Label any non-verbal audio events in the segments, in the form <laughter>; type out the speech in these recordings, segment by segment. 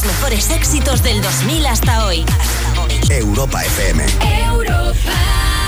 Los mejores éxitos del 2000 hasta hoy. Europa FM. Europa.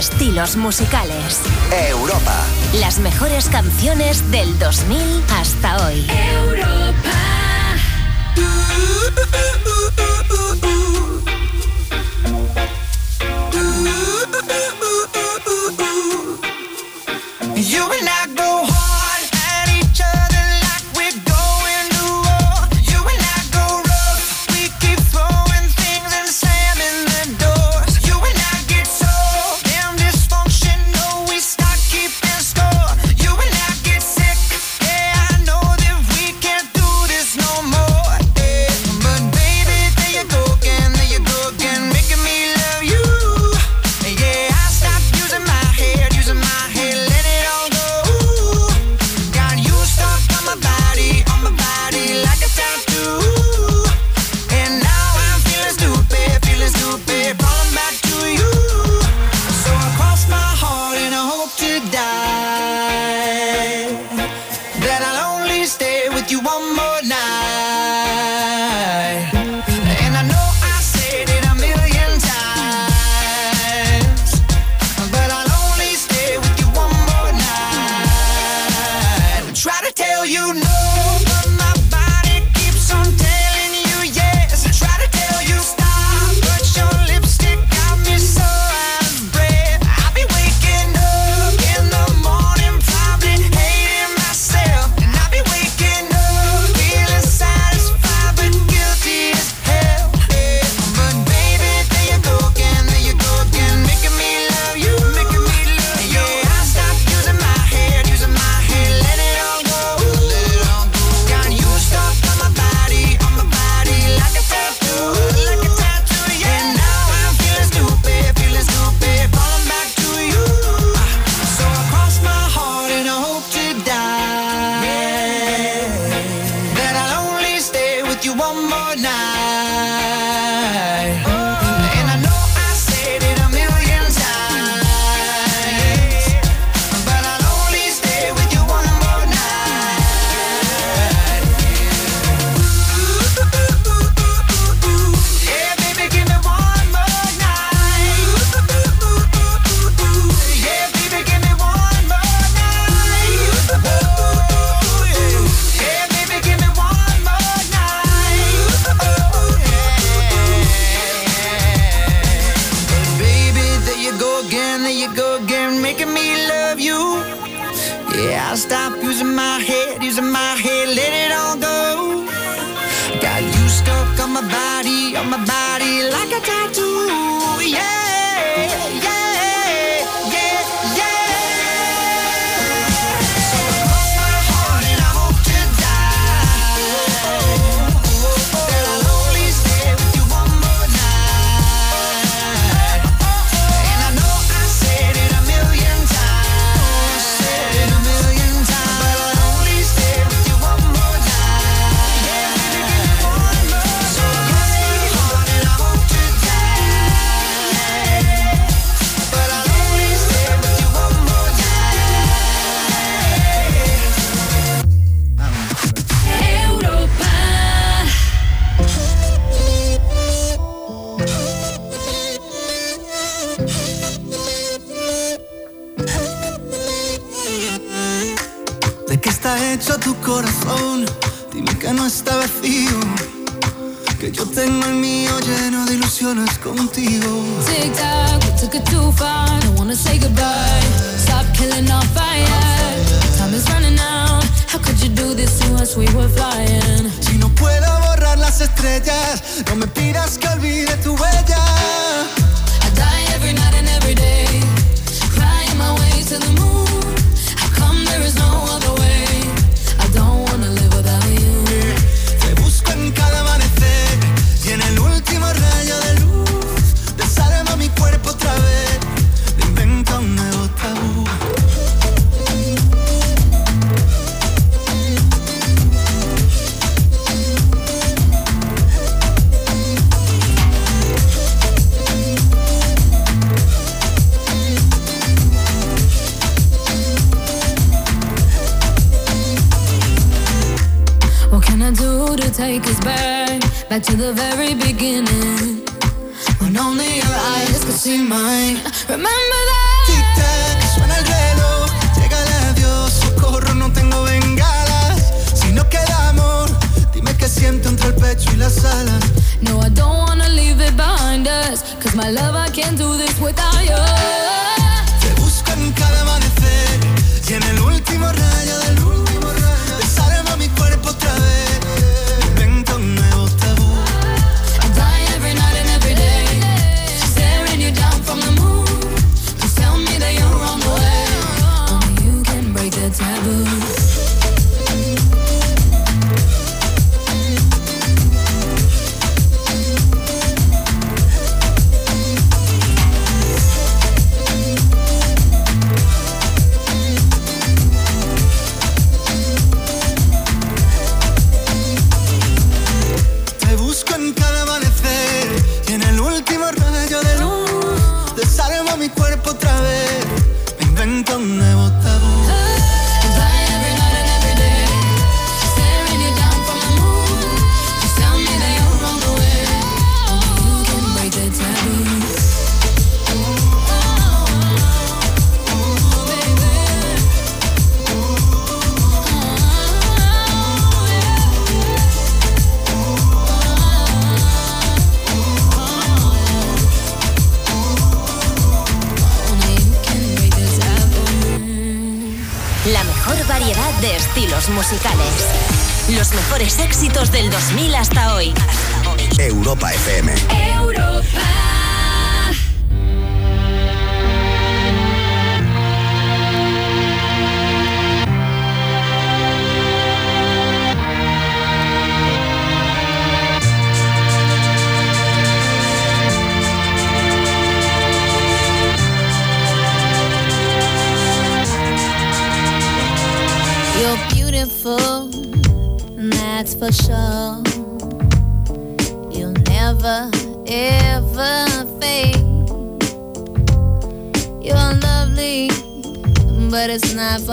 Estilos musicales. Europa. Las mejores canciones del 2000 hasta hoy. Europa.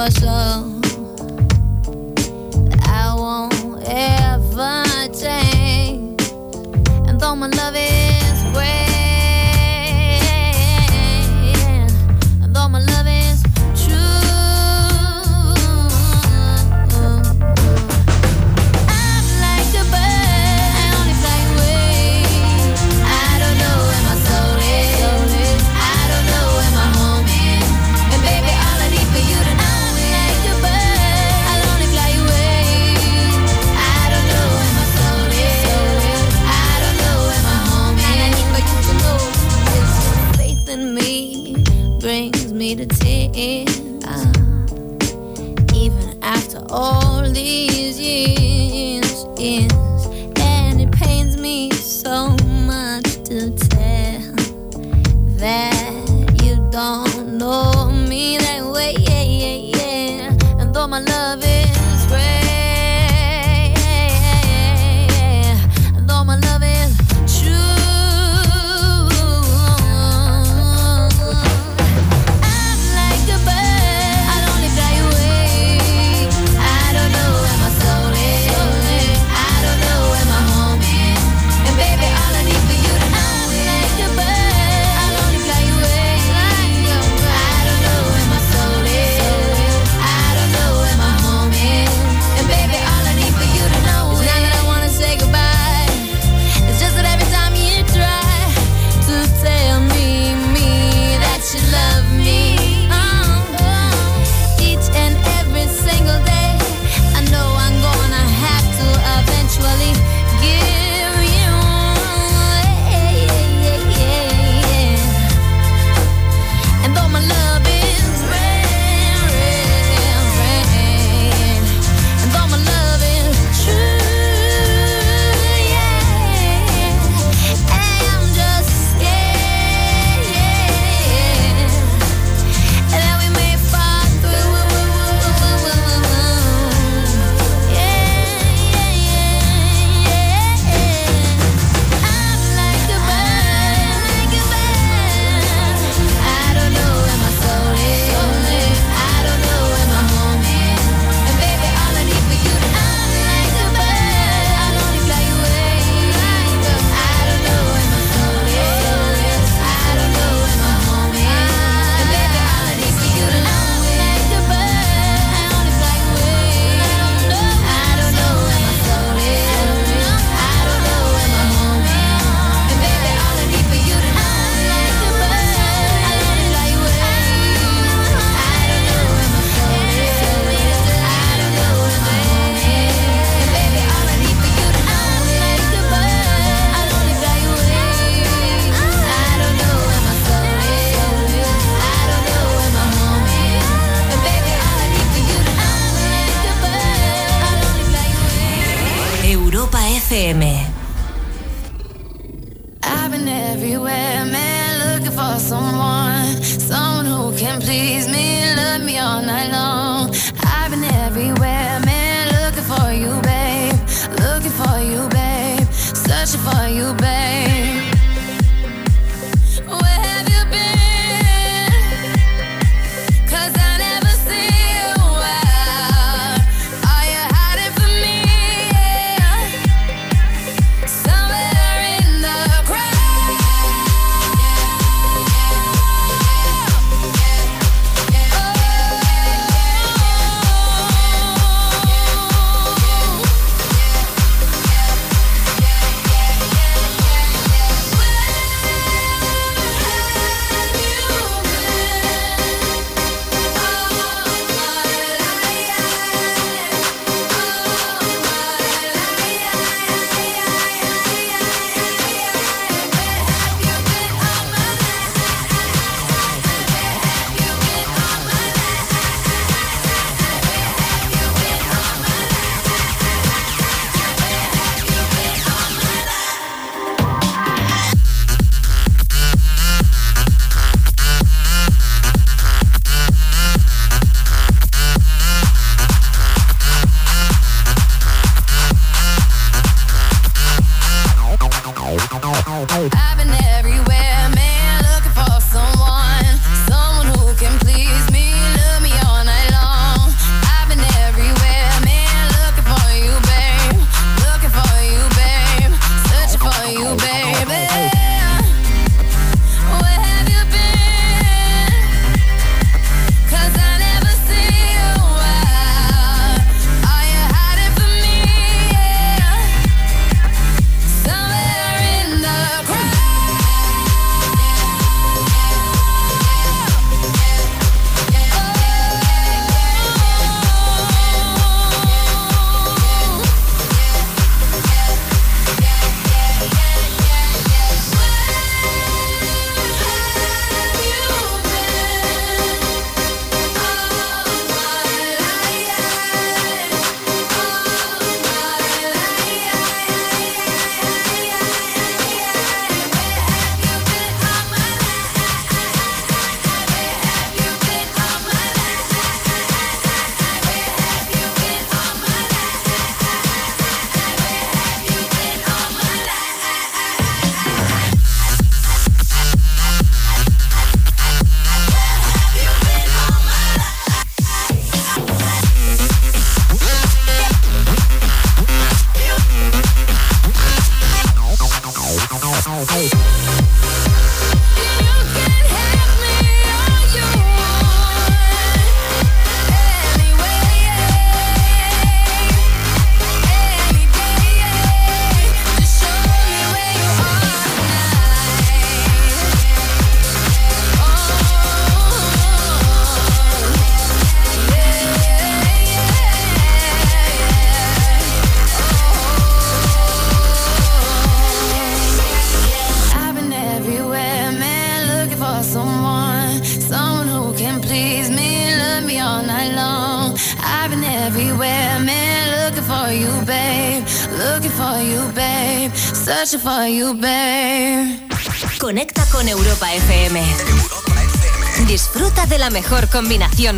It's not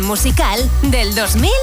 musical del 2000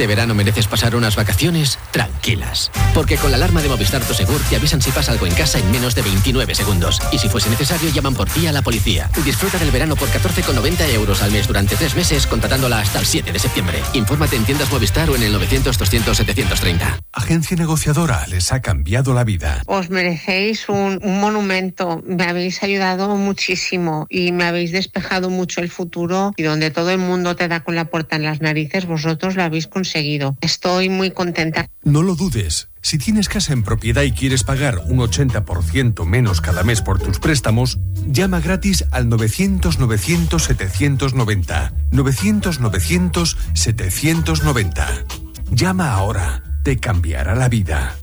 Este verano mereces pasar unas vacaciones tranquilas. Porque con la alarma de Movistar Prosegur te avisan si pasa algo en casa en menos de 29 segundos. Y si fuese necesario, llaman por ti a la policía. Disfruta del verano por 14,90 euros al mes durante tres meses, contratándola hasta el 7 de septiembre. Infórmate en tiendas Movistar o en el 900-200-730. Agencia negociadora les ha cambiado la vida. Os merecéis un, un monumento. Me habéis ayudado muchísimo y me habéis despejado mucho el futuro y donde todo el mundo te da con la puerta en las narices, vosotros lo habéis conseguido. Estoy muy contenta. No lo dudes. Si tienes casa en propiedad y quieres pagar un 80% menos cada mes por tus préstamos, llama gratis al 900-900-790. 900-900-790. Llama ahora. Te cambiará la vida.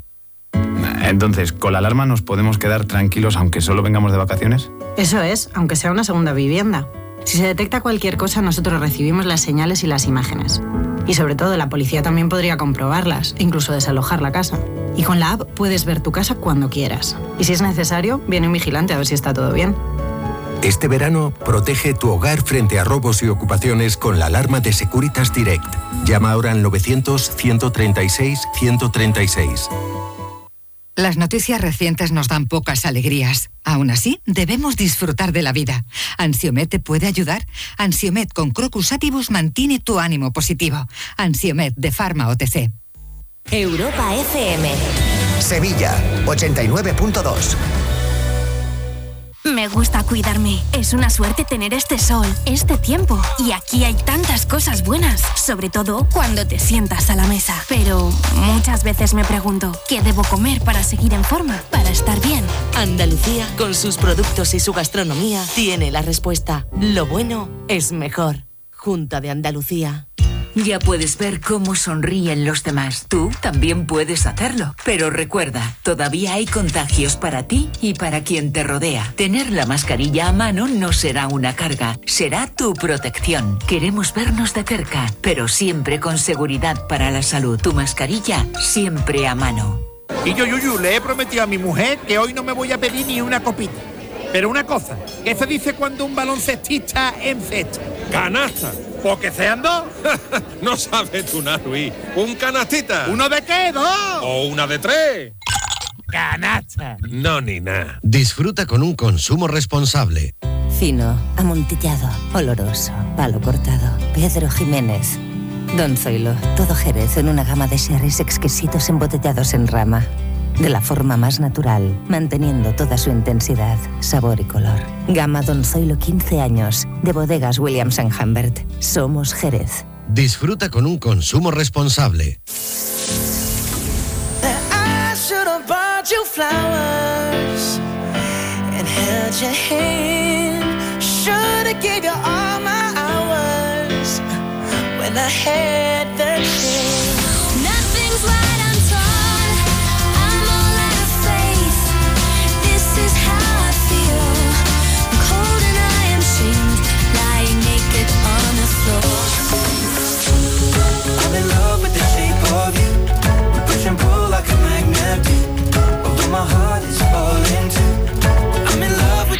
Entonces, ¿con la alarma nos podemos quedar tranquilos aunque solo vengamos de vacaciones? Eso es, aunque sea una segunda vivienda. Si se detecta cualquier cosa, nosotros recibimos las señales y las imágenes. Y sobre todo, la policía también podría comprobarlas e incluso desalojar la casa. Y con la app puedes ver tu casa cuando quieras. Y si es necesario, viene un vigilante a ver si está todo bien. Este verano, protege tu hogar frente a robos y ocupaciones con la alarma de Securitas Direct. Llama ahora al 900-136-136. Las noticias recientes nos dan pocas alegrías. Aún así, debemos disfrutar de la vida. Ansiomet te puede ayudar. Ansiomet con Crocus Atibus mantiene tu ánimo positivo. Ansiomet de Pharma OTC. Europa FM. Sevilla, 89.2. Me gusta cuidarme. Es una suerte tener este sol, este tiempo. Y aquí hay tantas cosas buenas, sobre todo cuando te sientas a la mesa. Pero muchas veces me pregunto, ¿qué debo comer para seguir en forma, para estar bien? Andalucía, con sus productos y su gastronomía, tiene la respuesta. Lo bueno es mejor. Junta de Andalucía. Ya puedes ver cómo sonríen los demás. Tú también puedes hacerlo. Pero recuerda, todavía hay contagios para ti y para quien te rodea. Tener la mascarilla a mano no será una carga, será tu protección. Queremos vernos de cerca, pero siempre con seguridad para la salud. Tu mascarilla siempre a mano. Y yo, Yuyu, le he prometido a mi mujer que hoy no me voy a pedir ni una copita. Pero una cosa, ¿qué se dice cuando un baloncestista encesta? ¡Canasta! Porque sean dos. <laughs> no sabes tú nada, Luis. ¿Un canastita? ¿Uno de qué? ¿Dos? ¿O una de tres? Canasta. No, ni nada. Disfruta con un consumo responsable. Fino, amontillado, oloroso, palo cortado. Pedro Jiménez. Don Zoilo, todo Jerez en una gama de sherries exquisitos embotellados en rama. De la forma más natural, manteniendo toda su intensidad, sabor y color. Gama Don Zoilo 15 años, de bodegas Williams ⁇ Humbert. Somos Jerez. Disfruta con un consumo responsable. I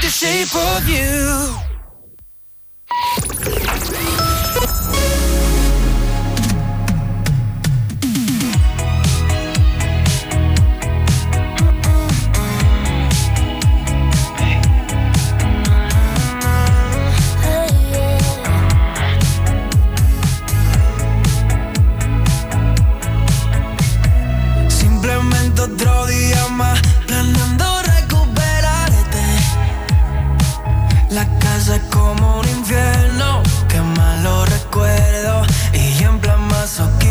shape you. Simplemente otro día más planeando plan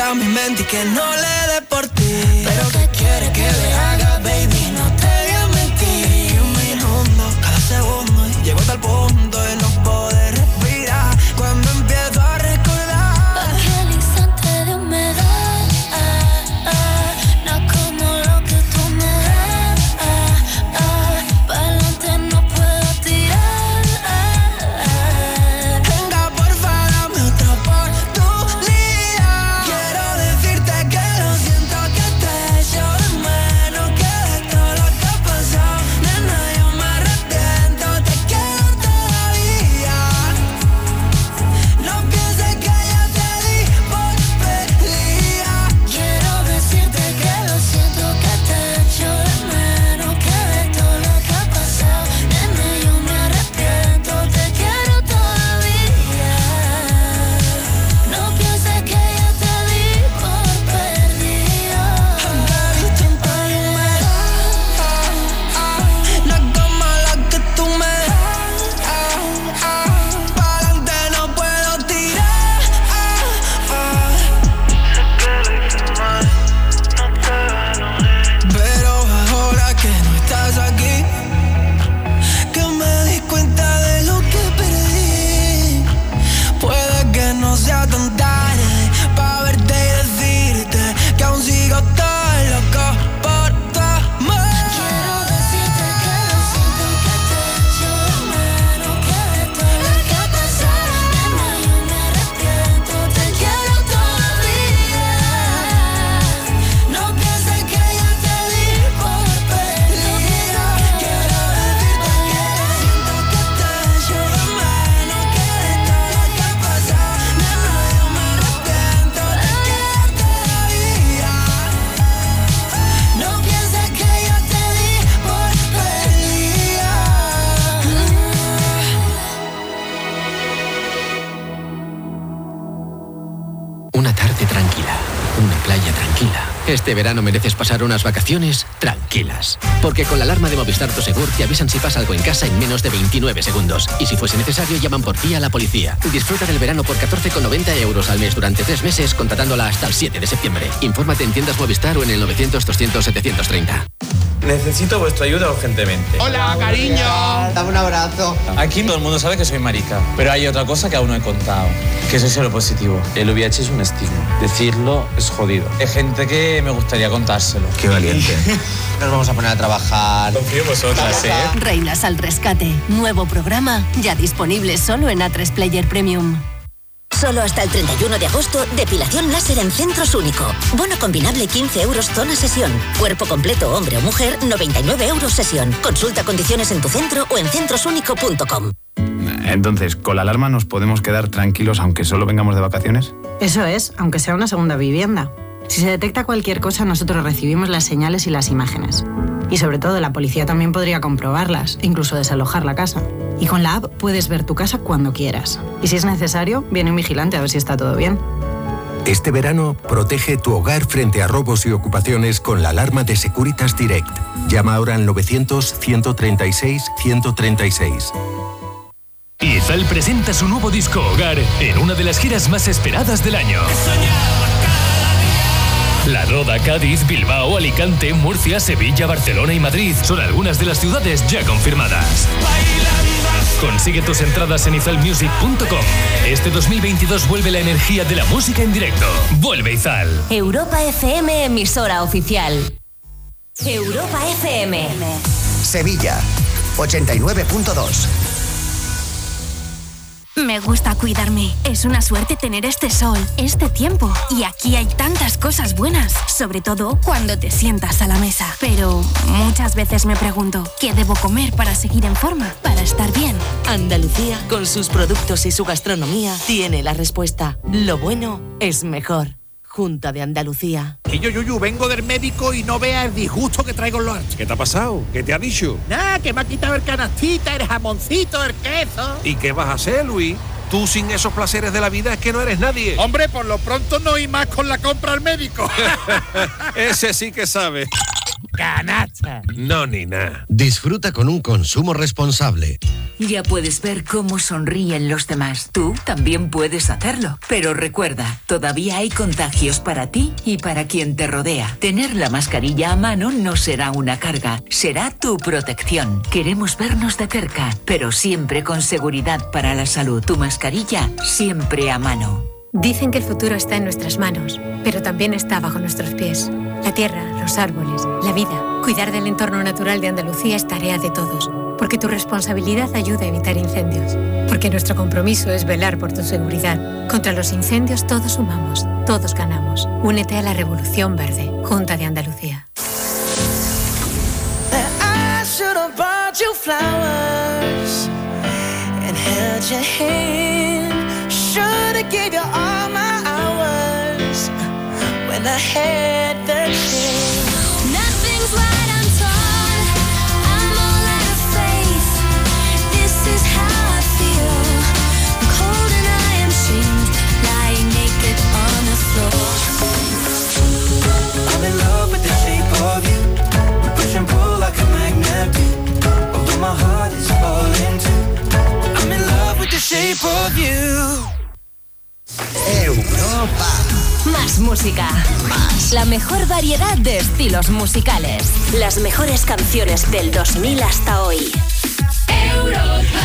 poder de a mi mente y que no le Este verano mereces pasar unas vacaciones tranquilas. Porque con la alarma de Movistar Prosegur te avisan si pasa algo en casa en menos de 29 segundos. Y si fuese necesario, llaman por ti a la policía. Disfruta del verano por 14,90 euros al mes durante tres meses, contratándola hasta el 7 de septiembre. Infórmate en tiendas Movistar o en el 900-200-730. Necesito vuestra ayuda urgentemente. Hola, cariño. Dame un abrazo. Aquí todo el mundo sabe que soy marica, pero hay otra cosa que aún no he contado, que soy solo positivo. El VIH es un estigma. Decirlo es jodido. Hay gente que me gustaría contárselo. Qué valiente. <laughs> Nos vamos a poner a trabajar. Confío en vosotras, ¿eh? Reinas al rescate. Nuevo programa, ya disponible solo en A3 Player Premium. Solo hasta el 31 de agosto, depilación láser en Centros Único. Bono combinable 15 euros zona sesión. Cuerpo completo hombre o mujer 99 euros sesión. Consulta condiciones en tu centro o en centrosúnico.com. Entonces, ¿con la alarma nos podemos quedar tranquilos aunque solo vengamos de vacaciones? Eso es, aunque sea una segunda vivienda. Si se detecta cualquier cosa, nosotros recibimos las señales y las imágenes. Y sobre todo, la policía también podría comprobarlas, incluso desalojar la casa. Y con la app puedes ver tu casa cuando quieras. Y si es necesario, viene un vigilante a ver si está todo bien. Este verano, protege tu hogar frente a robos y ocupaciones con la alarma de Securitas Direct. Llama ahora al 900-136-136. Izal presenta su nuevo disco Hogar en una de las giras más esperadas del año. La Roda, Cádiz, Bilbao, Alicante, Murcia, Sevilla, Barcelona y Madrid son algunas de las ciudades ya confirmadas. Consigue tus entradas en izalmusic.com. Este 2022 vuelve la energía de la música en directo. Vuelve Izal. Europa FM, emisora oficial. Europa FM. Sevilla, 89.2. Me gusta cuidarme. Es una suerte tener este sol, este tiempo. Y aquí hay tantas cosas buenas, sobre todo cuando te sientas a la mesa. Pero muchas veces me pregunto, ¿qué debo comer para seguir en forma, para estar bien? Andalucía, con sus productos y su gastronomía, tiene la respuesta. Lo bueno es mejor. Junta de Andalucía. Y yo, Yuyu, vengo del médico y no vea el disgusto que traigo en los archivos. ¿Qué te ha pasado? ¿Qué te ha dicho? Nada, que me ha quitado el canastita, el jamoncito, el queso. ¿Y qué vas a hacer, Luis? Tú sin esos placeres de la vida es que no eres nadie. Hombre, por lo pronto no hay más con la compra al médico. <laughs> Ese sí que sabe. Canasta. No, ni nada. Disfruta con un consumo responsable. Ya puedes ver cómo sonríen los demás. Tú también puedes hacerlo. Pero recuerda, todavía hay contagios para ti y para quien te rodea. Tener la mascarilla a mano no será una carga, será tu protección. Queremos vernos de cerca, pero siempre con seguridad para la salud. Tu mascarilla siempre a mano. Dicen que el futuro está en nuestras manos, pero también está bajo nuestros pies. La tierra, los árboles, la vida. Cuidar del entorno natural de Andalucía es tarea de todos, porque tu responsabilidad ayuda a evitar incendios, porque nuestro compromiso es velar por tu seguridad. Contra los incendios todos sumamos, todos ganamos. Únete a la Revolución Verde, Junta de Andalucía. Should have bought you flowers and held your hand. Should have gave you all my hours when I had the chance. Nothing's right, I'm torn. I'm all out of faith. This is how I feel. Cold and I am shamed, lying naked on the floor. I'm in love with the shape of you. We push and pull like a magnet do. Although my heart is falling too. I'm in love with the shape of you. Europa. Más música. Más. La mejor variedad de estilos musicales. Las mejores canciones del 2000 hasta hoy. We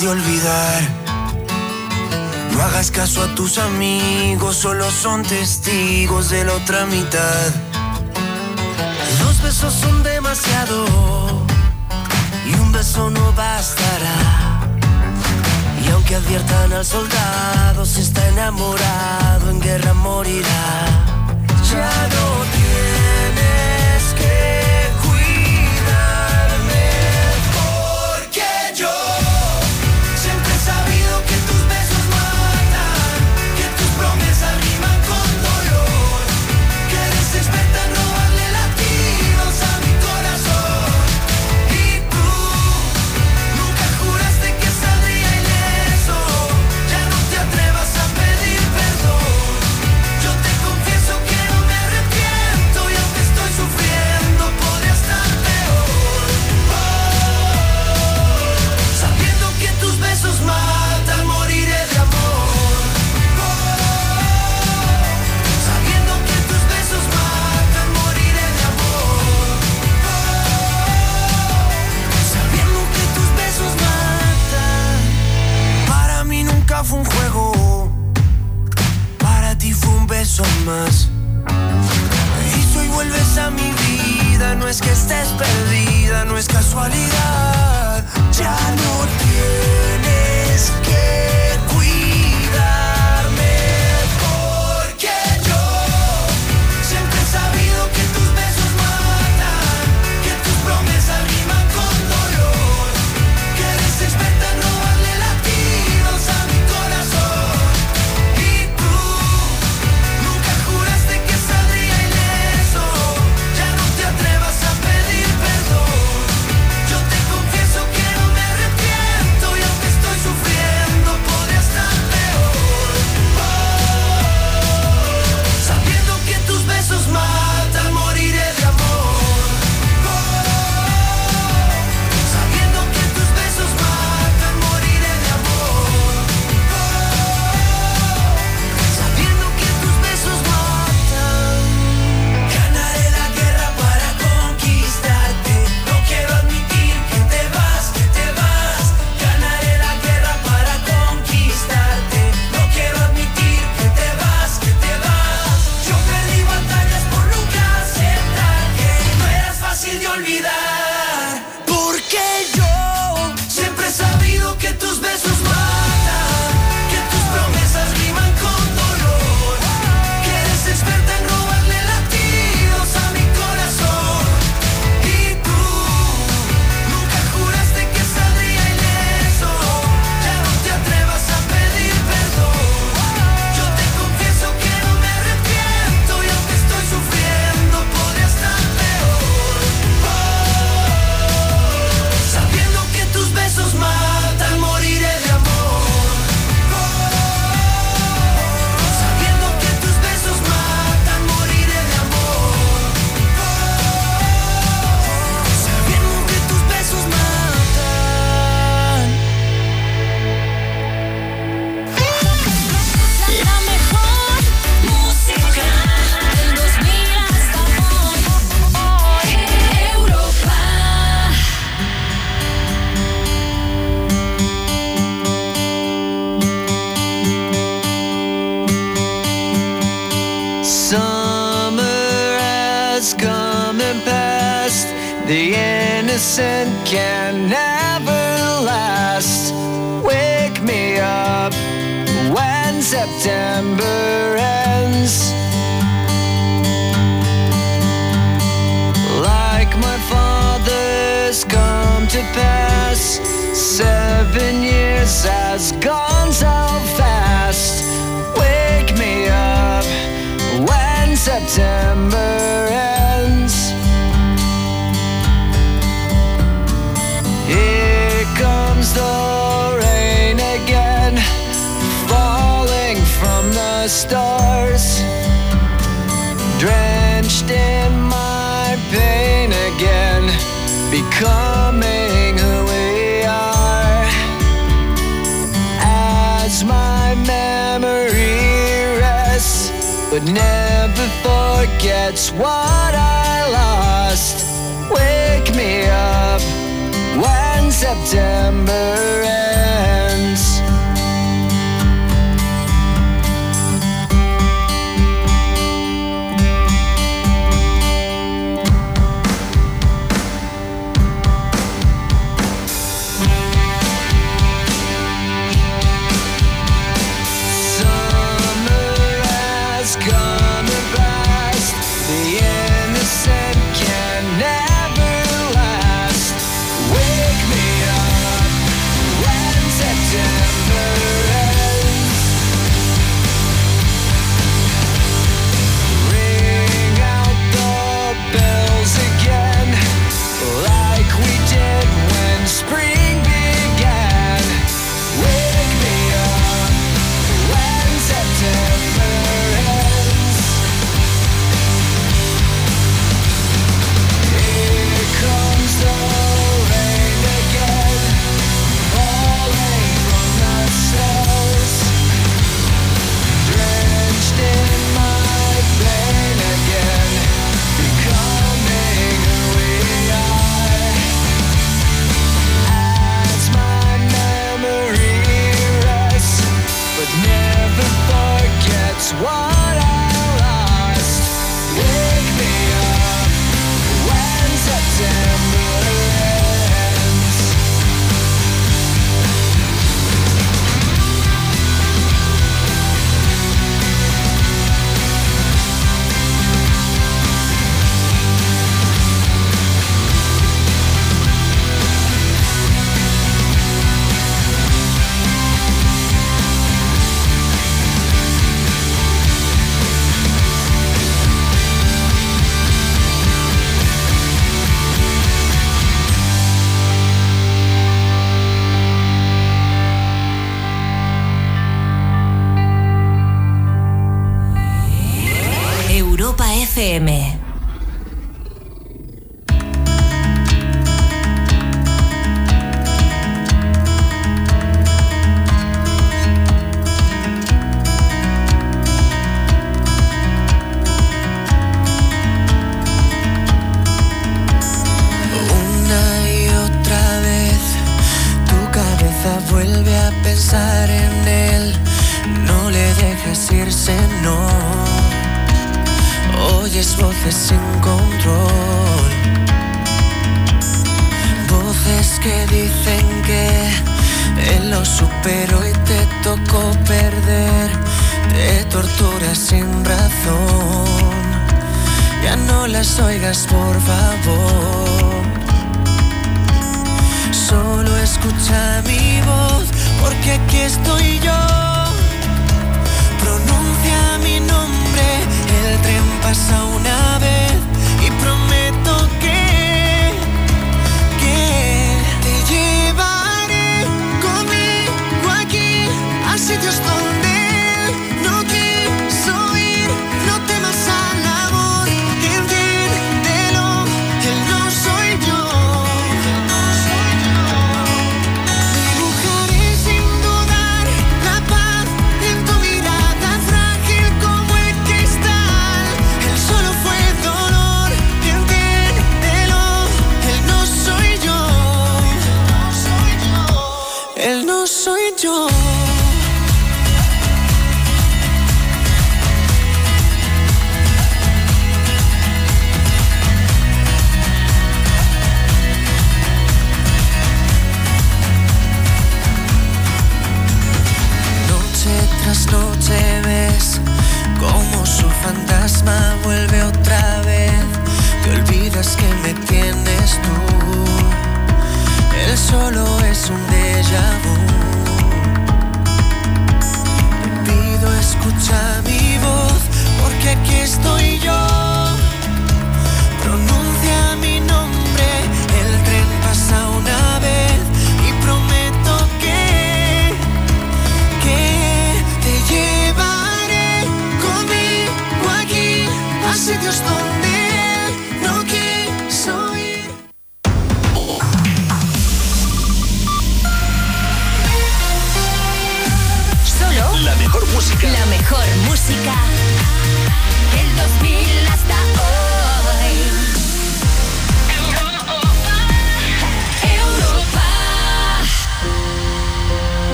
de olvidar. No hagas caso a tus amigos, solo son testigos de la otra mitad.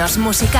Estilos musicales.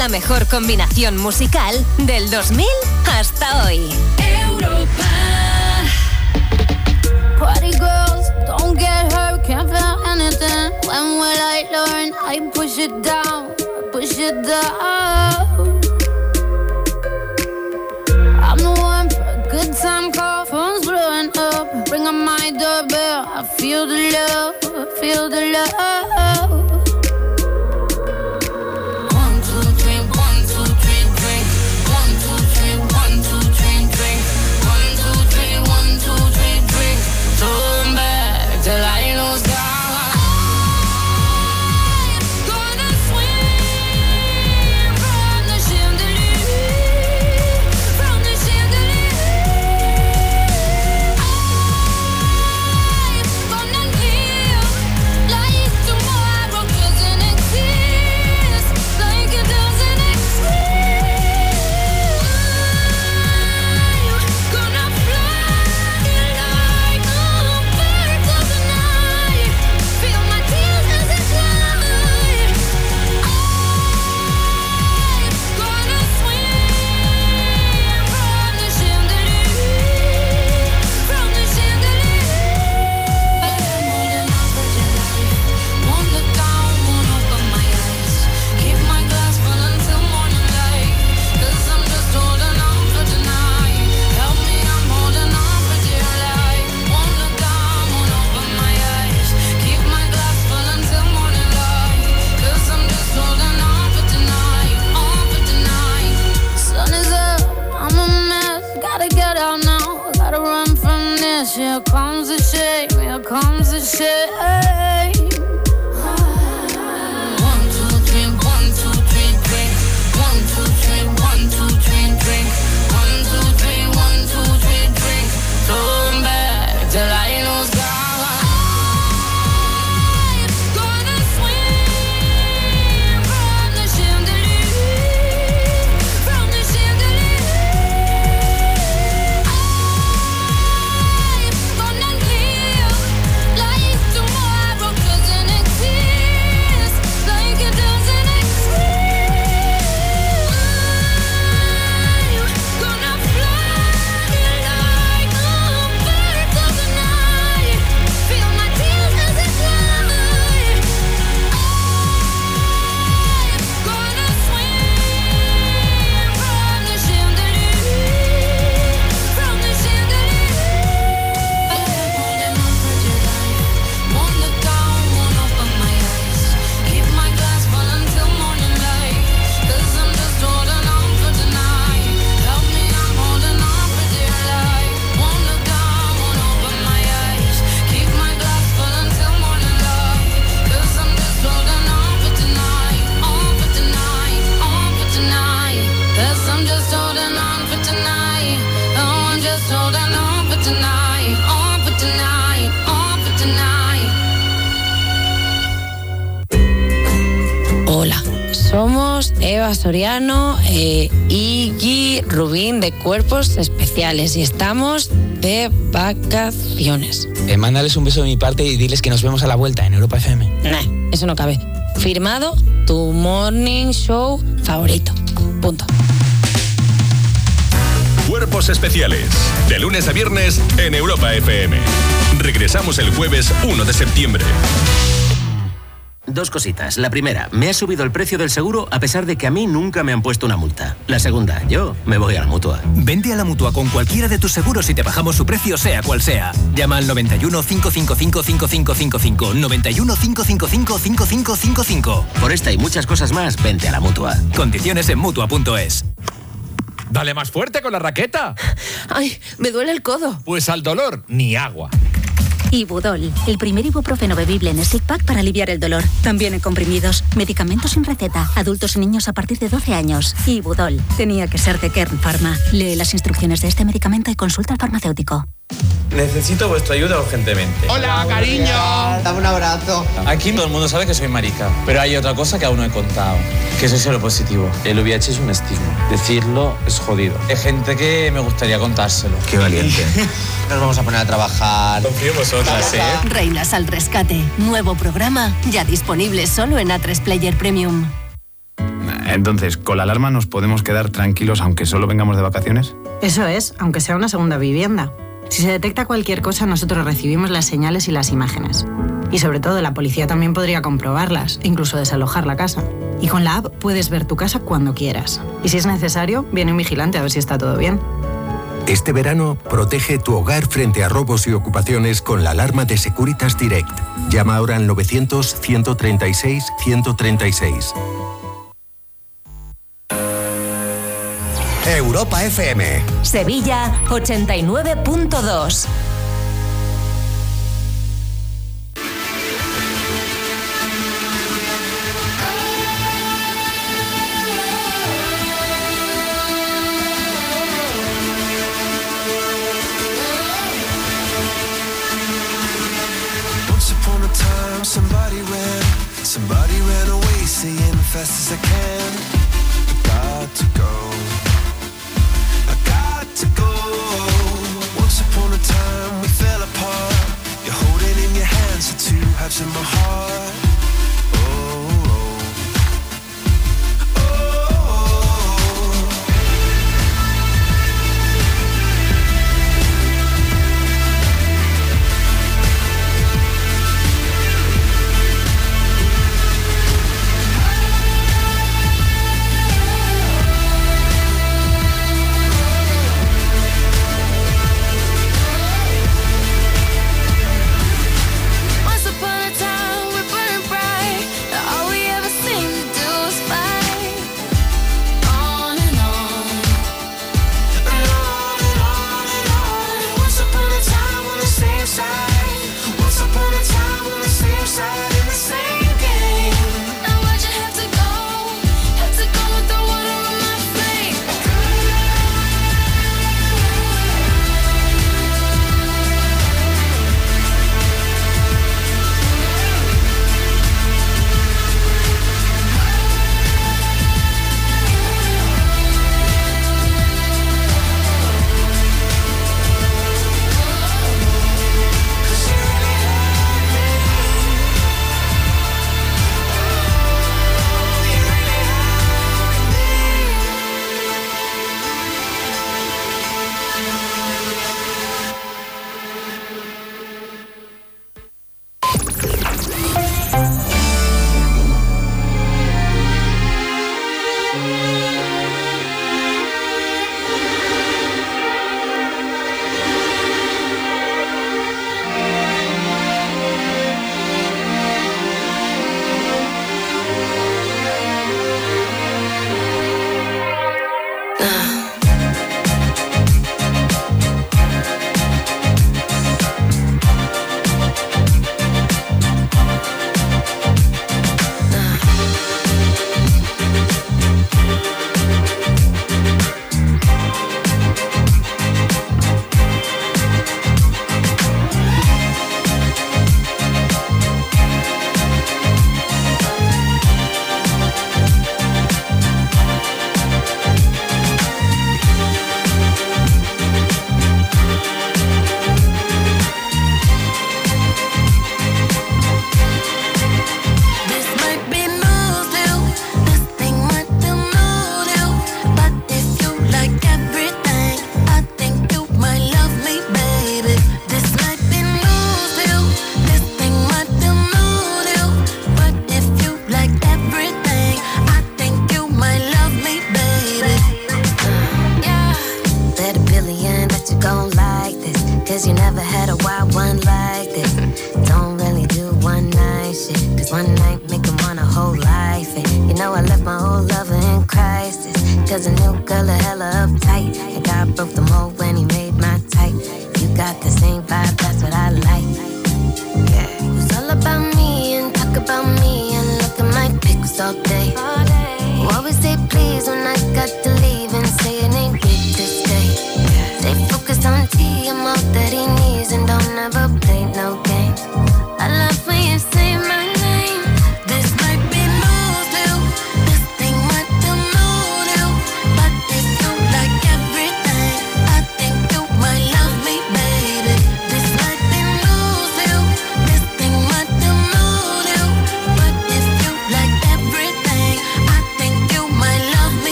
La mejor combinación musical del 2000 hasta hoy. Party girls, don't get hurt, can't feel anything. When will I learn? I push it down, push it down. I'm the one for a good time call, phone's blowing up. Ring on my doorbell, I feel the love, I feel the love. Soriano e Iggy Rubín de Cuerpos Especiales y estamos de vacaciones. Eh, mándales un beso de mi parte y diles que nos vemos a la vuelta en Europa FM. Nah, eso no cabe. Firmado tu morning show favorito. Punto. Cuerpos especiales. De lunes a viernes en Europa FM. Regresamos el jueves 1 de septiembre. Dos cositas. La primera, me ha subido el precio del seguro a pesar de que a mí nunca me han puesto una multa. La segunda, yo me voy a la mutua. Vente a la mutua con cualquiera de tus seguros y te bajamos su precio, sea cual sea. Llama al 91 555 5555. 91 555 5555. Por esta y muchas cosas más, vente a la mutua. Condiciones en mutua.es. Dale más fuerte con la raqueta. Ay, me duele el codo. Pues al dolor, ni agua. Ibudol, el primer ibuprofeno bebible en stick pack para aliviar el dolor. También en comprimidos, medicamentos sin receta, adultos y niños a partir de 12 años. Ibudol, tenía que ser de Kern Pharma. Lee las instrucciones de este medicamento y consulta al farmacéutico. Necesito vuestra ayuda urgentemente. Hola, cariño. Dame un abrazo. Aquí todo el mundo sabe que soy marica, pero hay otra cosa que aún no he contado, que soy cero positivo. El VIH es un estigma. Decirlo es jodido. Hay gente que me gustaría contárselo. Qué valiente. <laughs> Nos vamos a poner a trabajar. Confío en vosotras, ¿eh? Reinas al rescate. Nuevo programa, ya disponible solo en A3 Player Premium. Entonces, ¿con la alarma nos podemos quedar tranquilos aunque solo vengamos de vacaciones? Eso es, aunque sea una segunda vivienda. Si se detecta cualquier cosa, nosotros recibimos las señales y las imágenes. Y sobre todo, la policía también podría comprobarlas, incluso desalojar la casa. Y con la app puedes ver tu casa cuando quieras. Y si es necesario, viene un vigilante a ver si está todo bien. Este verano, protege tu hogar frente a robos y ocupaciones con la alarma de Securitas Direct. Llama ahora al 900-136-136. Europa FM. Sevilla 89.2. Once upon a time, somebody ran, somebody ran away, saying fast as I can. I got to go. in my heart.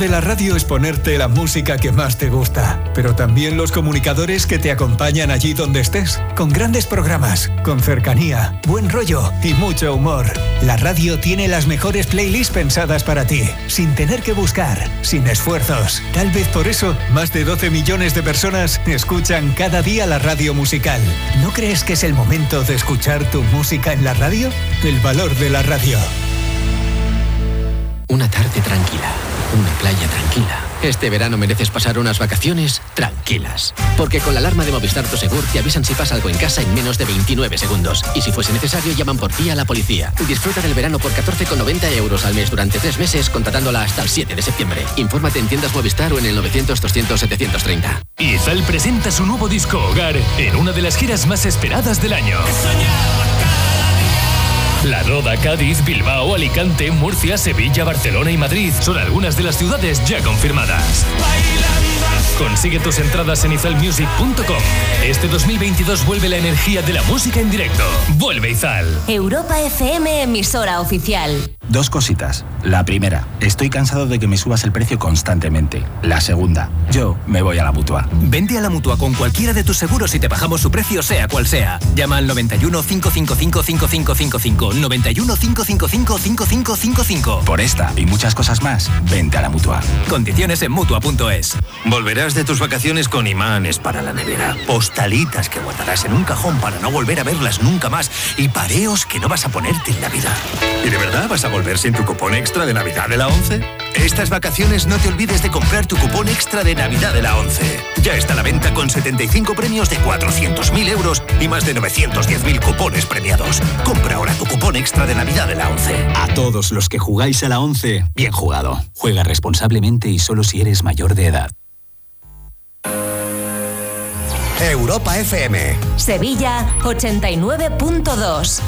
De la radio es ponerte la música que más te gusta, pero también los comunicadores que te acompañan allí donde estés, con grandes programas, con cercanía, buen rollo y mucho humor. La radio tiene las mejores playlists pensadas para ti, sin tener que buscar, sin esfuerzos. Tal vez por eso, más de 12 millones de personas escuchan cada día la radio musical. ¿No crees que es el momento de escuchar tu música en la radio? El valor de la radio. Playa tranquila. Este verano mereces pasar unas vacaciones tranquilas. Porque con la alarma de Movistar Prosegur te avisan si pasa algo en casa en menos de 29 segundos. Y si fuese necesario, llaman por ti a la policía. Disfruta del verano por 14,90 euros al mes durante tres meses, contratándola hasta el 7 de septiembre. Infórmate en tiendas Movistar o en el 900-200-730. Izal presenta su nuevo disco Hogar en una de las giras más esperadas del año. La Roda, Cádiz, Bilbao, Alicante, Murcia, Sevilla, Barcelona y Madrid son algunas de las ciudades ya confirmadas. Consigue tus entradas en izalmusic.com. Este 2022 vuelve la energía de la música en directo. Vuelve Izal. Europa FM, emisora oficial. Dos cositas. La primera, estoy cansado de que me subas el precio constantemente. La segunda, yo me voy a la mutua. Vente a la mutua con cualquiera de tus seguros y te bajamos su precio, sea cual sea. Llama al 91 555 5555. 91 555 5555. Por esta y muchas cosas más, vente a la mutua. Condiciones en mutua.es. Volverás de tus vacaciones con imanes para la nevera, postalitas que guardarás en un cajón para no volver a verlas nunca más y pareos que no vas a ponerte en la vida. ¿Y de verdad vas a volver sin tu cupón extra de Navidad de la 11? Estas vacaciones no te olvides de comprar tu cupón extra de Navidad de la 11. Ya está a la venta con 75 premios de 400.000 euros y más de 910.000 cupones premiados. Compra ahora tu cupón extra de Navidad de la 11. A todos los que jugáis a la 11, bien jugado. Juega responsablemente y solo si eres mayor de edad. Europa FM. Sevilla 89.2.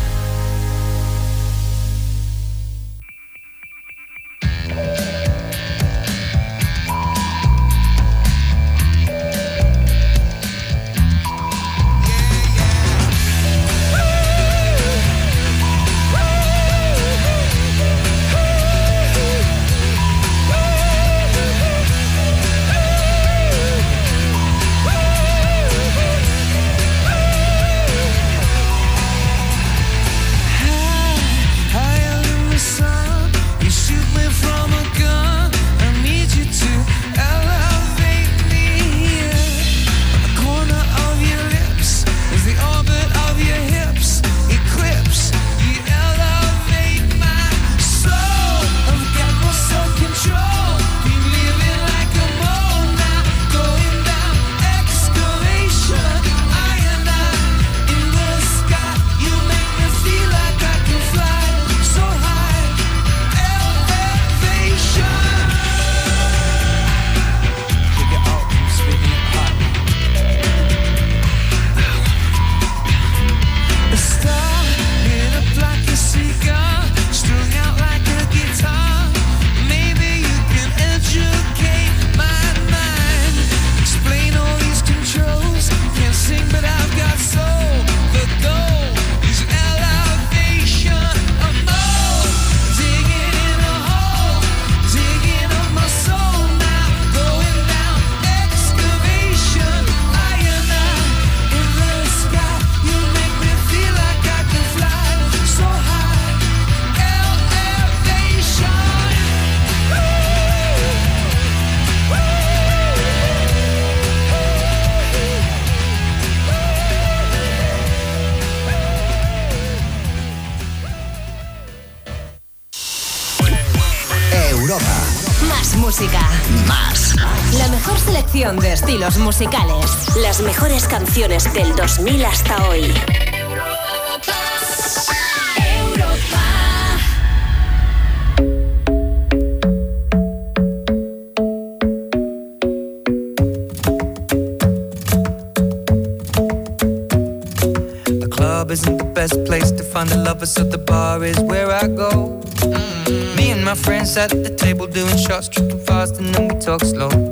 musicales. Las mejores canciones del 2000 hasta hoy. Club isn't the best place to find the lovers, so the bar is where I go. Mm. Me and my friends at the table doing shots, tripping fast, and then we talk slow.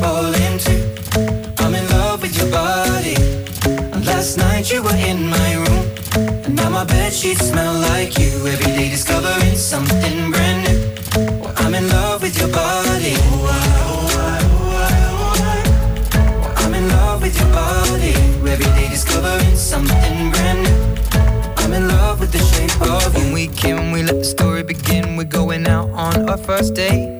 Falling too. I'm in love with your body. And last night you were in my room. And now my bed sheets smell like you. Every day discovering something brand new. Well, I'm in love with your body. Oh, I, oh, I, oh, I, oh, I. Well, I'm in love with your body. Every day discovering something brand new. I'm in love with the shape of you. When we came, we let the story begin. We're going out on our first date.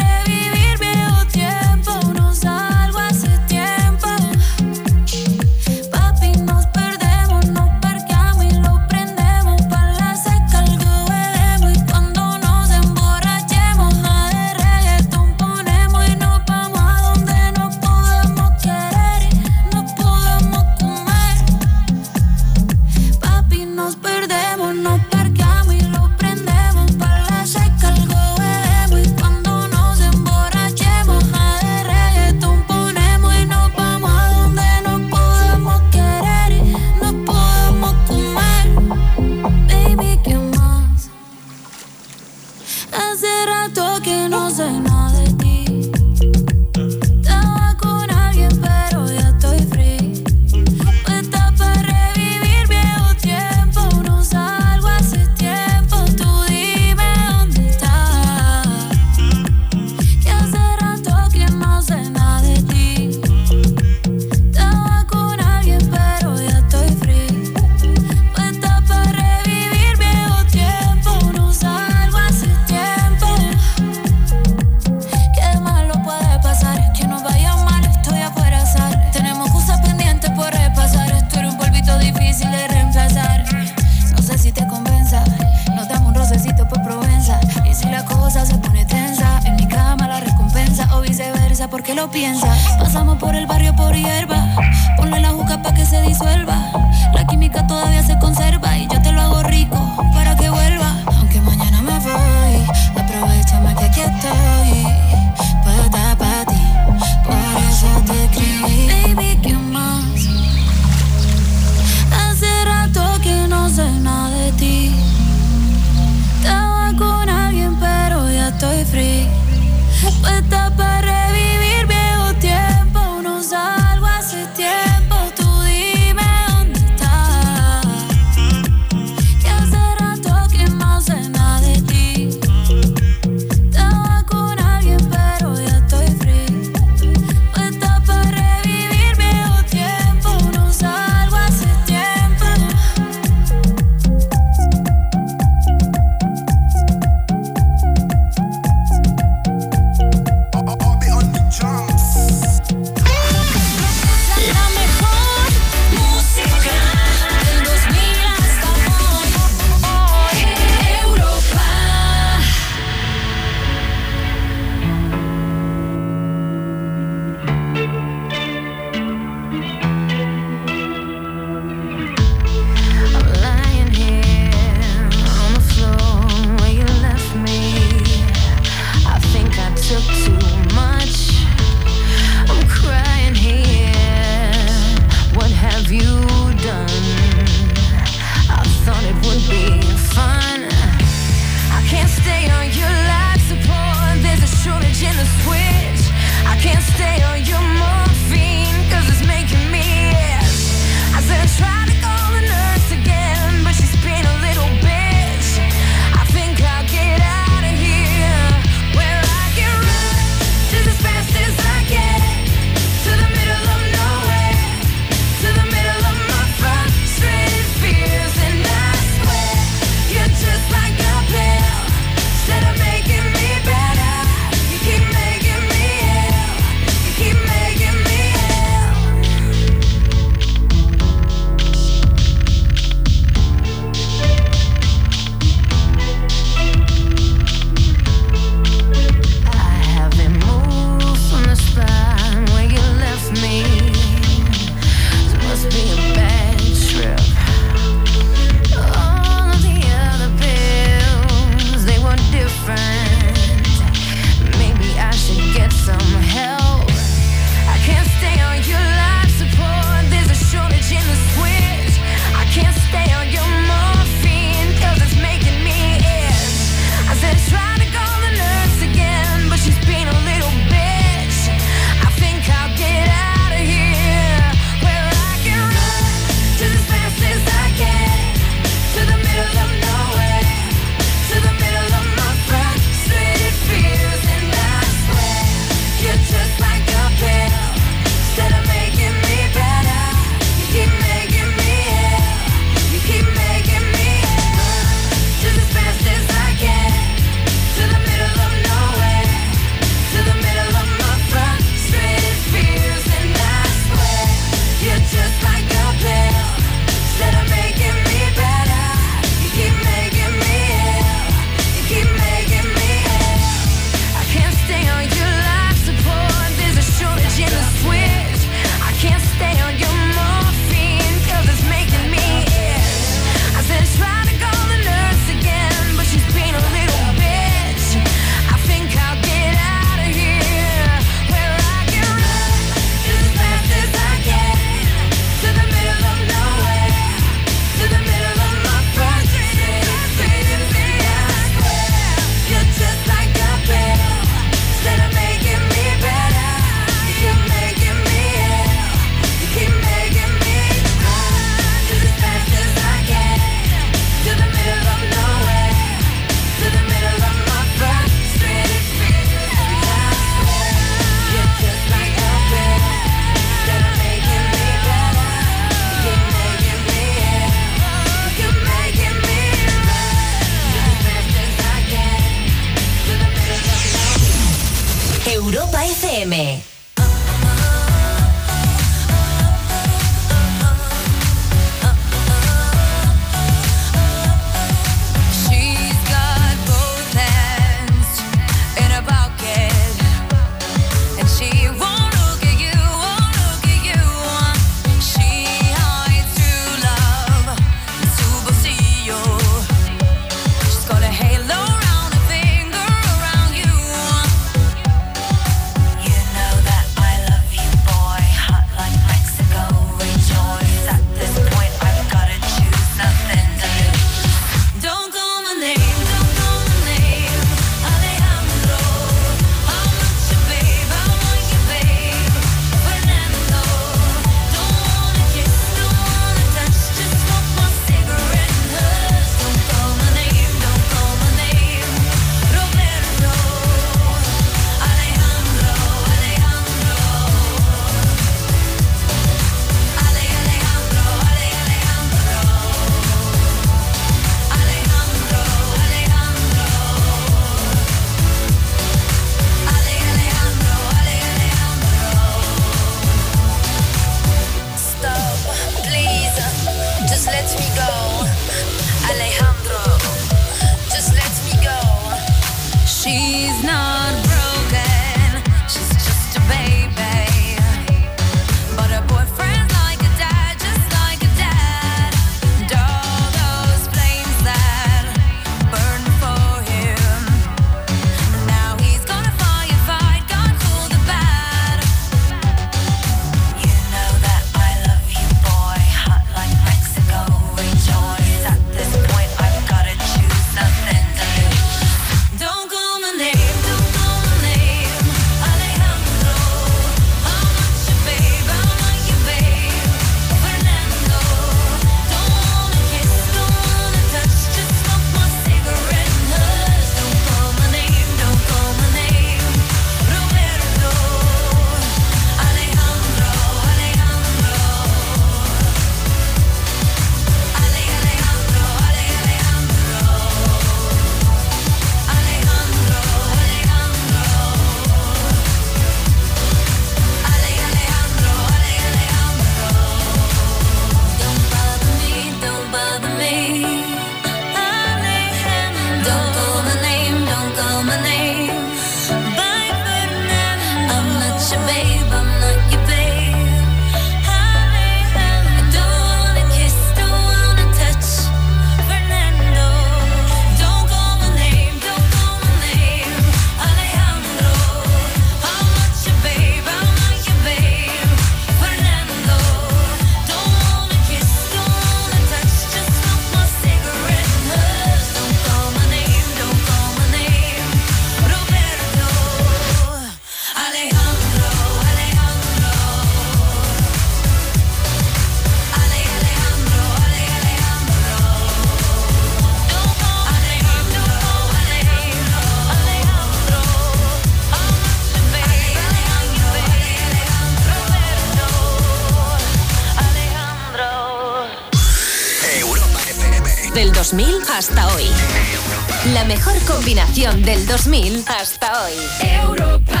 Del 2000 hasta hoy. Europa.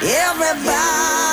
Everybody,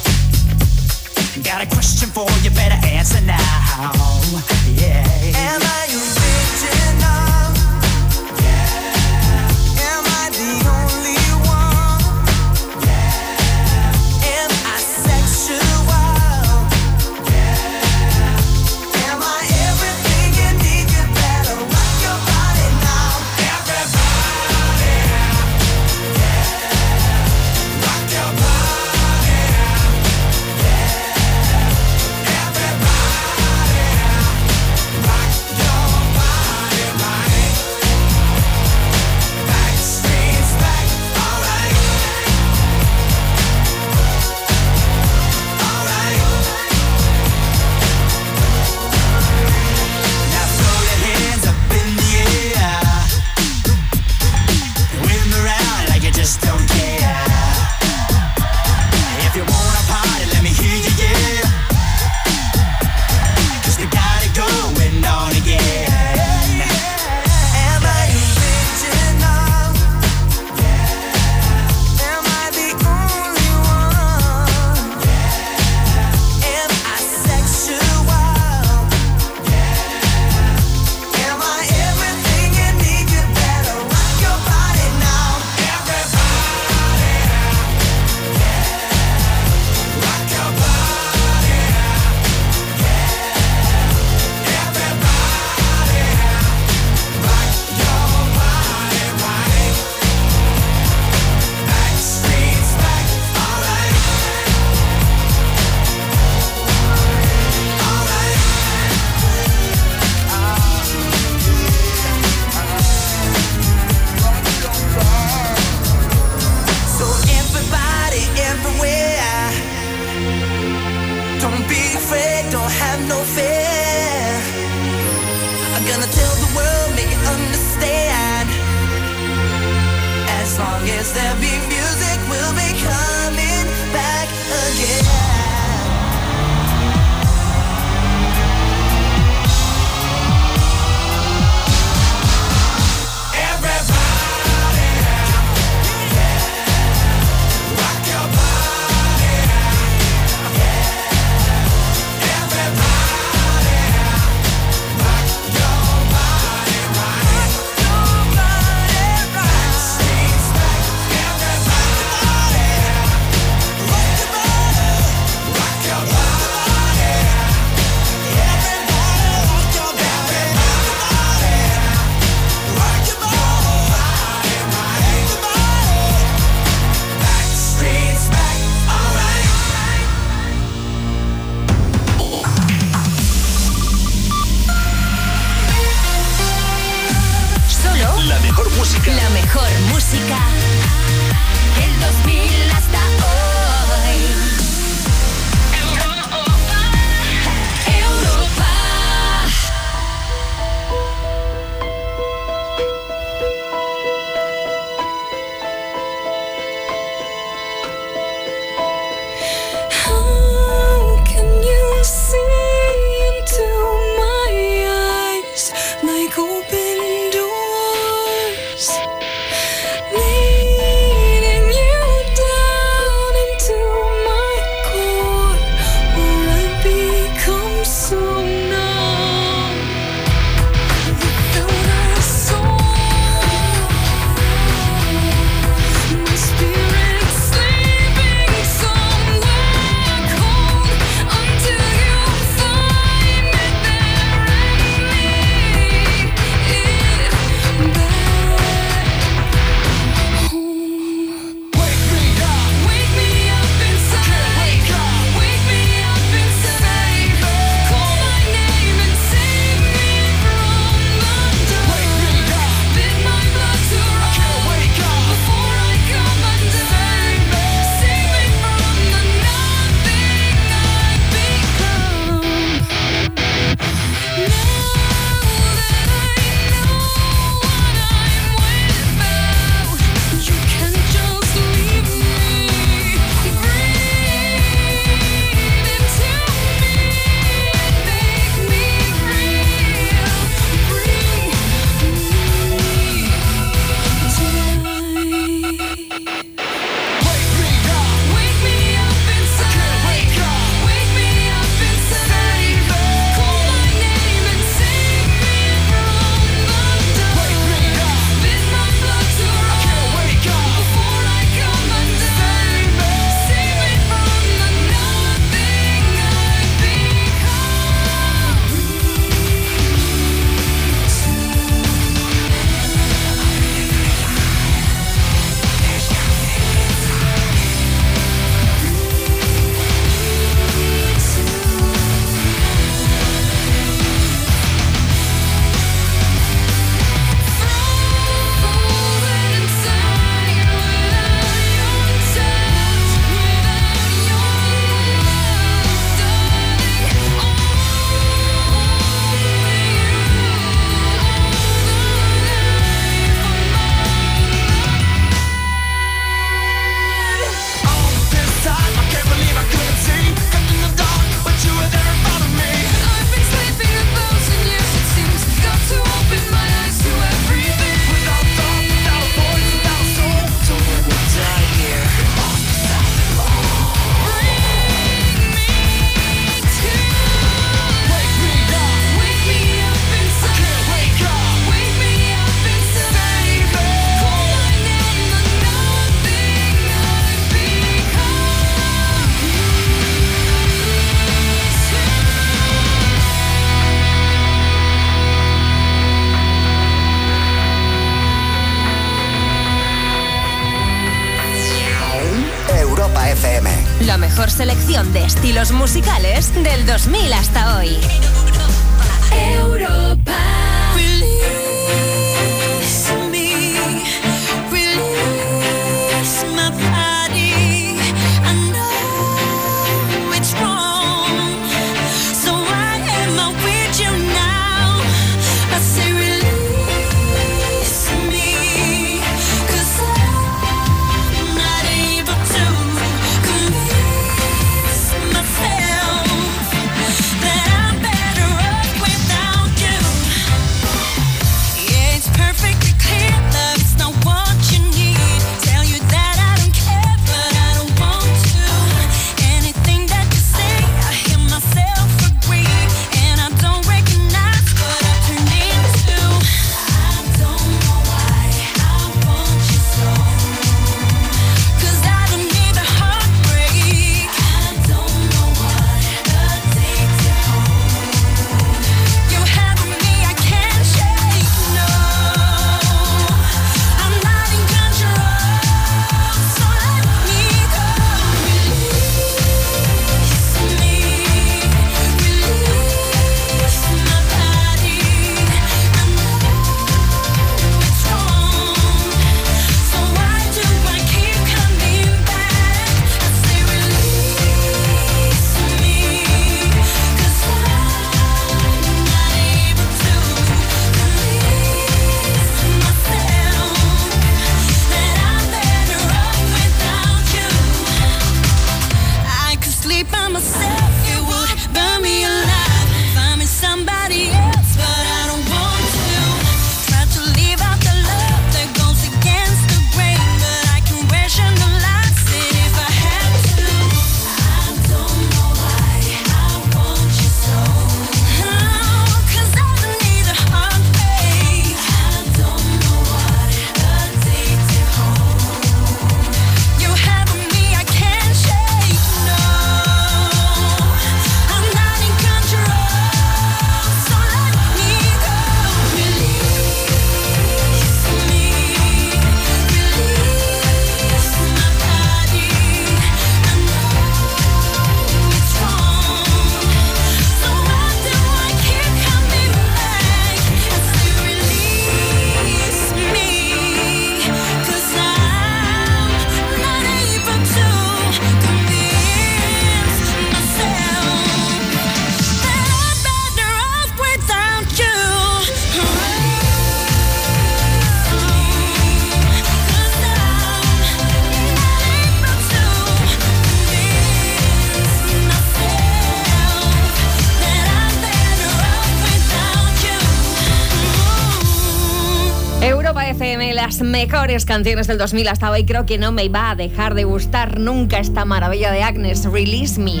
mejores canciones del 2000 hasta hoy. Creo que no me va a dejar de gustar nunca esta maravilla de Agnes, Release Me.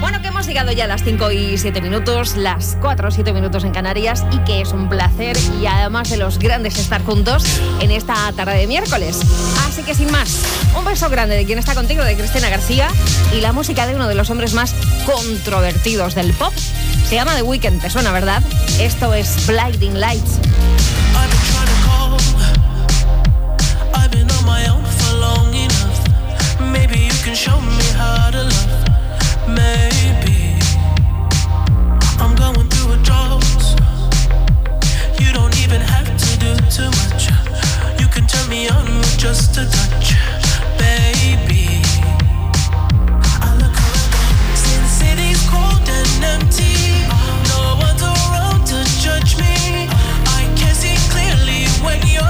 Bueno, que hemos llegado ya a las 5 y 7 minutos, las 4 o 7 minutos en Canarias y que es un placer y además de los grandes estar juntos en esta tarde de miércoles. Así que sin más, un beso grande de quien está contigo, de Cristina García y la música de uno de los hombres más controvertidos del pop. Se llama The Weeknd, ¿te suena, verdad? Esto es Blinding Lights. Can show me how to love. Maybe I'm going through. You don't even have to do too much. You can turn me on with just a touch, baby. I look around, the city's cold and empty. No one's around to judge me. I can see clearly when you're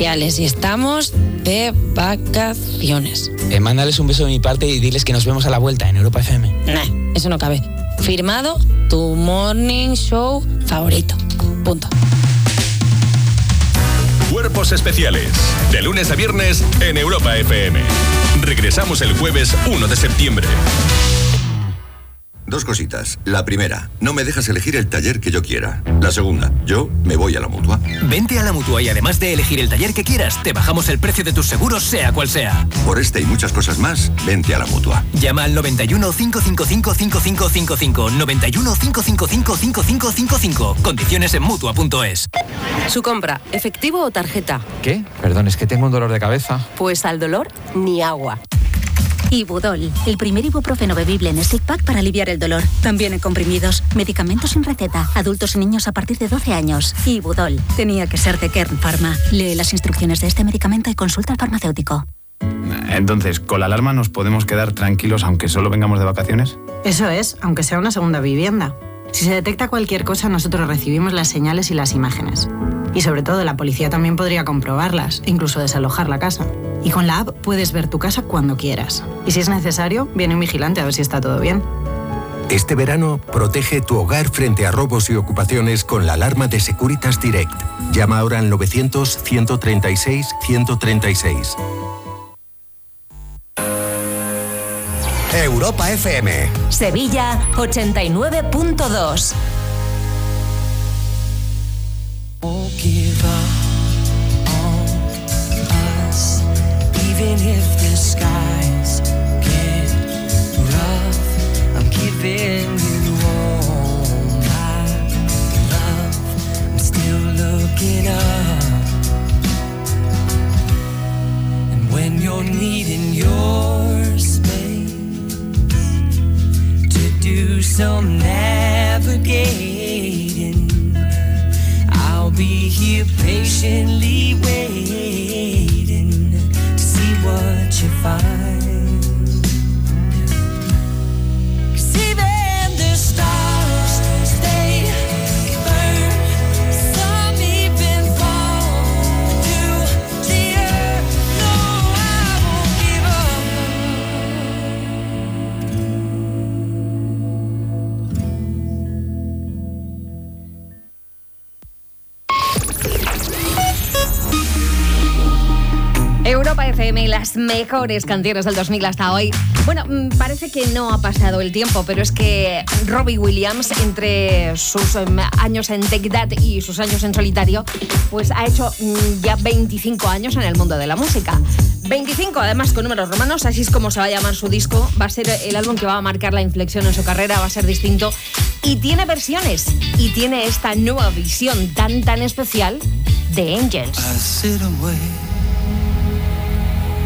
Especiales y estamos de vacaciones. Eh, mándales un beso de mi parte y diles que nos vemos a la vuelta en Europa FM. Nah, eso no cabe. Firmado tu morning show favorito. Punto. Cuerpos especiales. De lunes a viernes en Europa FM. Regresamos el jueves 1 de septiembre. Dos cositas. La primera, no me dejas elegir el taller que yo quiera. La segunda, yo me voy a la mutua. Vente a la mutua y además de elegir el taller que quieras, te bajamos el precio de tus seguros, sea cual sea. Por este y muchas cosas más, vente a la mutua. Llama al 91 555 5555. 91 555 5555. Condiciones en mutua.es. Su compra, efectivo o tarjeta. ¿Qué? Perdón, es que tengo un dolor de cabeza. Pues al dolor, ni agua. Ibudol, el primer ibuprofeno bebible en stick pack para aliviar el dolor. También en comprimidos, medicamentos sin receta, adultos y niños a partir de 12 años. Ibudol, tenía que ser de Kern Pharma. Lee las instrucciones de este medicamento y consulta al farmacéutico. Entonces, ¿con la alarma nos podemos quedar tranquilos aunque solo vengamos de vacaciones? Eso es, aunque sea una segunda vivienda. Si se detecta cualquier cosa, nosotros recibimos las señales y las imágenes. Y sobre todo, la policía también podría comprobarlas e incluso desalojar la casa. Y con la app puedes ver tu casa cuando quieras. Y si es necesario, viene un vigilante a ver si está todo bien. Este verano, protege tu hogar frente a robos y ocupaciones con la alarma de Securitas Direct. Llama ahora al 900-136-136. Europa FM. Sevilla 89.2. mejores canciones del 2000 hasta hoy. Bueno, mm, parece que no ha pasado el tiempo, pero es que Robbie Williams, entre sus em, años en Take That y sus años en solitario, pues ha hecho mm, ya 25 años en el mundo de la música. 25, además con números romanos, así es como se va a llamar su disco. Va a ser el álbum que va a marcar la inflexión en su carrera, va a ser distinto. Y tiene versiones, y tiene esta nueva visión tan, tan especial de Angels.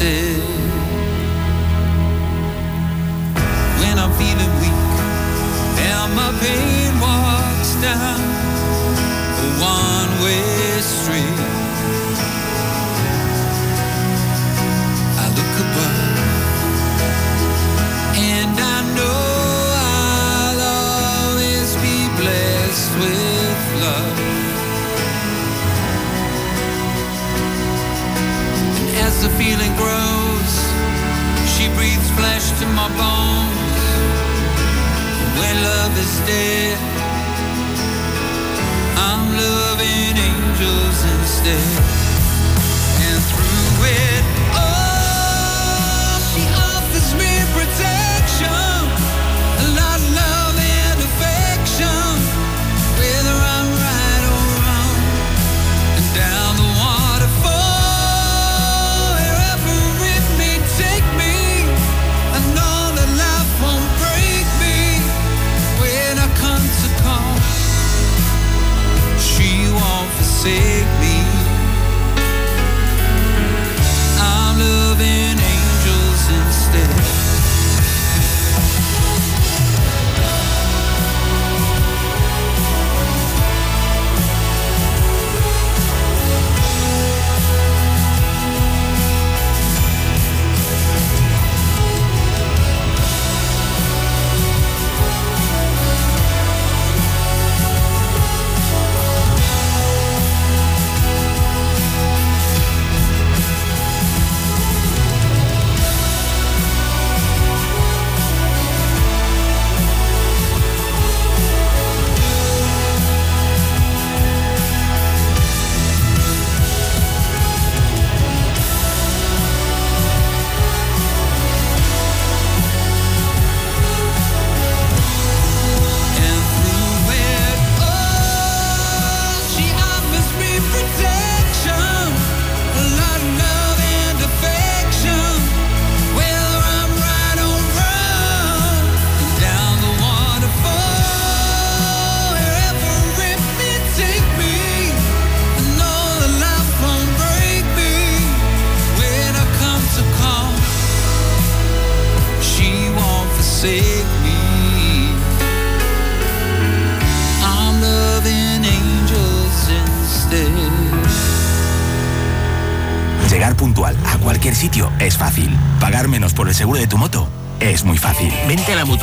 instead. When I'm feeling weak and my pain walks down a one-way street, as the feeling grows, she breathes flesh to my bones. When love is dead, I'm loving angels instead.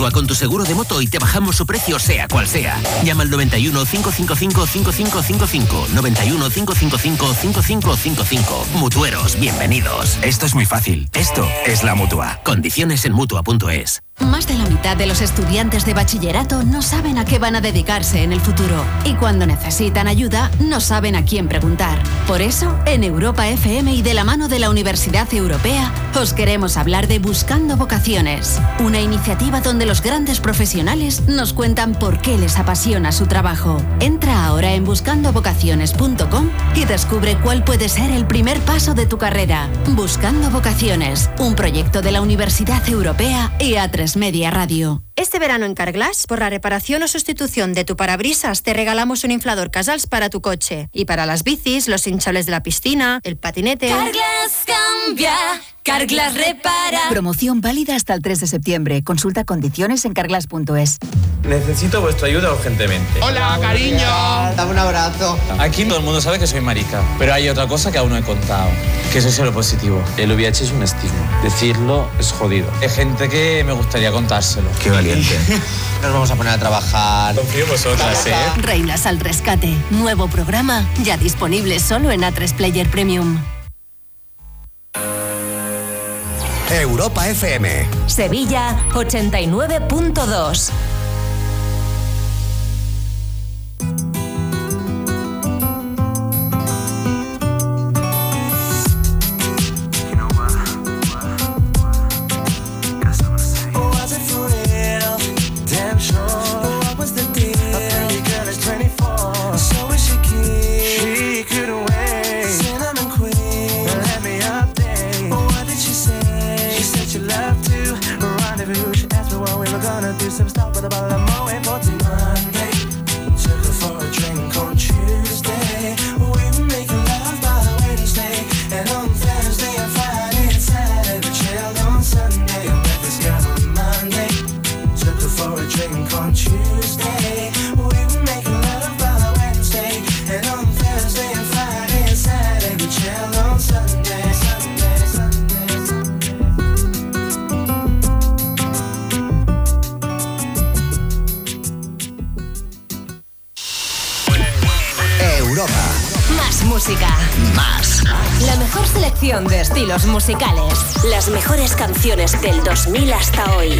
Mutua con tu seguro de moto y te bajamos su precio, sea cual sea. Llama al 91 555 5555. 91 555 5555. Mutueros, bienvenidos. Esto es muy fácil. Esto es la mutua. Condiciones en mutua.es. Más de la mitad de los estudiantes de bachillerato no saben a qué van a dedicarse en el futuro y cuando necesitan ayuda no saben a quién preguntar. Por eso, en Europa FM y de la mano de la Universidad Europea, os queremos hablar de Buscando Vocaciones, una iniciativa donde los grandes profesionales nos cuentan por qué les apasiona su trabajo. Entra ahora en buscandovocaciones.com y descubre cuál puede ser el primer paso de tu carrera. Buscando Vocaciones, un proyecto de la Universidad Europea y A3 Media Radio. Este verano en Carglass, por la reparación o sustitución de tu parabrisas, te regalamos un inflador Casals para tu coche. Y para las bicis, los hinchables de la piscina, el patinete. Carglass cambia, Carglass repara. Promoción válida hasta el 3 de septiembre. Consulta condiciones en carglass.es. Necesito vuestra ayuda urgentemente. Hola, cariño. Dame un abrazo. Aquí todo el mundo sabe que soy marica, pero hay otra cosa que aún no he contado, que soy lo positivo. El VIH es un estigma. Decirlo es jodido. Hay gente que me gustaría contárselo. Qué <laughs> Nos vamos a poner a trabajar. Confío en vosotras, ¿eh? Reinas al rescate. Nuevo programa, ya disponible solo en A3 Player Premium. Europa FM. Sevilla 89.2. Some stuff with a bottle of Moet for mejor selección de estilos musicales. Las mejores canciones del 2000 hasta hoy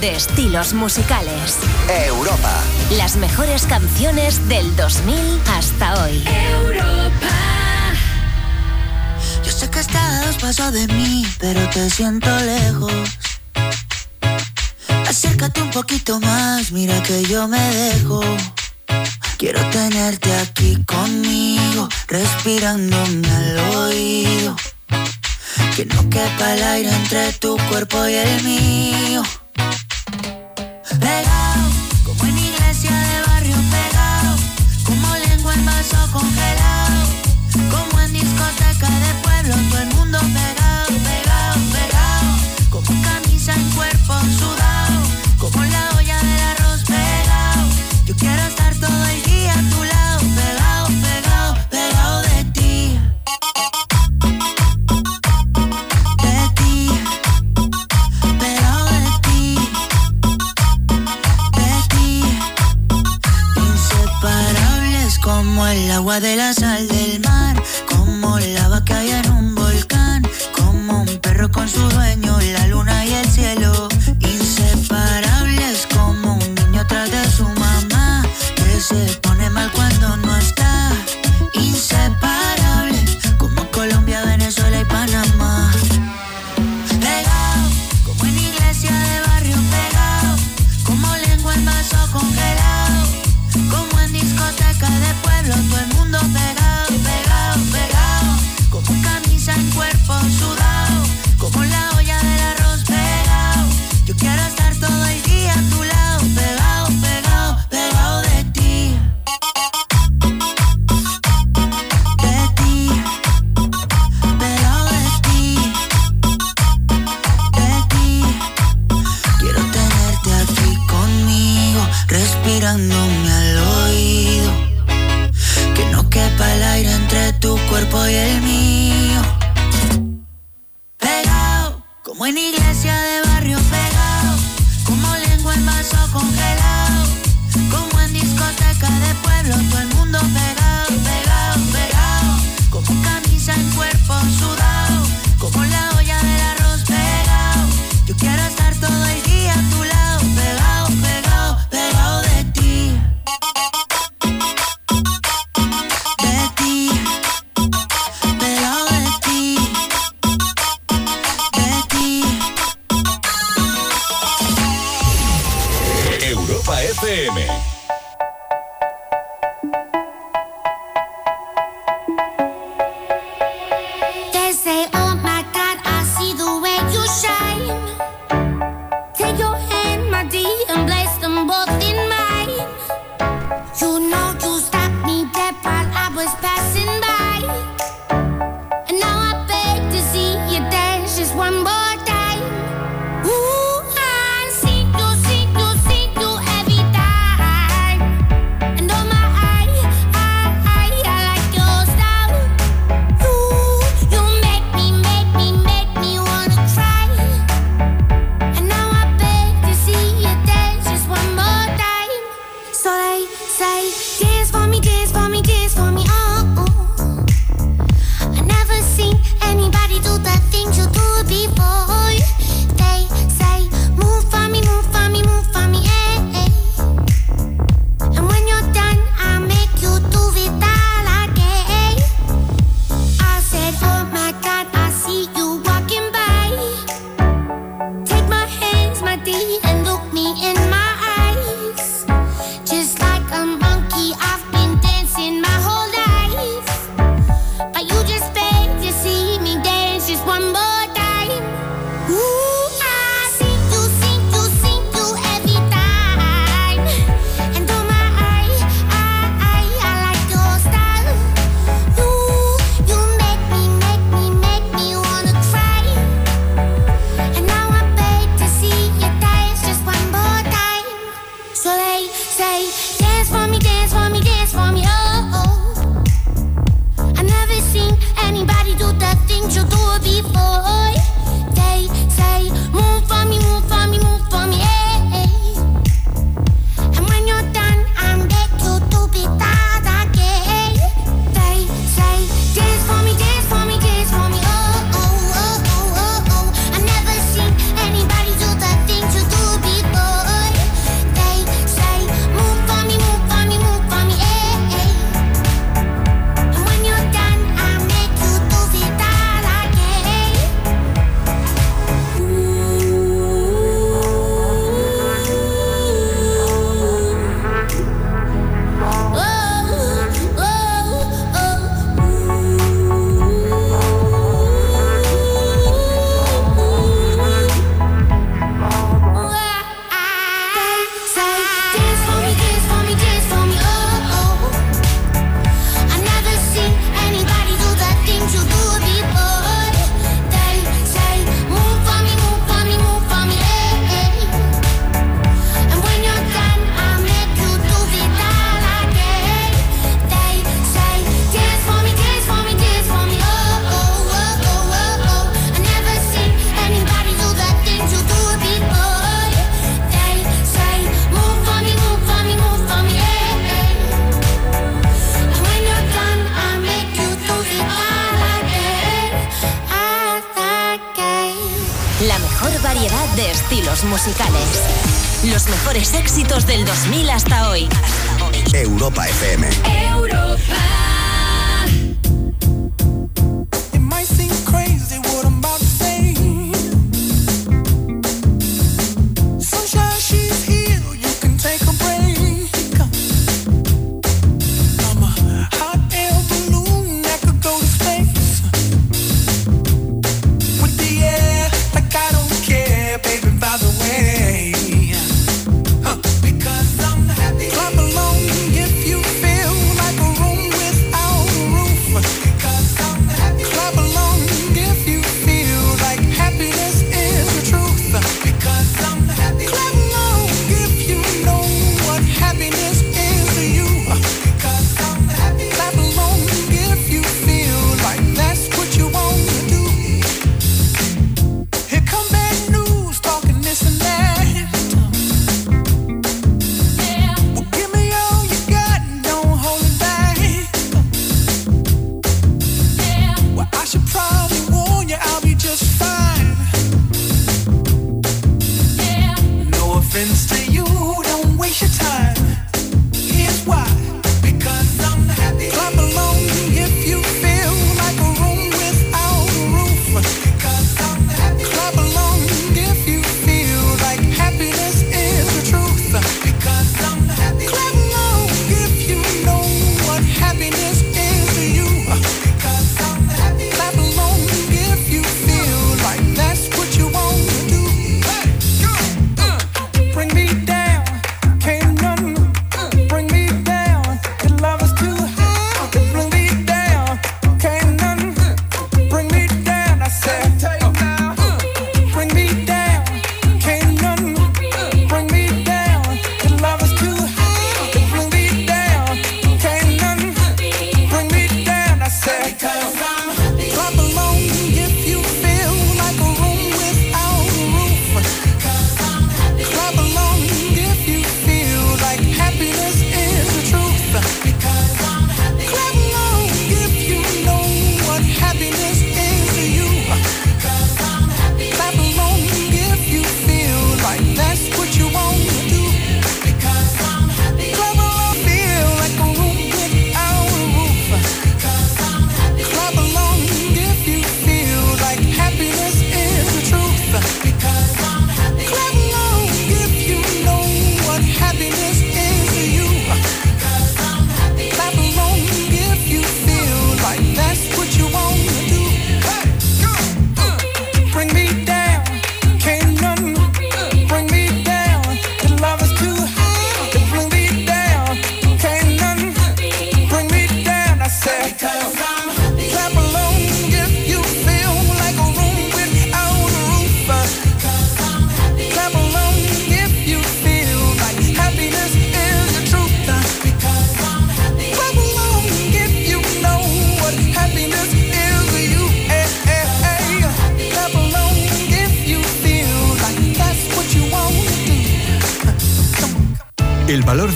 de estilos musicales. Europa. Las mejores canciones del 2000 hasta hoy. Europa. Yo sé que estás a dos pasos de mí, pero te siento lejos. Acércate un poquito más, mira que yo me dejo. Quiero tenerte aquí conmigo, respirándome al oído. Que no quepa el aire entre tu cuerpo y el mío. sal del mar, como lava que hay en un volcán, como un perro con su dueño, la luz.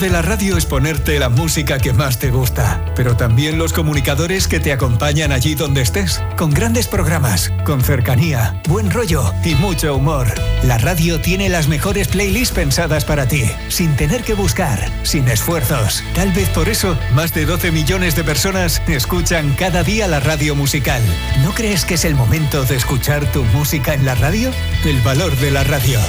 De la radio es ponerte la música que más te gusta, pero también los comunicadores que te acompañan allí donde estés, con grandes programas, con cercanía, buen rollo y mucho humor. La radio tiene las mejores playlists pensadas para ti, sin tener que buscar, sin esfuerzos. Tal vez por eso, más de 12 millones de personas escuchan cada día la radio musical. ¿No crees que es el momento de escuchar tu música en la radio? El valor de la radio.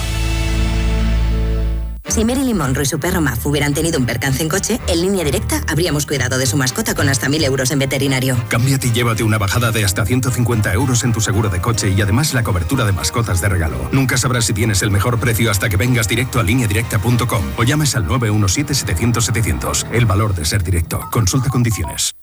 Si Marilyn Monroe y su perro Maf hubieran tenido un percance en coche, en línea directa habríamos cuidado de su mascota con hasta 1000 euros en veterinario. Cámbiate y llévate una bajada de hasta 150 euros en tu seguro de coche y además la cobertura de mascotas de regalo. Nunca sabrás si tienes el mejor precio hasta que vengas directo a lineadirecta.com o llames al 917-700-700. El valor de ser directo. Consulta condiciones.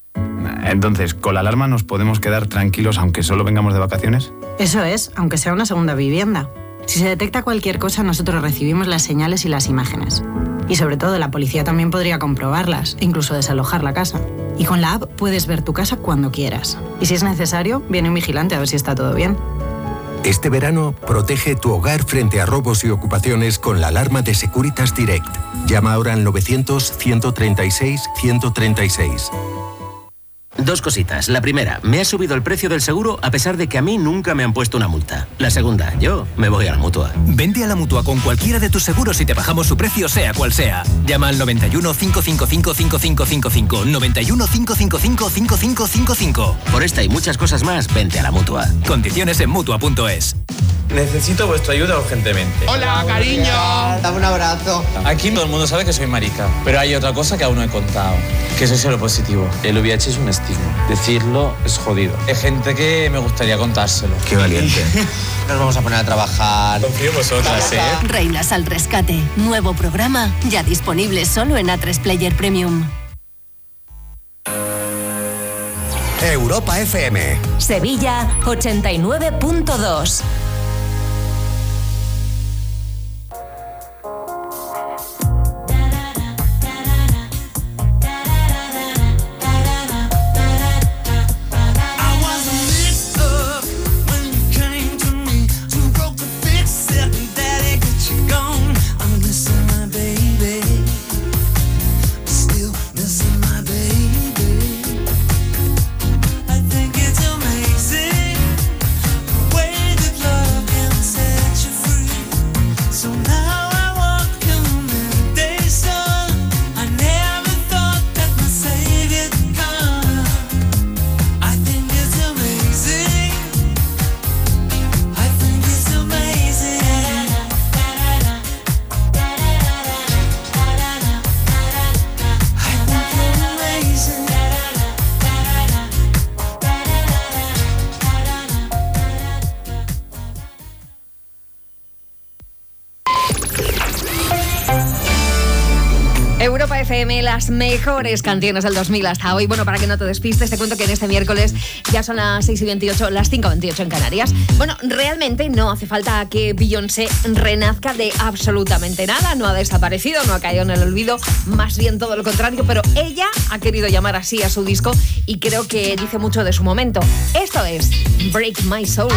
Entonces, ¿con la alarma nos podemos quedar tranquilos aunque solo vengamos de vacaciones? Eso es, aunque sea una segunda vivienda. Si se detecta cualquier cosa, nosotros recibimos las señales y las imágenes. Y sobre todo, la policía también podría comprobarlas, incluso desalojar la casa. Y con la app puedes ver tu casa cuando quieras. Y si es necesario, viene un vigilante a ver si está todo bien. Este verano, protege tu hogar frente a robos y ocupaciones con la alarma de Securitas Direct. Llama ahora al 900-136-136. Dos cositas. La primera, me ha subido el precio del seguro a pesar de que a mí nunca me han puesto una multa. La segunda, yo me voy a la mutua. Vente a la mutua con cualquiera de tus seguros y te bajamos su precio, sea cual sea. Llama al 91 555 5555. 91 555 5555. Por esta y muchas cosas más, vente a la mutua. Condiciones en mutua.es. Necesito vuestra ayuda urgentemente. Hola, cariño. Dame un abrazo. Aquí todo el mundo sabe que soy marica, pero hay otra cosa que aún no he contado, que soy solo positivo. El VIH es un estigma. Decirlo es jodido. Hay gente que me gustaría contárselo. Qué valiente. <laughs> Nos vamos a poner a trabajar. Confío en vosotras, ¿eh? Reinas al rescate. Nuevo programa, ya disponible solo en A3 Player Premium. Europa FM. Sevilla 89.2. las mejores canciones del 2000 hasta hoy. Bueno, para que no te despistes, te cuento que en este miércoles ya son las 6 y 28, las 5 y 28 en Canarias. Bueno, realmente no hace falta que Beyoncé renazca de absolutamente nada. No ha desaparecido, no ha caído en el olvido, más bien todo lo contrario, pero ella ha querido llamar así a su disco y creo que dice mucho de su momento. Esto es Break My Soul.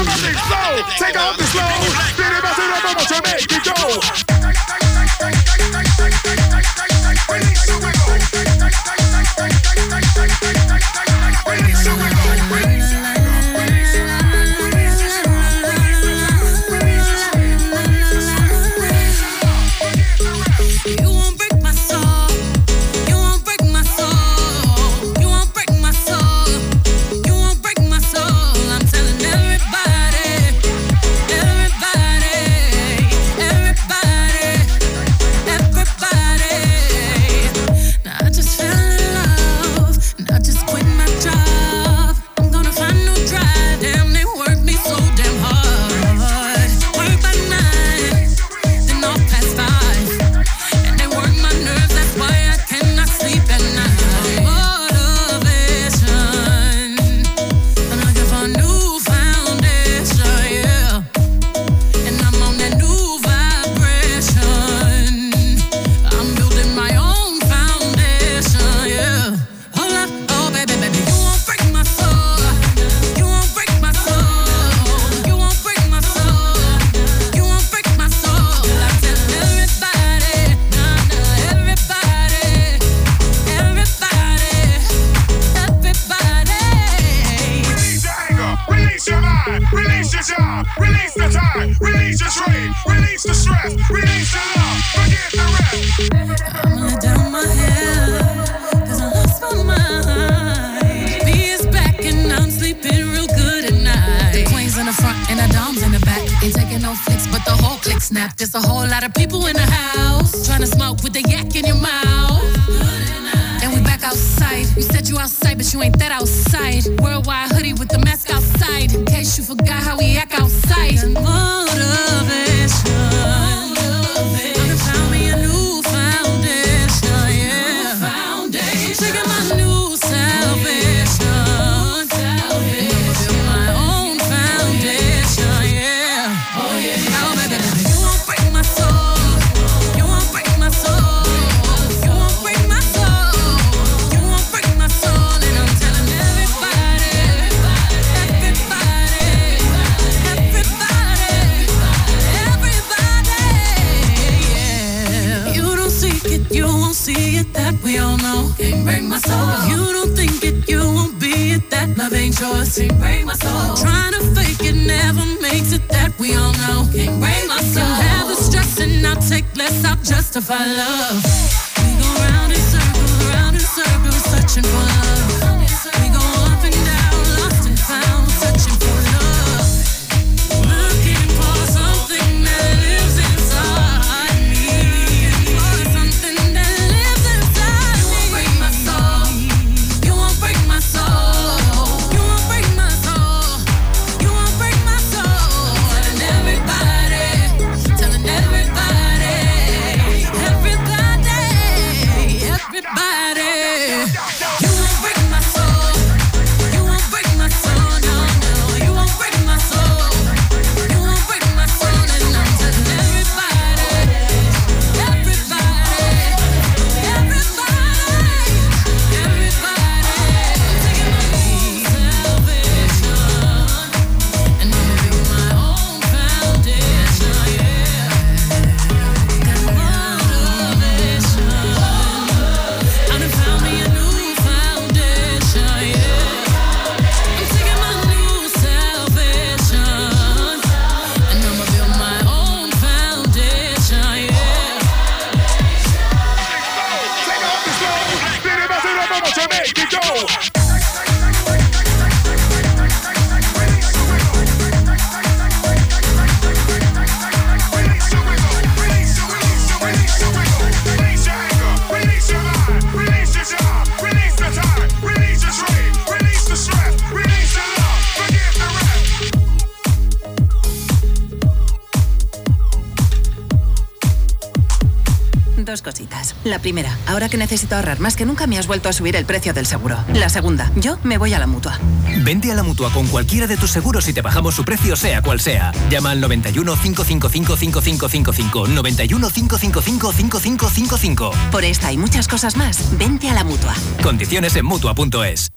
Primera, ahora que necesito ahorrar más que nunca me has vuelto a subir el precio del seguro. La segunda, yo me voy a la mutua. Vente a la mutua con cualquiera de tus seguros y te bajamos su precio, sea cual sea. Llama al 91 555 5555. 91 555 5555. Por esta y muchas cosas más, vente a la mutua. Condiciones en mutua.es.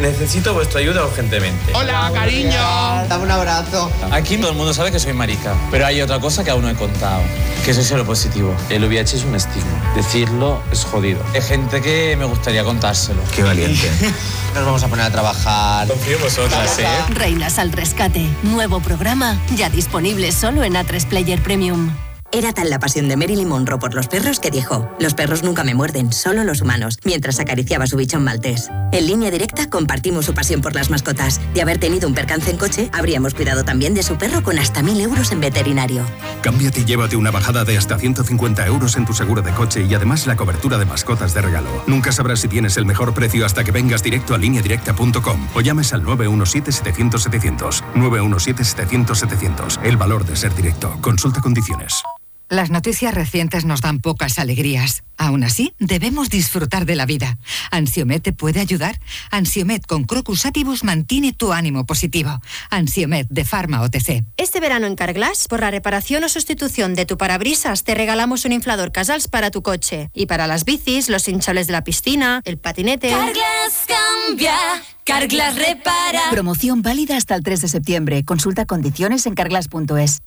Necesito vuestra ayuda urgentemente. Hola, cariño. Dame un abrazo. Aquí todo el mundo sabe que soy marica, pero hay otra cosa que aún no he contado, que soy cero positivo. El VIH es un estigma. Decirlo es jodido. Hay gente que me gustaría contárselo. Qué valiente. <laughs> Nos vamos a poner a trabajar. Confío en vosotras, ¿eh? Reinas al rescate. Nuevo programa, ya disponible solo en A3 Player Premium. Era tal la pasión de Marilyn Monroe por los perros que dijo, los perros nunca me muerden, solo los humanos, mientras acariciaba su bichón maltés. En línea directa compartimos su pasión por las mascotas. De haber tenido un percance en coche, habríamos cuidado también de su perro con hasta mil euros en veterinario. Cámbiate y llévate una bajada de hasta 150 euros en tu seguro de coche y además la cobertura de mascotas de regalo. Nunca sabrás si tienes el mejor precio hasta que vengas directo a lineadirecta.com o llames al 917-700-700. 917-700-700. El valor de ser directo. Consulta condiciones. Las noticias recientes nos dan pocas alegrías. Aún así, debemos disfrutar de la vida. ¿Ansiomet te puede ayudar? Ansiomet con Crocus Atibus mantiene tu ánimo positivo. Ansiomet de Pharma OTC. Este verano en Carglass, por la reparación o sustitución de tu parabrisas, te regalamos un inflador Casals para tu coche. Y para las bicis, los hinchables de la piscina, el patinete. Carglass cambia, Carglass repara. Promoción válida hasta el 3 de septiembre. Consulta condiciones en carglass.es.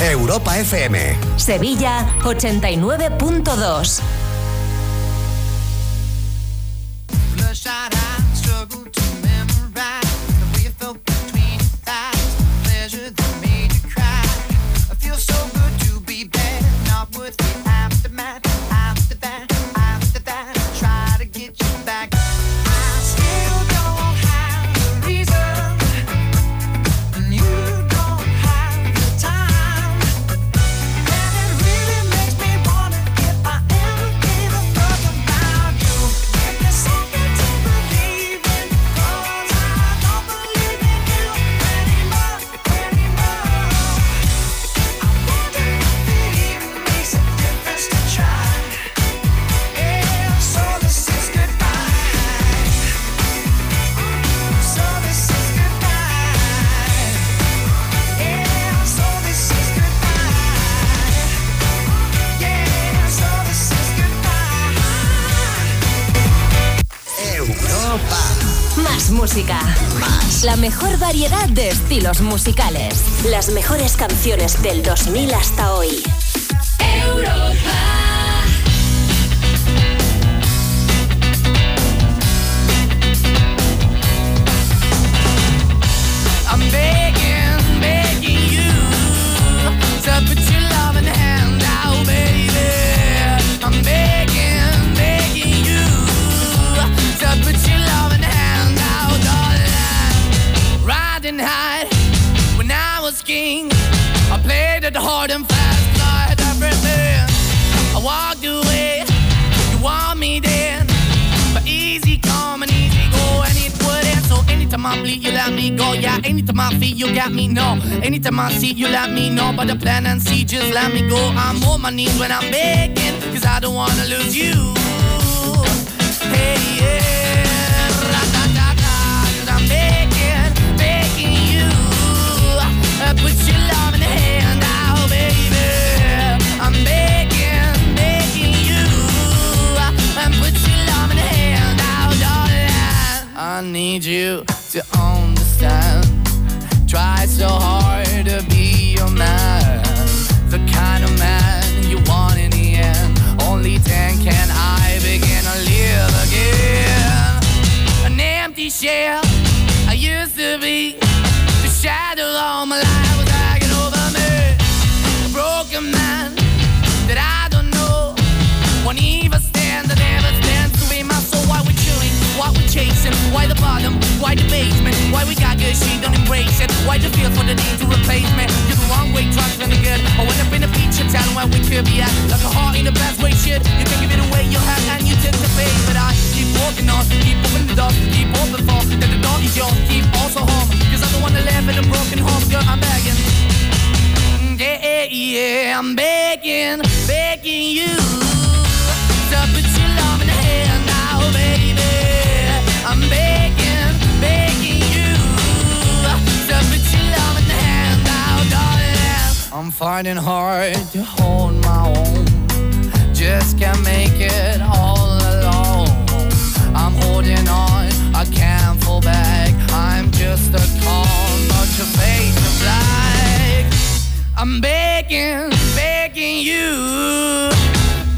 Europa FM. Sevilla 89.2. Más música. Más. La mejor variedad de estilos musicales. Las mejores canciones del 2000 hasta hoy. Europa. Was king. I played it hard and fast, I had everything. I walked away, you want me then. But easy come and easy go, and it wouldn't. So anytime I bleed, you let me go. Yeah, anytime I feel, you got me, no. Anytime I see, you let me know. But the plan and see, just let me go. I'm on my knees when I'm begging, cause I don't wanna lose you. Hey, yeah. Shell I used to be. The shadow all my life Won't even stand, I never stand to be my soul. Why we chilling? Why we chasing? Why the bottom? Why the basement? Why we got good, she don't embrace it? Why the feel for the need to replace me? You're the wrong way, to the good. I went up in a feature town where we could be at. Like a heart in the best way, shit. You can give it away, you have, and you took the bait. But I keep walking on, keep moving the door, keep open for that the door is yours, keep also home. Cause I'm the one that live in a broken home, girl, I'm begging. Yeah, yeah, the baby. I'm begging, begging you I'm finding hard to hold my own. Just can't make it all alone. I'm holding on, I can't fall back. I'm just a call, of black. I'm begging, begging you.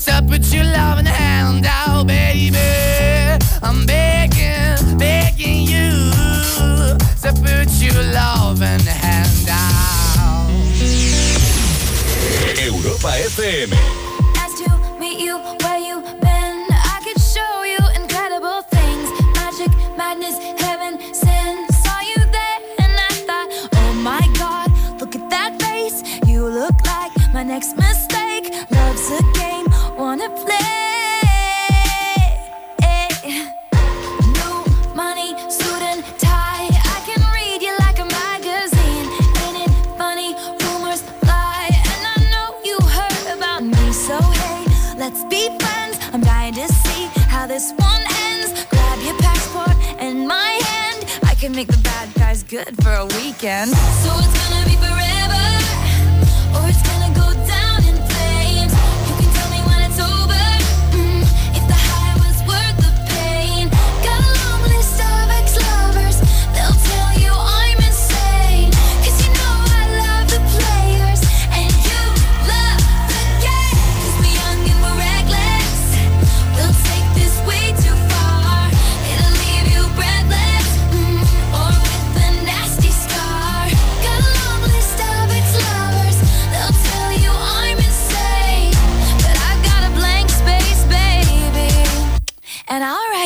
So put your loving hand out, baby. I'm begging, begging you. So put your loving hand out. Europa FM. Nice to meet you where you been. I could show you incredible things. Magic, madness, heaven, sin. Saw you there and I thought, oh my god, look at that face. You look like my next mistake. Love's a make the bad guys good for a weekend. So it's gonna be forever,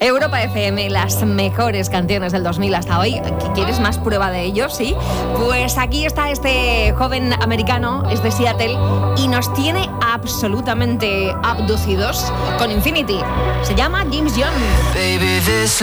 Europa FM, las mejores canciones del 2000 hasta hoy. ¿Quieres más prueba de ello? Sí. Pues aquí está este joven americano, es de Seattle, y nos tiene absolutamente abducidos con Infinity. Se llama James Young. Baby, this.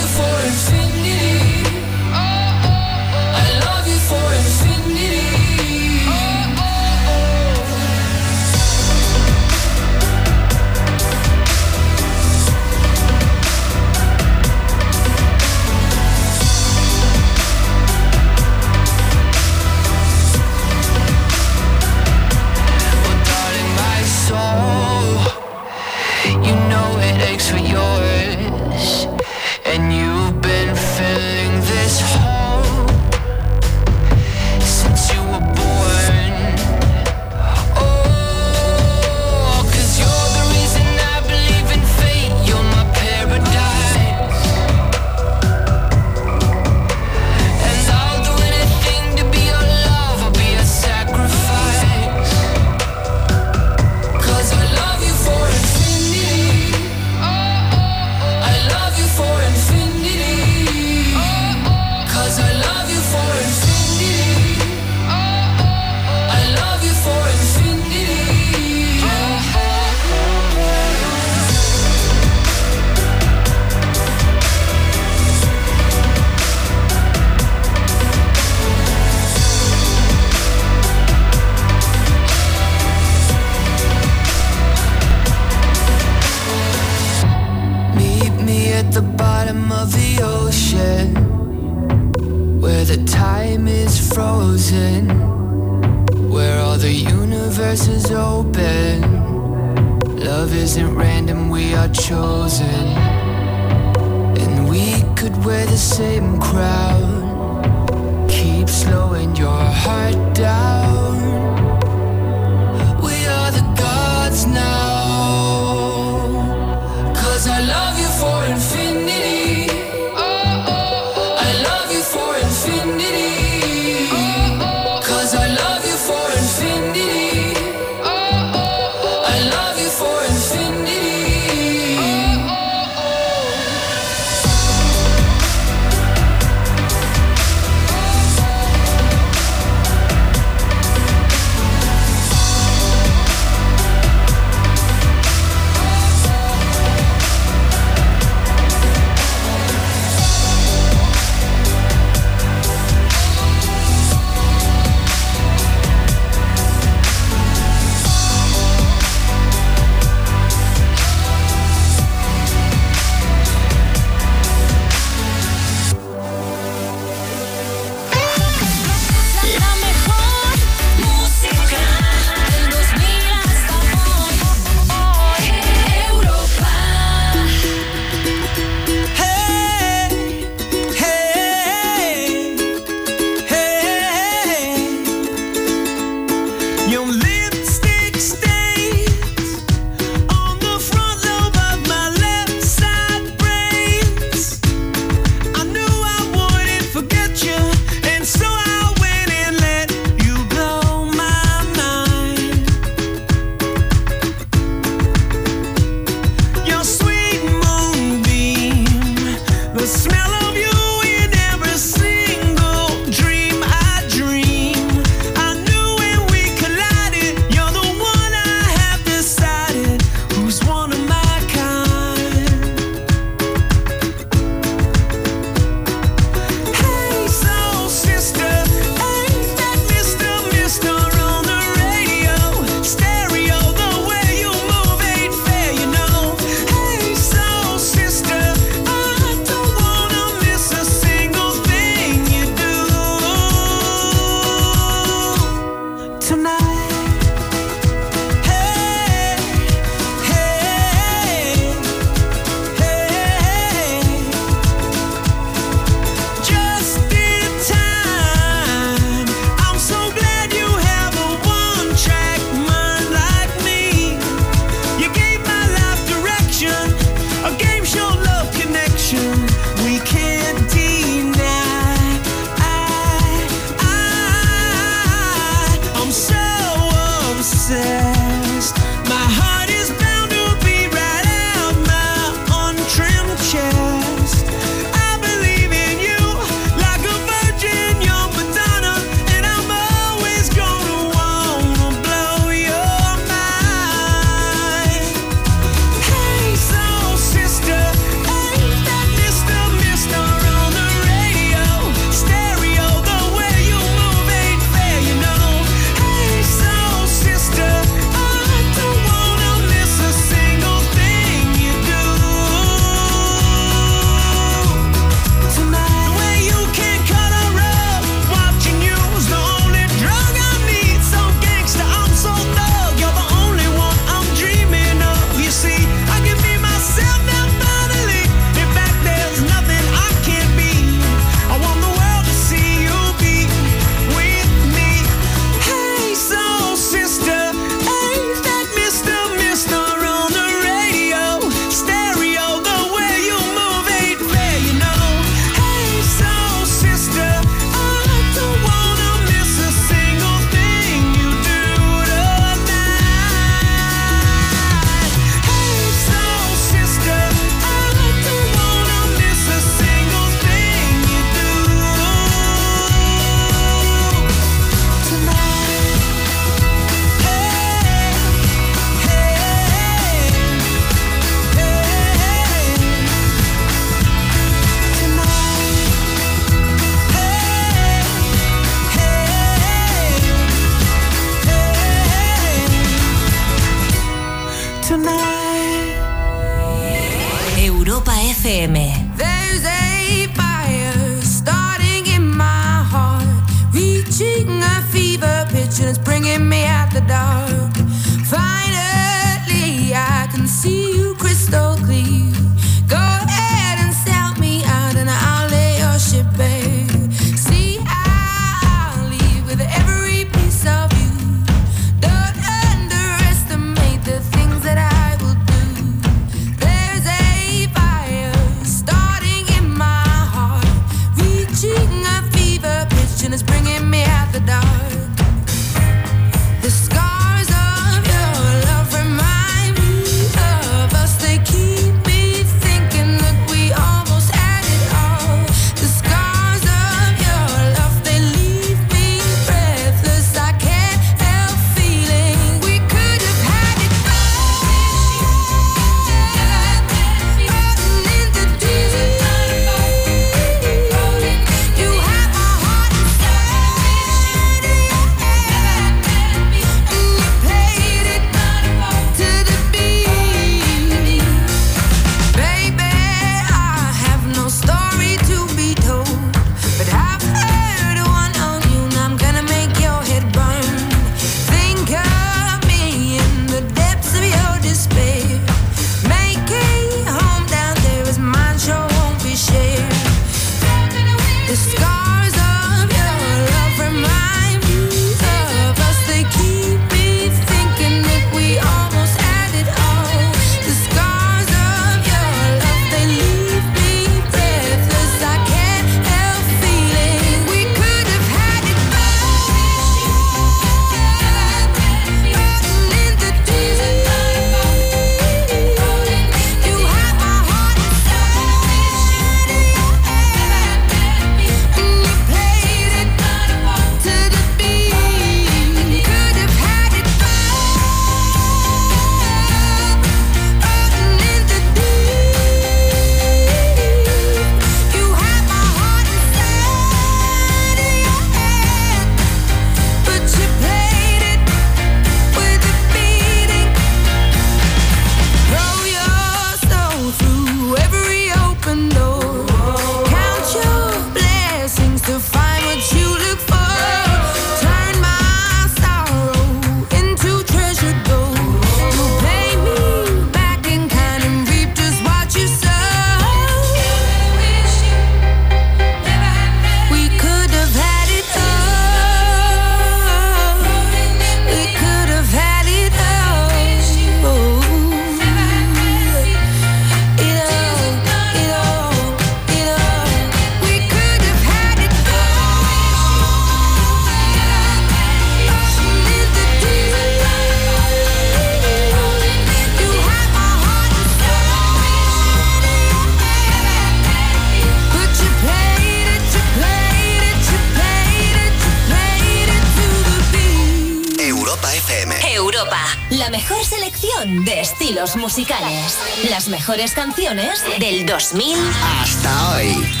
Musicales. Las mejores canciones del 2000 Hasta hoy.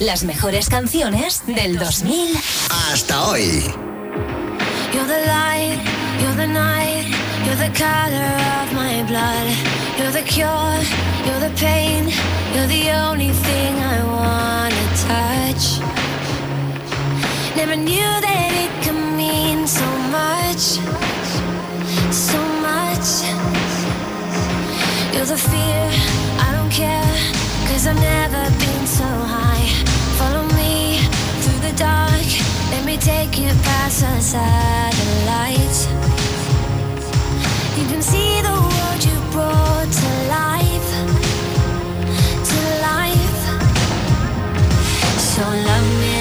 Las mejores canciones del 2000 hasta hoy. You're the light, you're the night, you're the color of my blood. You're the cure, you're the pain, you're the only thing I wanna touch. Never knew that it could mean so much, so much. You're the fear, I don't care, cause I've never been so high. dark. Let me take you past the lights. You can see the world you brought to life, to life. So love me.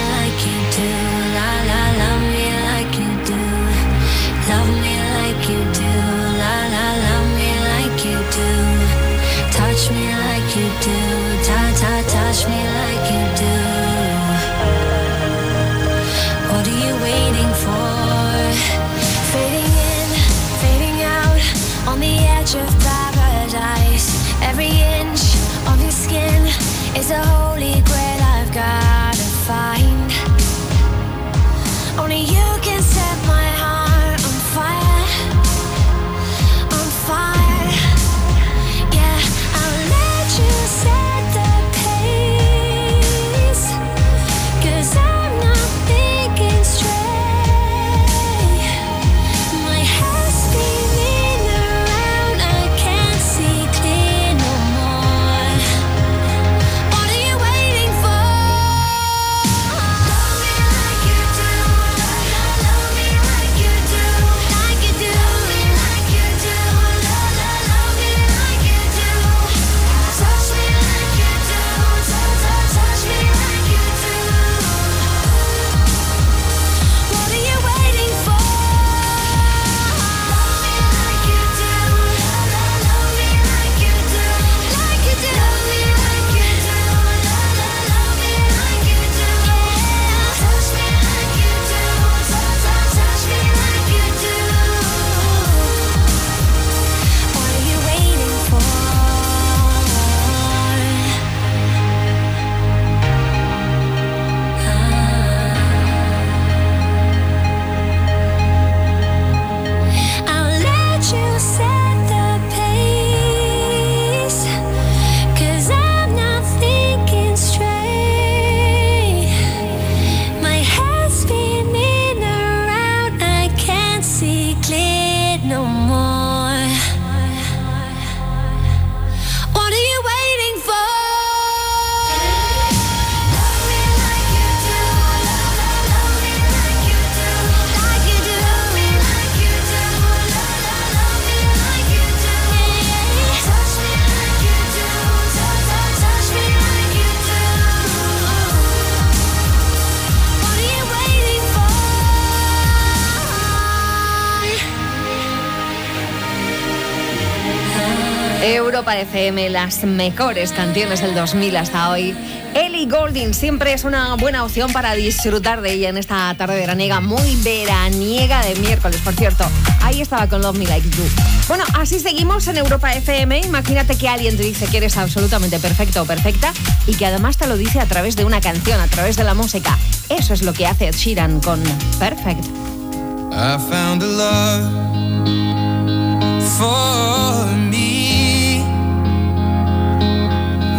Europa FM, las mejores canciones del 2000 hasta hoy. Ellie Golding siempre es una buena opción para disfrutar de ella en esta tarde veraniega, muy veraniega de miércoles, por cierto. Ahí estaba con Love Me Like You. Bueno, así seguimos en Europa FM. Imagínate que alguien te dice que eres absolutamente perfecto o perfecta y que además te lo dice a través de una canción, a través de la música. Eso es lo que hace Sheeran con Perfect. I found a love for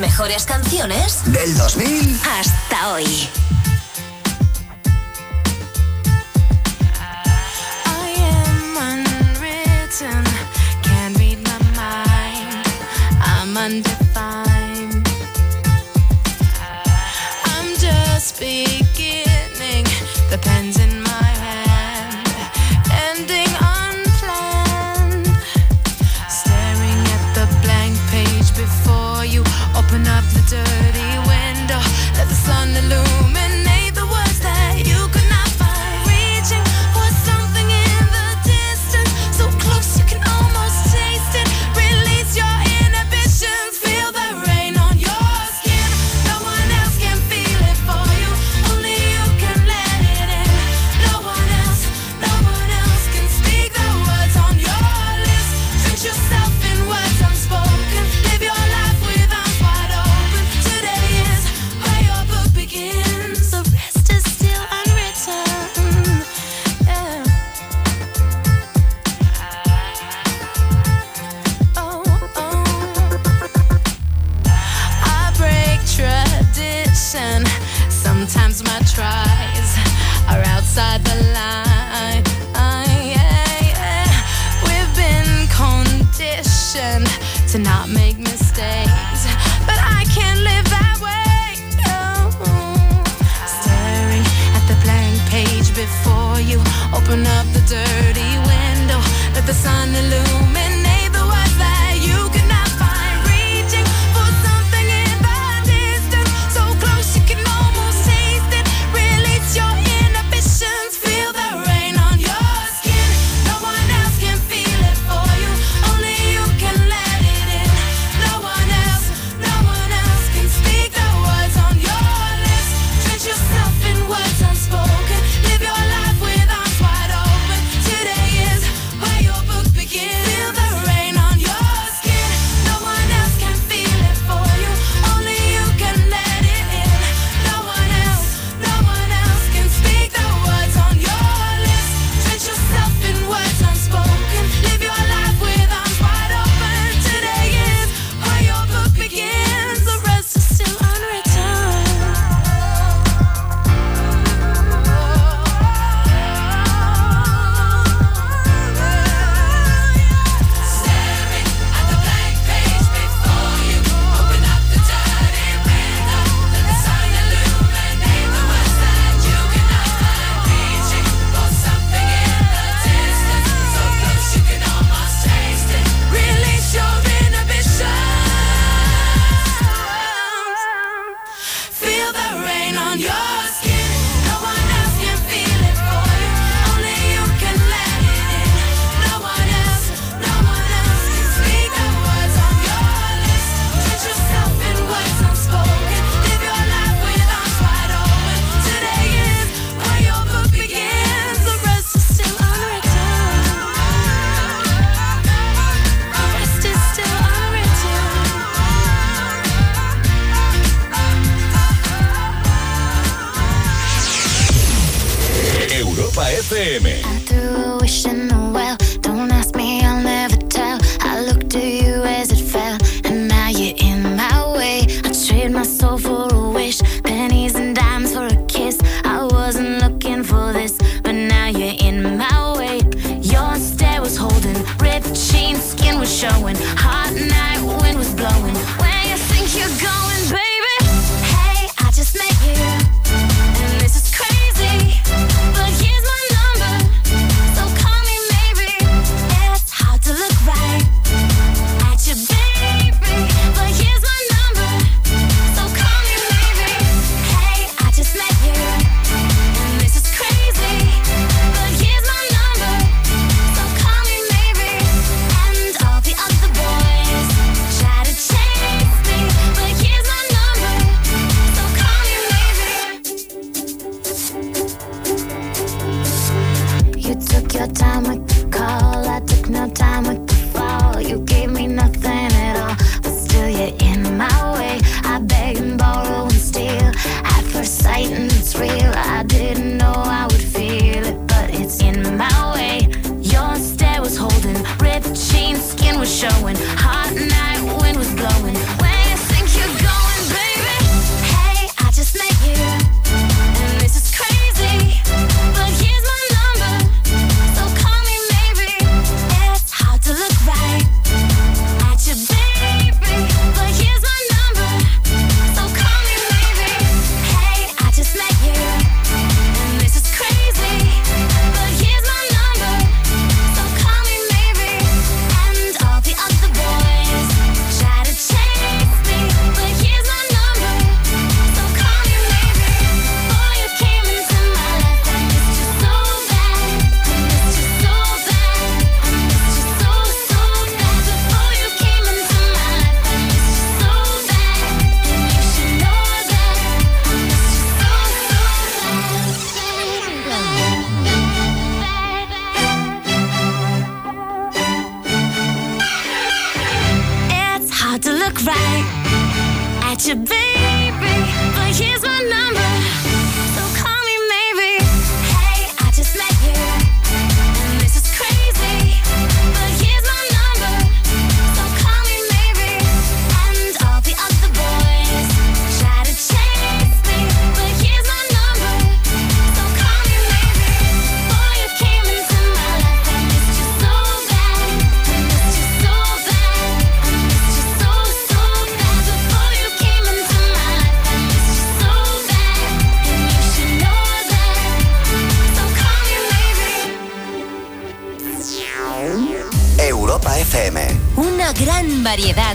mejores canciones.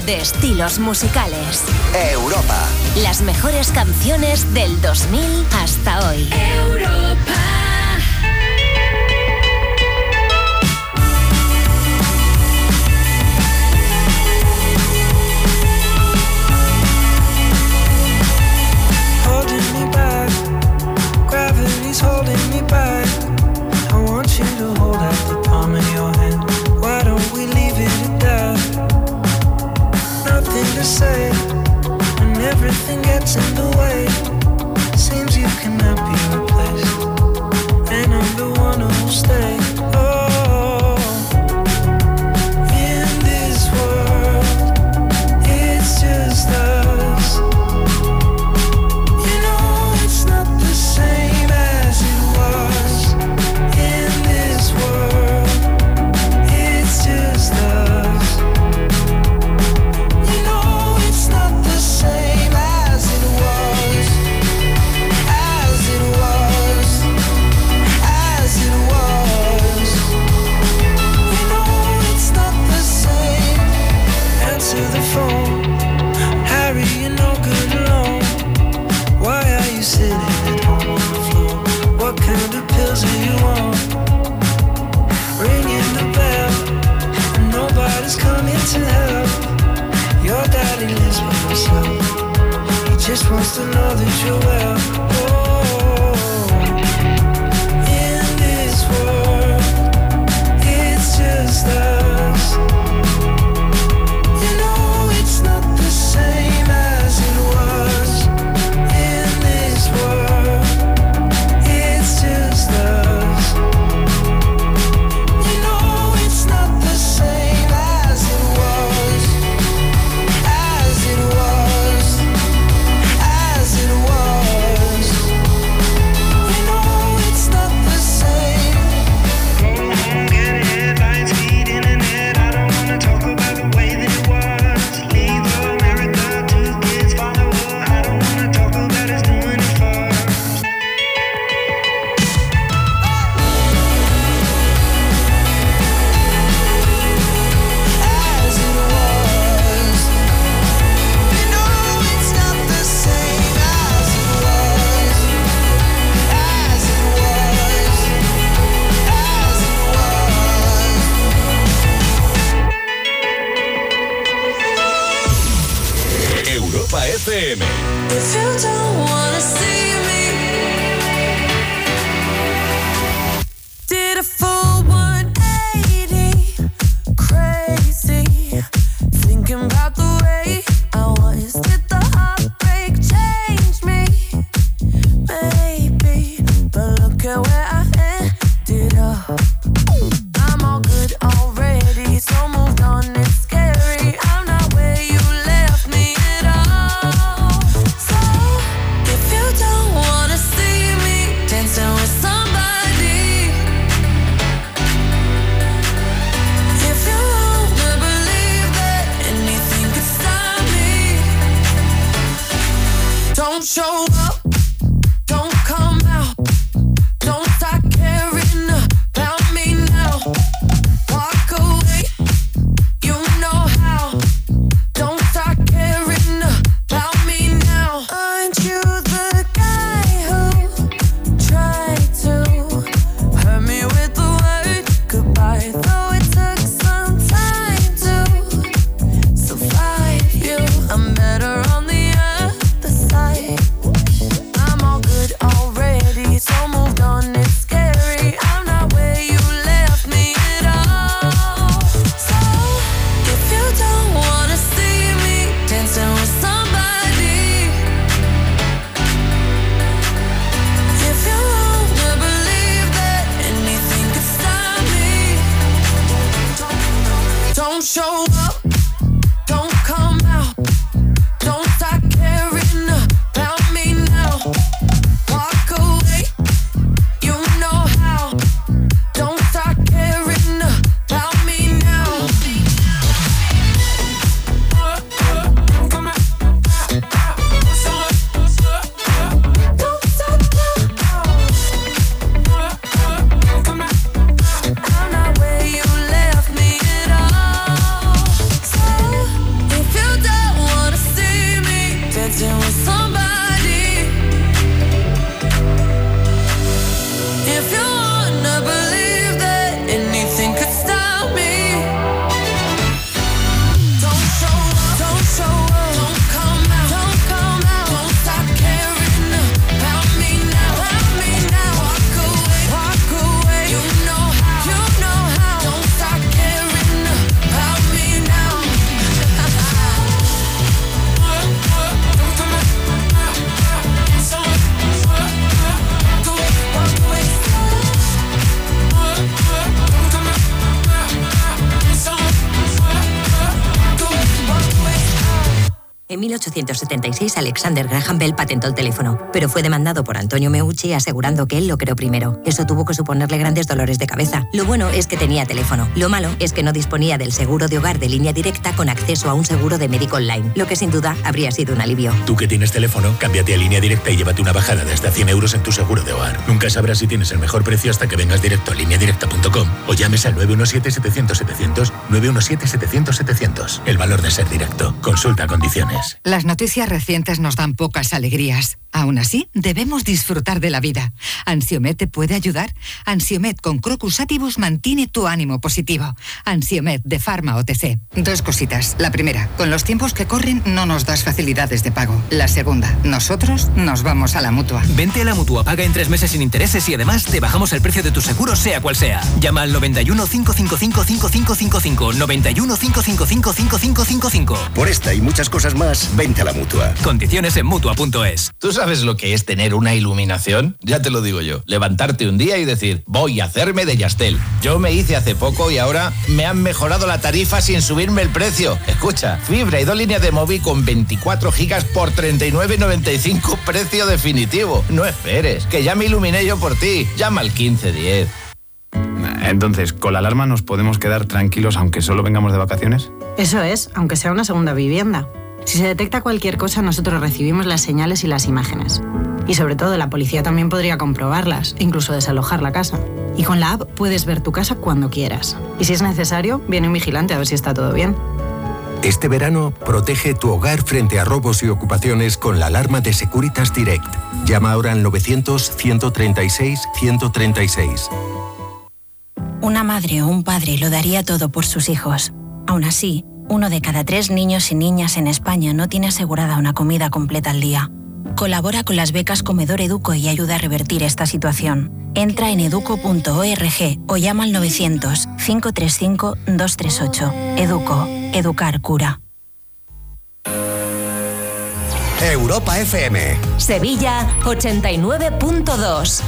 de estilos musicales. Europa. Las mejores canciones del 2000 hasta hoy. Europa. holding me back. I want you to say, and everything gets in the way. Seems you cannot be. to know that you're well. 1976 Alexander Graham Bell patentó el teléfono, pero fue demandado por Antonio Meucci asegurando que él lo creó primero. Eso tuvo que suponerle grandes dolores de cabeza. Lo bueno es que tenía teléfono. Lo malo es que no disponía del seguro de hogar de línea directa con acceso a un seguro de médico online, lo que sin duda habría sido un alivio. Tú que tienes teléfono, cámbiate a línea directa y llévate una bajada de hasta 100 euros en tu seguro de hogar. Nunca sabrás si tienes el mejor precio hasta que vengas directo a lineadirecta.com o llames al 917-700-700, 917-700-700. El valor de ser directo. Consulta condiciones noticias recientes nos dan pocas alegrías. Aún así, debemos disfrutar de la vida. ¿Ansiomet te puede ayudar? Ansiomet con Crocus Atibus mantiene tu ánimo positivo. Ansiomet de Pharma OTC. Dos cositas. La primera, con los tiempos que corren no nos das facilidades de pago. La segunda, nosotros nos vamos a la mutua. Vente a la mutua, paga en tres meses sin intereses y además te bajamos el precio de tu seguro, sea cual sea. Llama al 91 555 5555. 91 555 5555. Por esta y muchas cosas más, vente a la mutua. Condiciones en mutua.es. ¿Tú sabes lo que es tener una iluminación? Ya te lo digo yo. Levantarte un día y decir, voy a hacerme de Yastel. Yo me hice hace poco y ahora me han mejorado la tarifa sin subirme el precio. Escucha, fibra y dos líneas de móvil con 24 gigas por 39.95 precio definitivo. No esperes, que ya me iluminé yo por ti. Llama al 1510. Entonces, ¿con la alarma nos podemos quedar tranquilos aunque solo vengamos de vacaciones? Eso es, aunque sea una segunda vivienda. Si se detecta cualquier cosa, nosotros recibimos las señales y las imágenes. Y sobre todo, la policía también podría comprobarlas, incluso desalojar la casa. Y con la app puedes ver tu casa cuando quieras. Y si es necesario, viene un vigilante a ver si está todo bien. Este verano, protege tu hogar frente a robos y ocupaciones con la alarma de Securitas Direct. Llama ahora al 900-136-136. Una madre o un padre lo daría todo por sus hijos. Aún así, uno de cada tres niños y niñas en España no tiene asegurada una comida completa al día. Colabora con las becas Comedor Educo y ayuda a revertir esta situación. Entra en educo.org o llama al 900-535-238. Educo. Educar cura. Europa FM. Sevilla 89.2.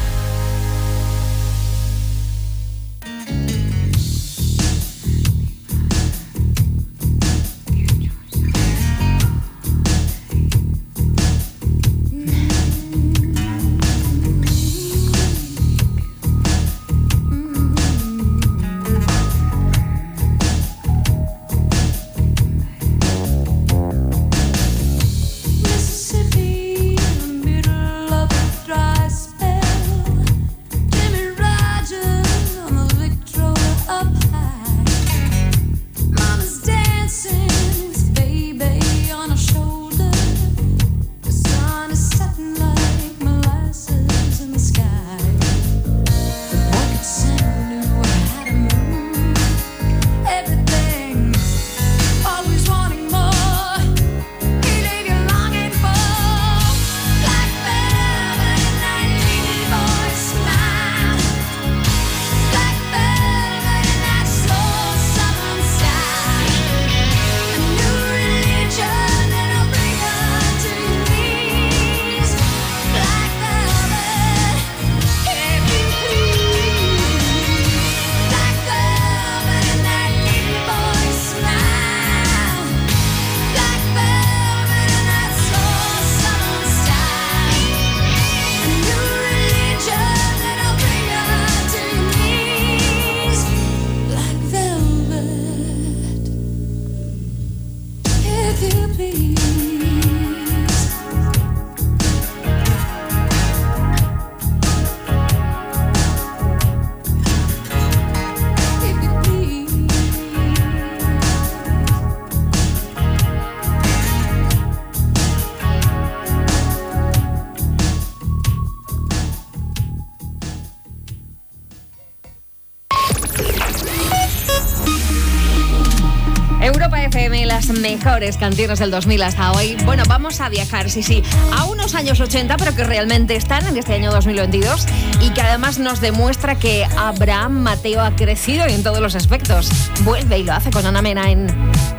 mejores canciones del 2000 hasta hoy. Bueno, vamos a viajar, sí, sí, a unos años 80, pero que realmente están en este año 2022 y que además nos demuestra que Abraham Mateo ha crecido en todos los aspectos. Vuelve y lo hace con Ana Mena en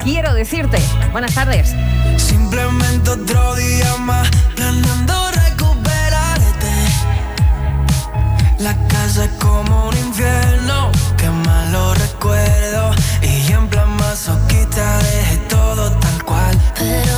Quiero decirte. Buenas tardes. Simplemente otro día más planeando recuperarte. La casa es como un infierno, que malo recuerdo. Y en plan masoquista dejé todo. Pero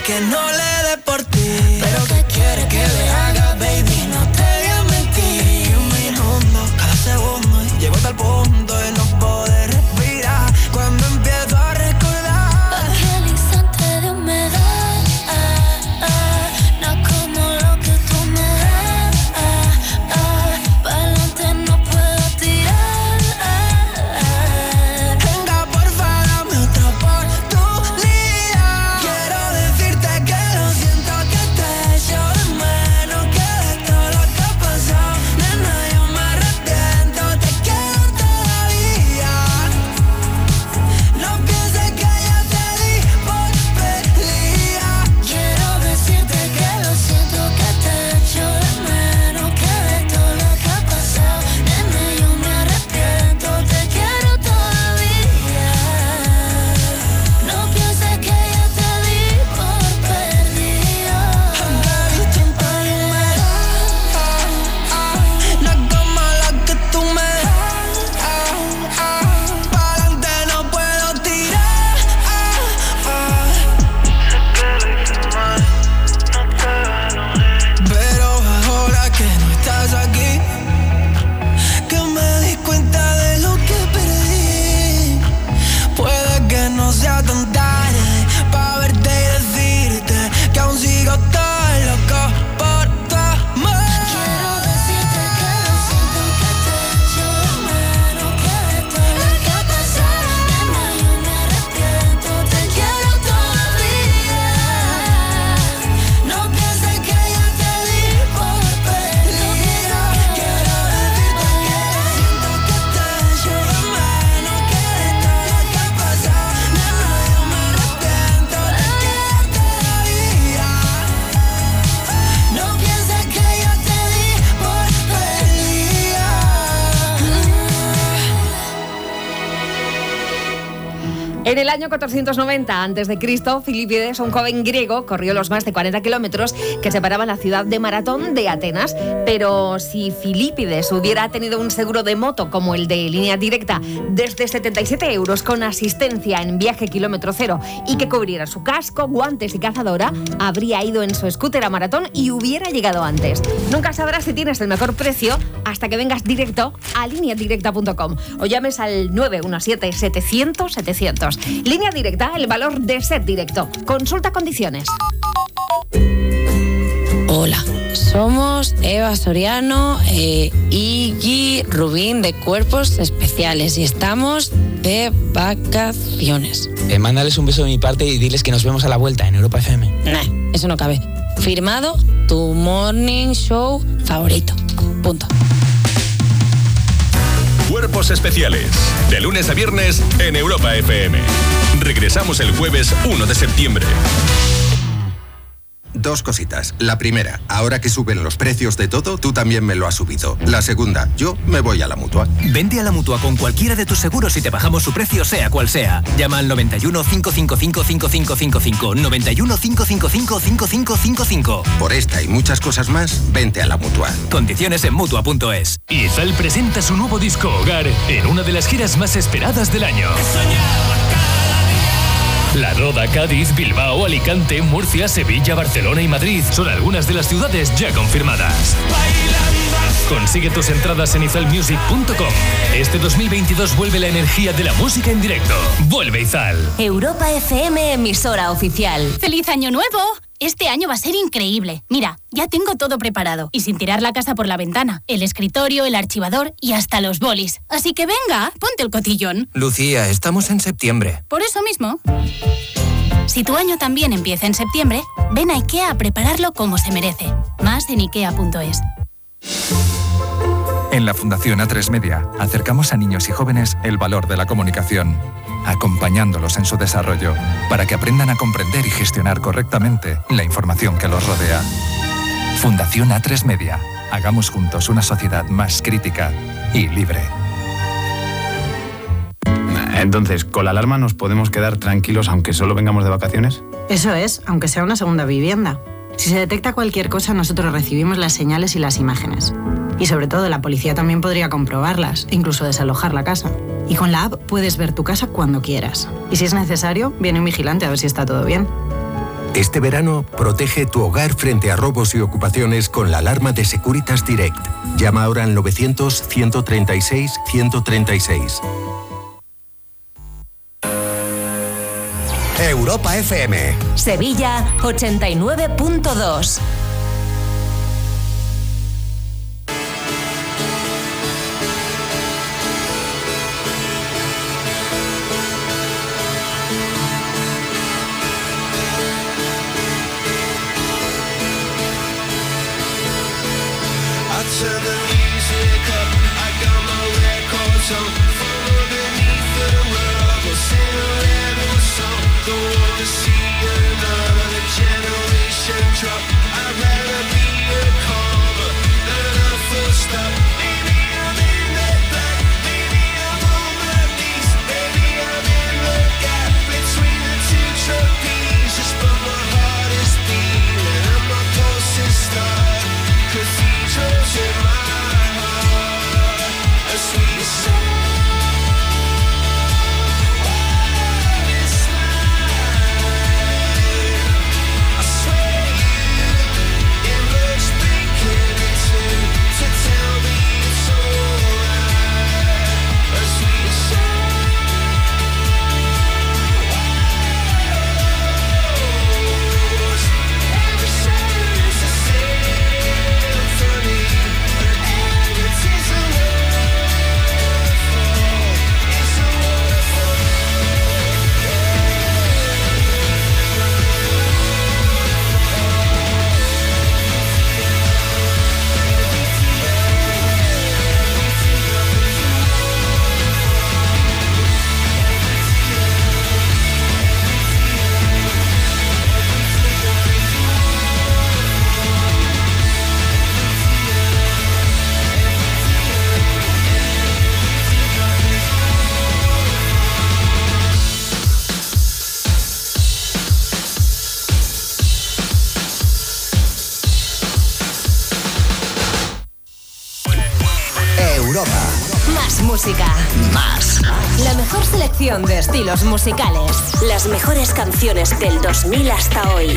que no año 490 a.C., Filipides, un joven griego, corrió los más de 40 kilómetros que separaban la ciudad de Maratón de Atenas. Pero si Filipides hubiera tenido un seguro de moto como el de línea directa desde 77 euros con asistencia en viaje kilómetro cero y que cubriera su casco, guantes y cazadora, habría ido en su scooter a Maratón y hubiera llegado antes. Nunca sabrás si tienes el mejor precio hasta que vengas directo a lineadirecta.com o llames al 917-700-700. Línea directa, el valor de ser directo. Consulta condiciones. Hola, somos Eva Soriano e Iggy Rubín de Cuerpos Especiales y estamos de vacaciones. Eh, mándales un beso de mi parte y diles que nos vemos a la vuelta en Europa FM. Nah, eso no cabe. Firmado tu morning show favorito. Punto. Cuerpos especiales. De lunes a viernes en Europa FM. Regresamos el jueves 1 de septiembre. Dos cositas. La primera, ahora que suben los precios de todo, tú también me lo has subido. La segunda, yo me voy a la mutua. Vente a la mutua con cualquiera de tus seguros y te bajamos su precio, sea cual sea. Llama al 91 555 5555. 91 555 5555. Por esta y muchas cosas más, vente a la mutua. Condiciones en mutua.es. Izal presenta su nuevo disco Hogar en una de las giras más esperadas del año. La Roda, Cádiz, Bilbao, Alicante, Murcia, Sevilla, Barcelona y Madrid son algunas de las ciudades ya confirmadas. Consigue tus entradas en izalmusic.com. Este 2022 vuelve la energía de la música en directo. Vuelve Izal. Europa FM, emisora oficial. ¡Feliz Año Nuevo! Este año va a ser increíble. Mira, ya tengo todo preparado y sin tirar la casa por la ventana. El escritorio, el archivador y hasta los bolis. Así que venga, ponte el cotillón. Lucía, estamos en septiembre. Por eso mismo. Si tu año también empieza en septiembre, ven a IKEA a prepararlo como se merece. Más en ikea.es. En la Fundación A3 Media acercamos a niños y jóvenes el valor de la comunicación, acompañándolos en su desarrollo para que aprendan a comprender y gestionar correctamente la información que los rodea. Fundación A3 Media. Hagamos juntos una sociedad más crítica y libre. Entonces, ¿con la alarma nos podemos quedar tranquilos aunque solo vengamos de vacaciones? Eso es, aunque sea una segunda vivienda. Si se detecta cualquier cosa, nosotros recibimos las señales y las imágenes. Y sobre todo, la policía también podría comprobarlas, incluso desalojar la casa. Y con la app puedes ver tu casa cuando quieras. Y si es necesario, viene un vigilante a ver si está todo bien. Este verano, protege tu hogar frente a robos y ocupaciones con la alarma de Securitas Direct. Llama ahora al 900-136-136. Europa FM. Sevilla 89.2. truck. De estilos musicales. Las mejores canciones del 2000 hasta hoy.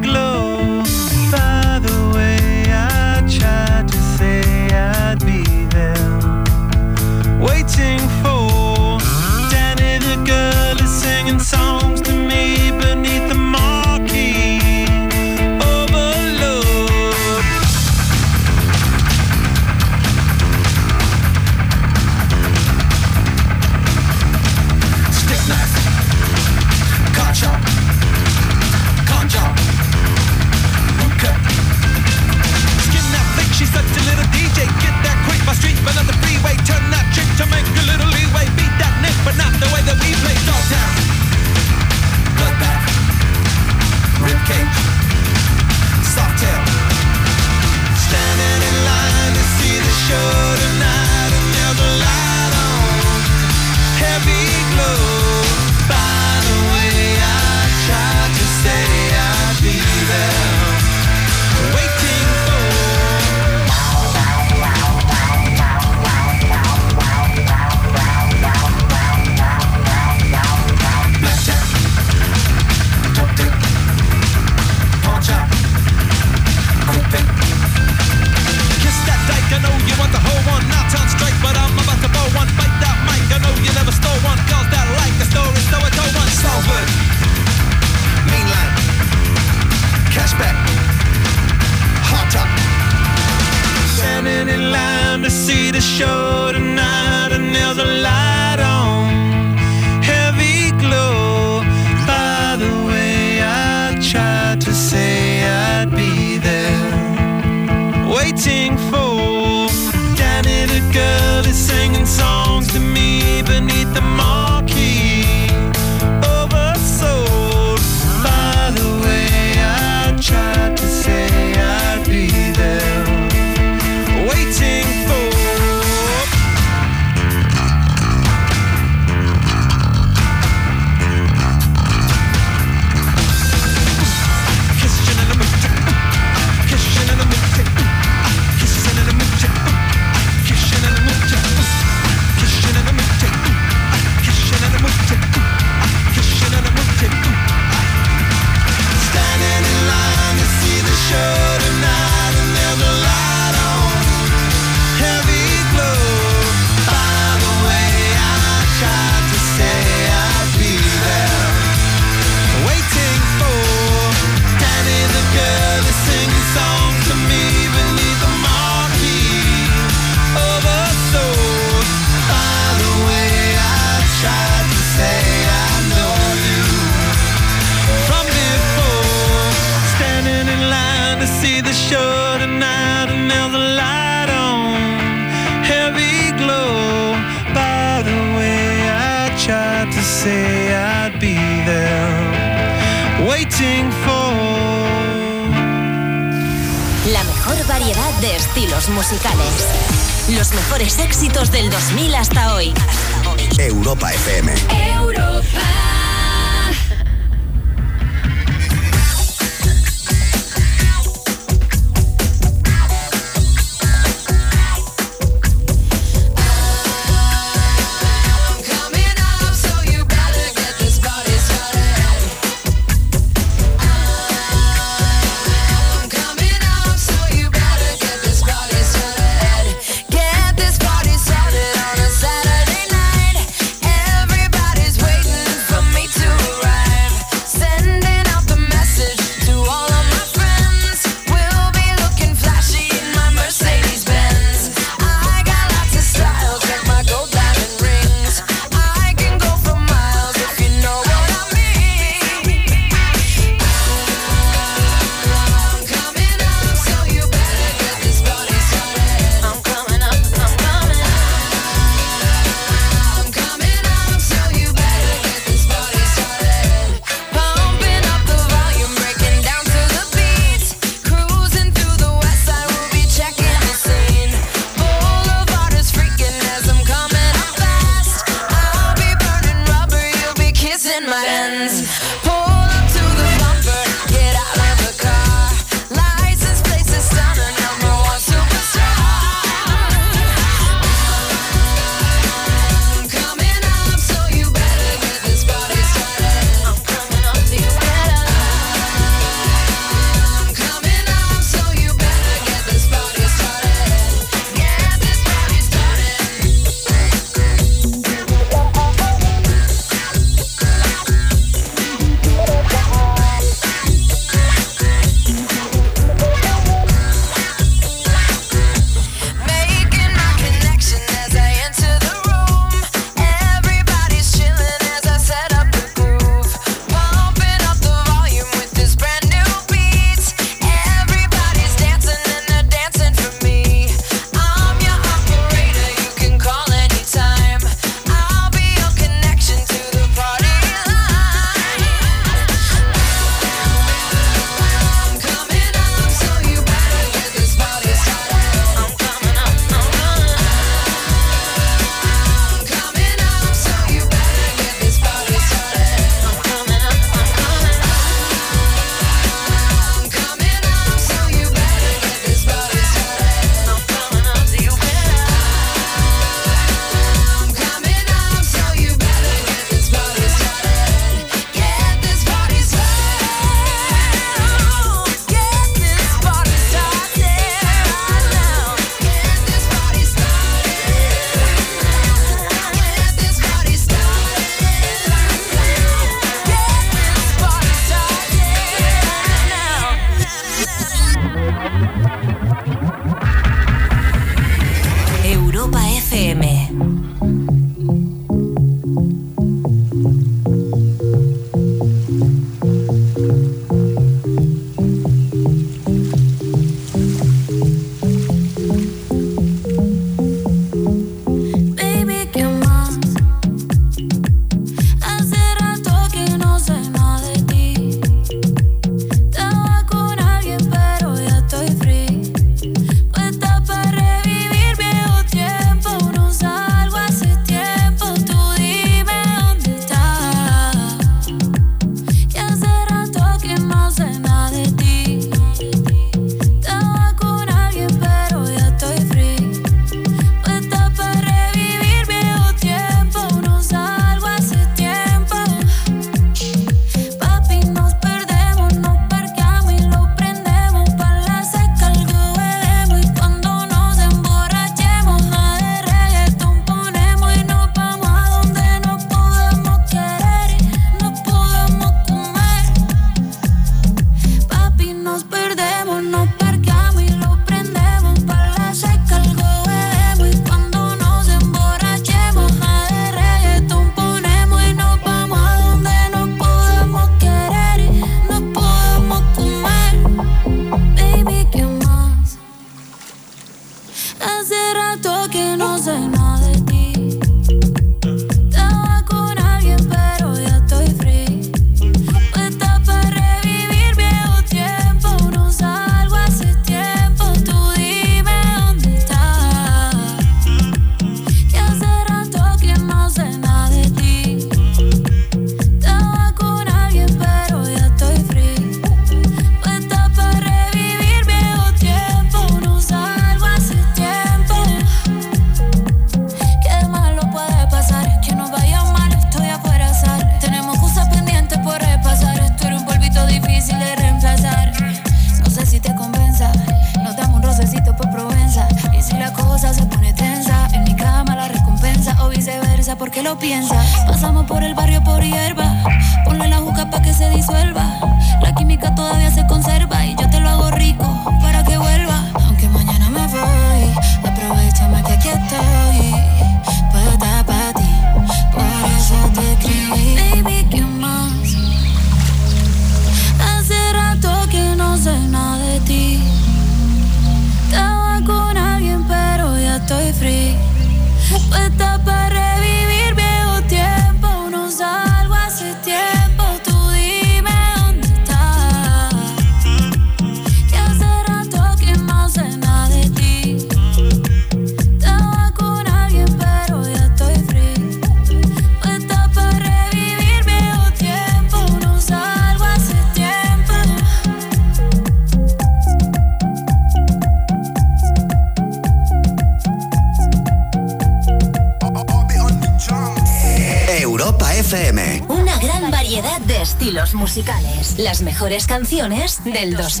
Mejores canciones del 2000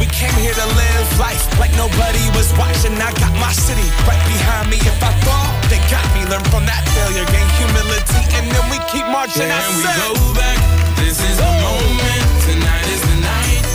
We came here to live life like nobody was watching. I got my city right behind me. If I fall, they got me. Learn from that failure, gain humility, and then we keep marching. I Can we said- go back? This is the moment. Tonight is the night.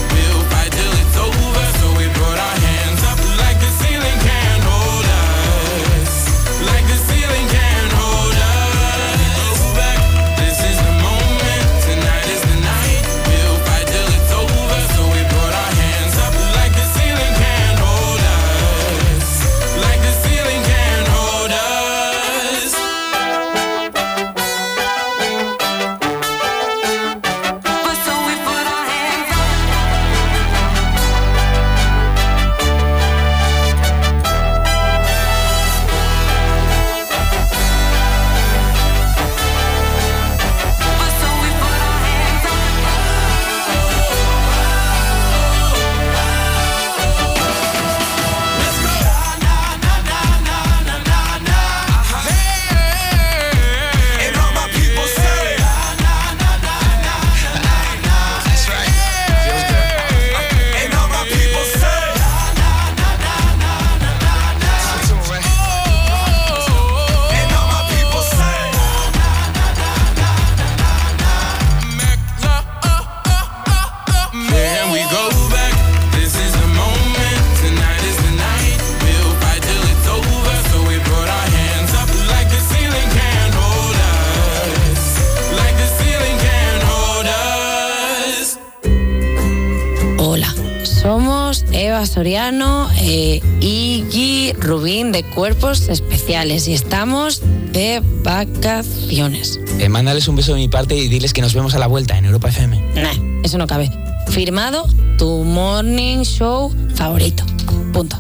Cuerpos Especiales. y estamos de vacaciones. Eh, mándales un beso de mi parte y diles que nos vemos a la vuelta en Europa FM. Nah, eso no cabe. Firmado tu morning show favorito. Punto.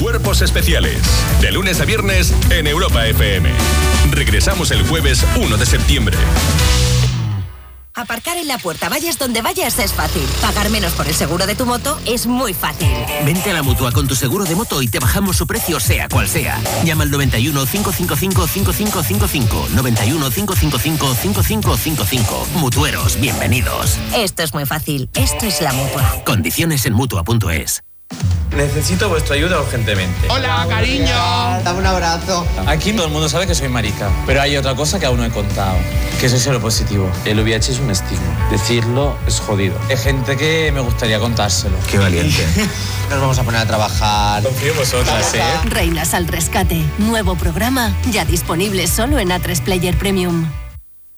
Cuerpos especiales. De lunes a viernes en Europa FM. Regresamos el jueves 1 de septiembre. Aparcar en la puerta, vayas donde vayas, es fácil. Pagar menos por el seguro de tu moto es muy fácil. Vente a la mutua con tu seguro de moto y te bajamos su precio, sea cual sea. Llama al 91 555 5555. 91 555 5555. Mutueros, bienvenidos. Esto es muy fácil. Esto es la mutua. Condiciones en mutua.es. Necesito vuestra ayuda urgentemente. Hola, cariño. Dame un abrazo. Aquí todo el mundo sabe que soy marica, pero hay otra cosa que aún no he contado, que soy lo positivo. El VIH es un estigma. Decirlo es jodido. Hay gente que me gustaría contárselo. Qué valiente. <laughs> Nos vamos a poner a trabajar. Confío en vosotras, ¿eh? Reinas al rescate. Nuevo programa, ya disponible solo en A3 Player Premium.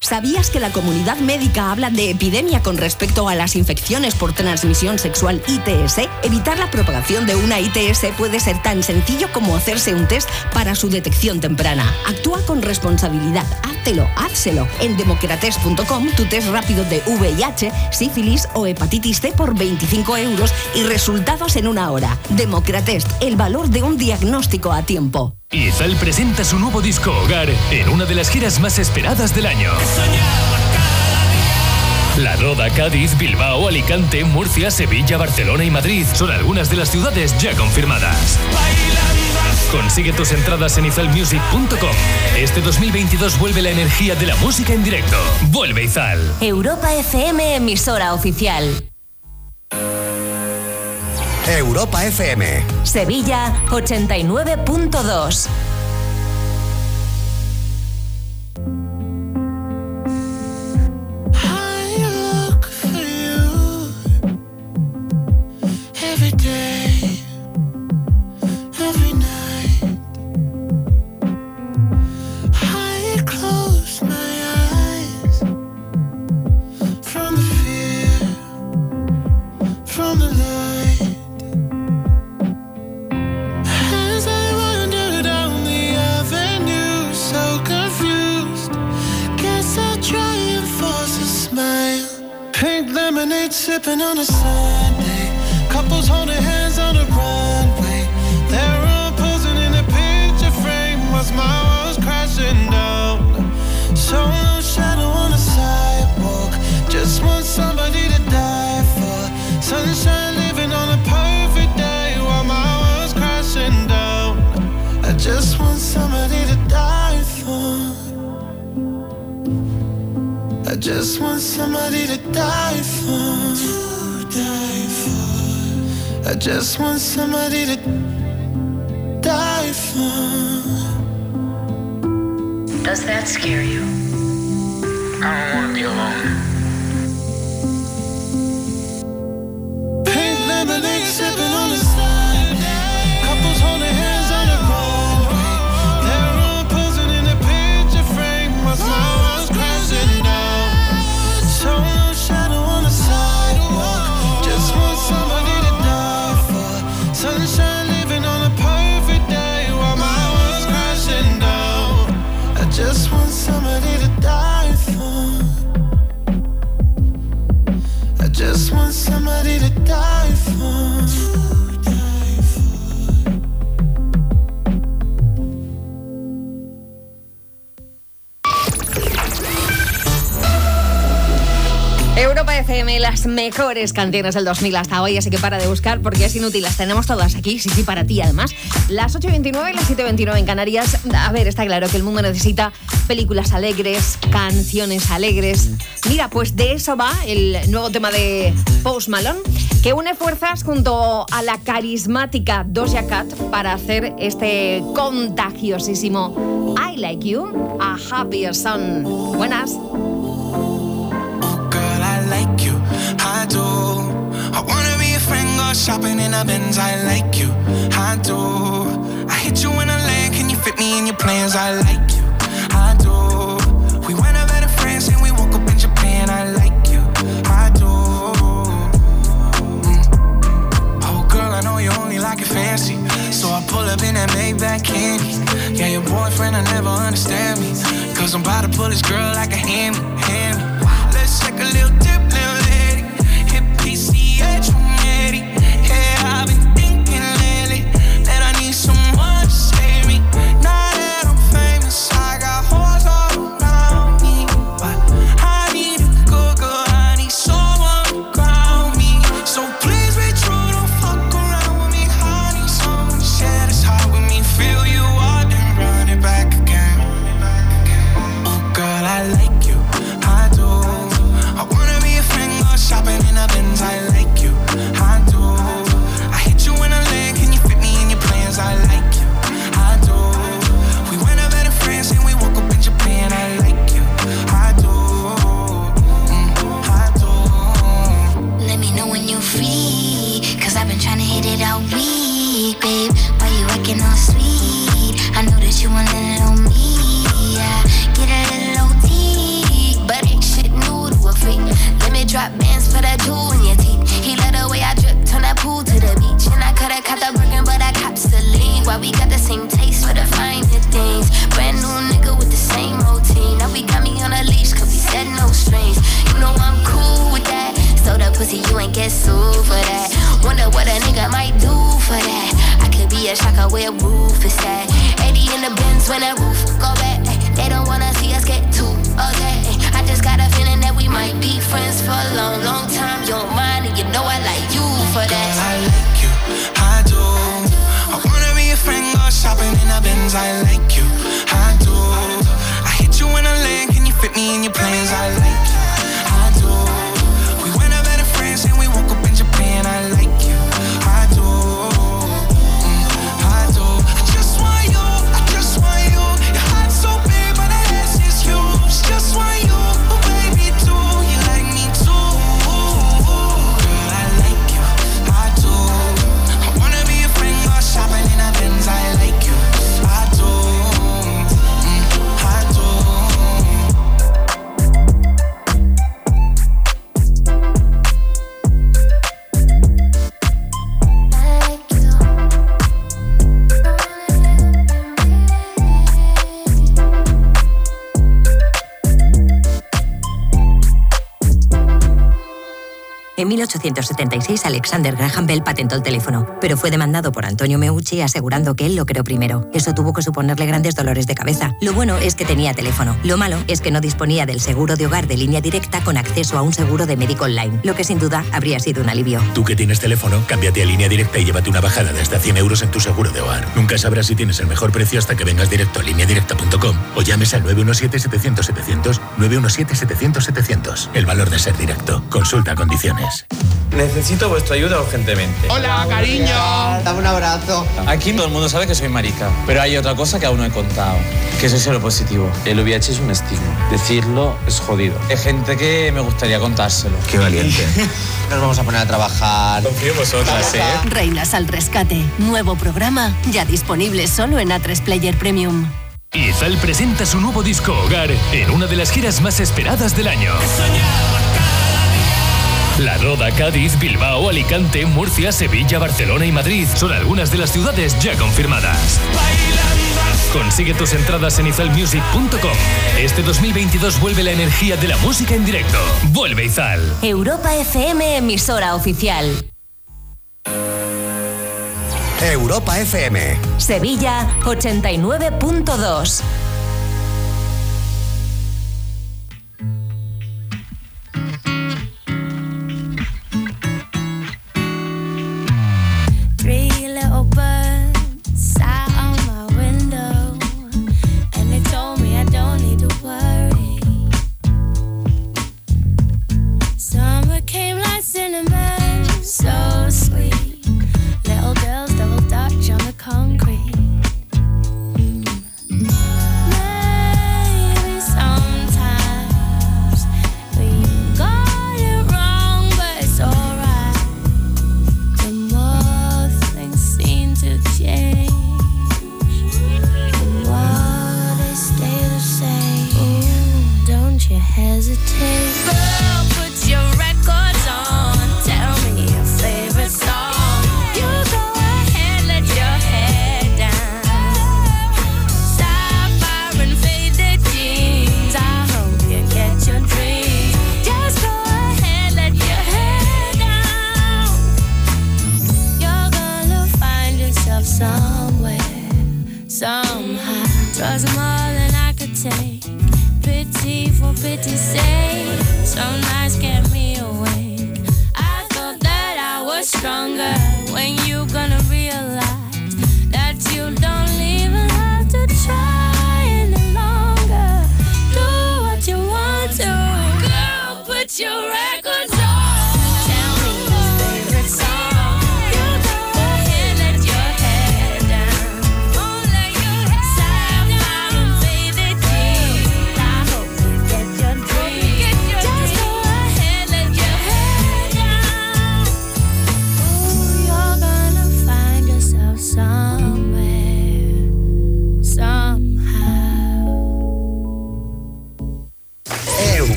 ¿Sabías que la comunidad médica habla de epidemia con respecto a las infecciones por transmisión sexual ITS? Evitar la propagación de una ITS puede ser tan sencillo como hacerse un test para su detección temprana. Actúa con responsabilidad. Háztelo, házselo. En democrates.com tu test rápido de VIH, sífilis o hepatitis C por 25 euros y resultados en una hora. Democratest, el valor de un diagnóstico a tiempo. Izal presenta su nuevo disco Hogar en una de las giras más esperadas del año. La Roda, Cádiz, Bilbao, Alicante, Murcia, Sevilla, Barcelona y Madrid son algunas de las ciudades ya confirmadas. Consigue tus entradas en izalmusic.com. Este 2022 vuelve la energía de la música en directo. Vuelve Izal. Europa FM, emisora oficial. Europa FM. Sevilla 89.2. Every day, sipping on a Sunday. Couples holding hands on the runway. They're all posing in a picture frame as my world's crashing down. Solo just want somebody to die for. To die for. I just want somebody to die for. Does that scare you? I don't wanna be alone. Pink lemonade sipping on the side. FM, las mejores canciones del 2000 hasta hoy, así que para de buscar porque es inútil, las tenemos todas aquí, sí, sí, para ti además. Las 8.29 y las 7.29 en Canarias. A ver, está claro que el mundo necesita películas alegres, canciones alegres. Mira, pues de eso va el nuevo tema de Post Malone, que une fuerzas junto a la carismática Doja Cat para hacer este contagiosísimo I Like You, a Happier Son. Buenas. Go shopping in a Benz. I like you, I do. I hit you in a land, can you fit me in your plans? I like you, I do. We went over to France and we woke up in Japan. I like you, I do. Mm. Oh, girl, I know you only like it fancy, so I pull up in that Maybach candy. Yeah, your boyfriend will never understand me. Cause I'm about to pull this girl like a hand, hand. The ain't get sued for that. Wonder what a nigga might do for that. I could be a shocker where roof is at. 80 in the bins when the roof go back. They don't wanna see us get too okay. I just got a feeling that we might be friends for a long, long time. You're mine, and you know I like you for that. I like you, I do. I wanna be a friend, go shopping in a Benz. I like you, I do. I hit you in a leg, 1876, Alexander Graham Bell patentó el teléfono, pero fue demandado por Antonio Meucci asegurando que él lo creó primero. Eso tuvo que suponerle grandes dolores de cabeza. Lo bueno es que tenía teléfono. Lo malo es que no disponía del seguro de hogar de línea directa con acceso a un seguro de médico online, lo que sin duda habría sido un alivio. Tú que tienes teléfono, cámbiate a línea directa y llévate una bajada de hasta 100 euros en tu seguro de hogar. Nunca sabrás si tienes el mejor precio hasta que vengas directo a lineadirecta.com o llames al 917-700-700, 917-700-700. El valor de ser directo. Consulta condiciones. Necesito vuestra ayuda urgentemente. Hola, cariño. Dame un abrazo. Aquí todo el mundo sabe que soy marica, pero hay otra cosa que aún no he contado, que soy cero positivo. El VIH es un estigma. Decirlo es jodido. Hay gente que me gustaría contárselo. Qué valiente. <laughs> Nos vamos a poner a trabajar. Confío en vosotras, ¿eh? Reinas al rescate. Nuevo programa ya disponible solo en A3 Player Premium. Izal presenta su nuevo disco Hogar en una de las giras más esperadas del año. La Roda, Cádiz, Bilbao, Alicante, Murcia, Sevilla, Barcelona y Madrid son algunas de las ciudades ya confirmadas. Consigue tus entradas en izalmusic.com. Este 2022 vuelve la energía de la música en directo. Vuelve Izal. Europa FM, emisora oficial. Europa FM. Sevilla 89.2. I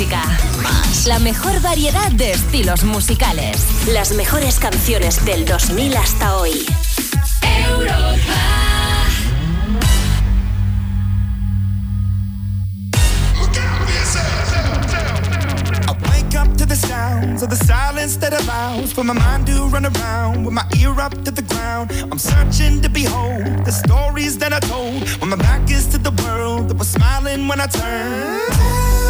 música. Más. La mejor variedad de estilos musicales. Las mejores canciones del 2000 hasta hoy. To the sounds of the silence that allows for my mind to run around with my ear up to the ground. I'm searching to behold the stories that I told when my back is to the world that was smiling when I turned.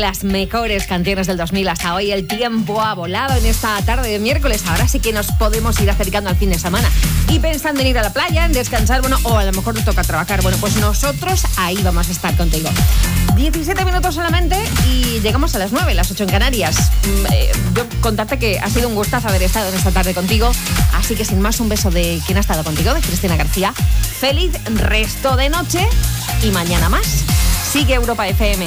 las mejores canciones del 2000 hasta hoy. El tiempo ha volado en esta tarde de miércoles. Ahora sí que nos podemos ir acercando al fin de semana. Y pensando en ir a la playa, en descansar, bueno, o a lo mejor nos toca trabajar. Bueno, pues nosotros ahí vamos a estar contigo. 17 minutos solamente y llegamos a las 9, las 8 en Canarias. Mm, eh, yo contarte que ha sido un gustazo haber estado en esta tarde contigo. Así que sin más, un beso de quien ha estado contigo, de Cristina García. Feliz resto de noche y mañana más. Sigue Europa FM.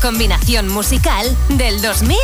combinación musical del 2000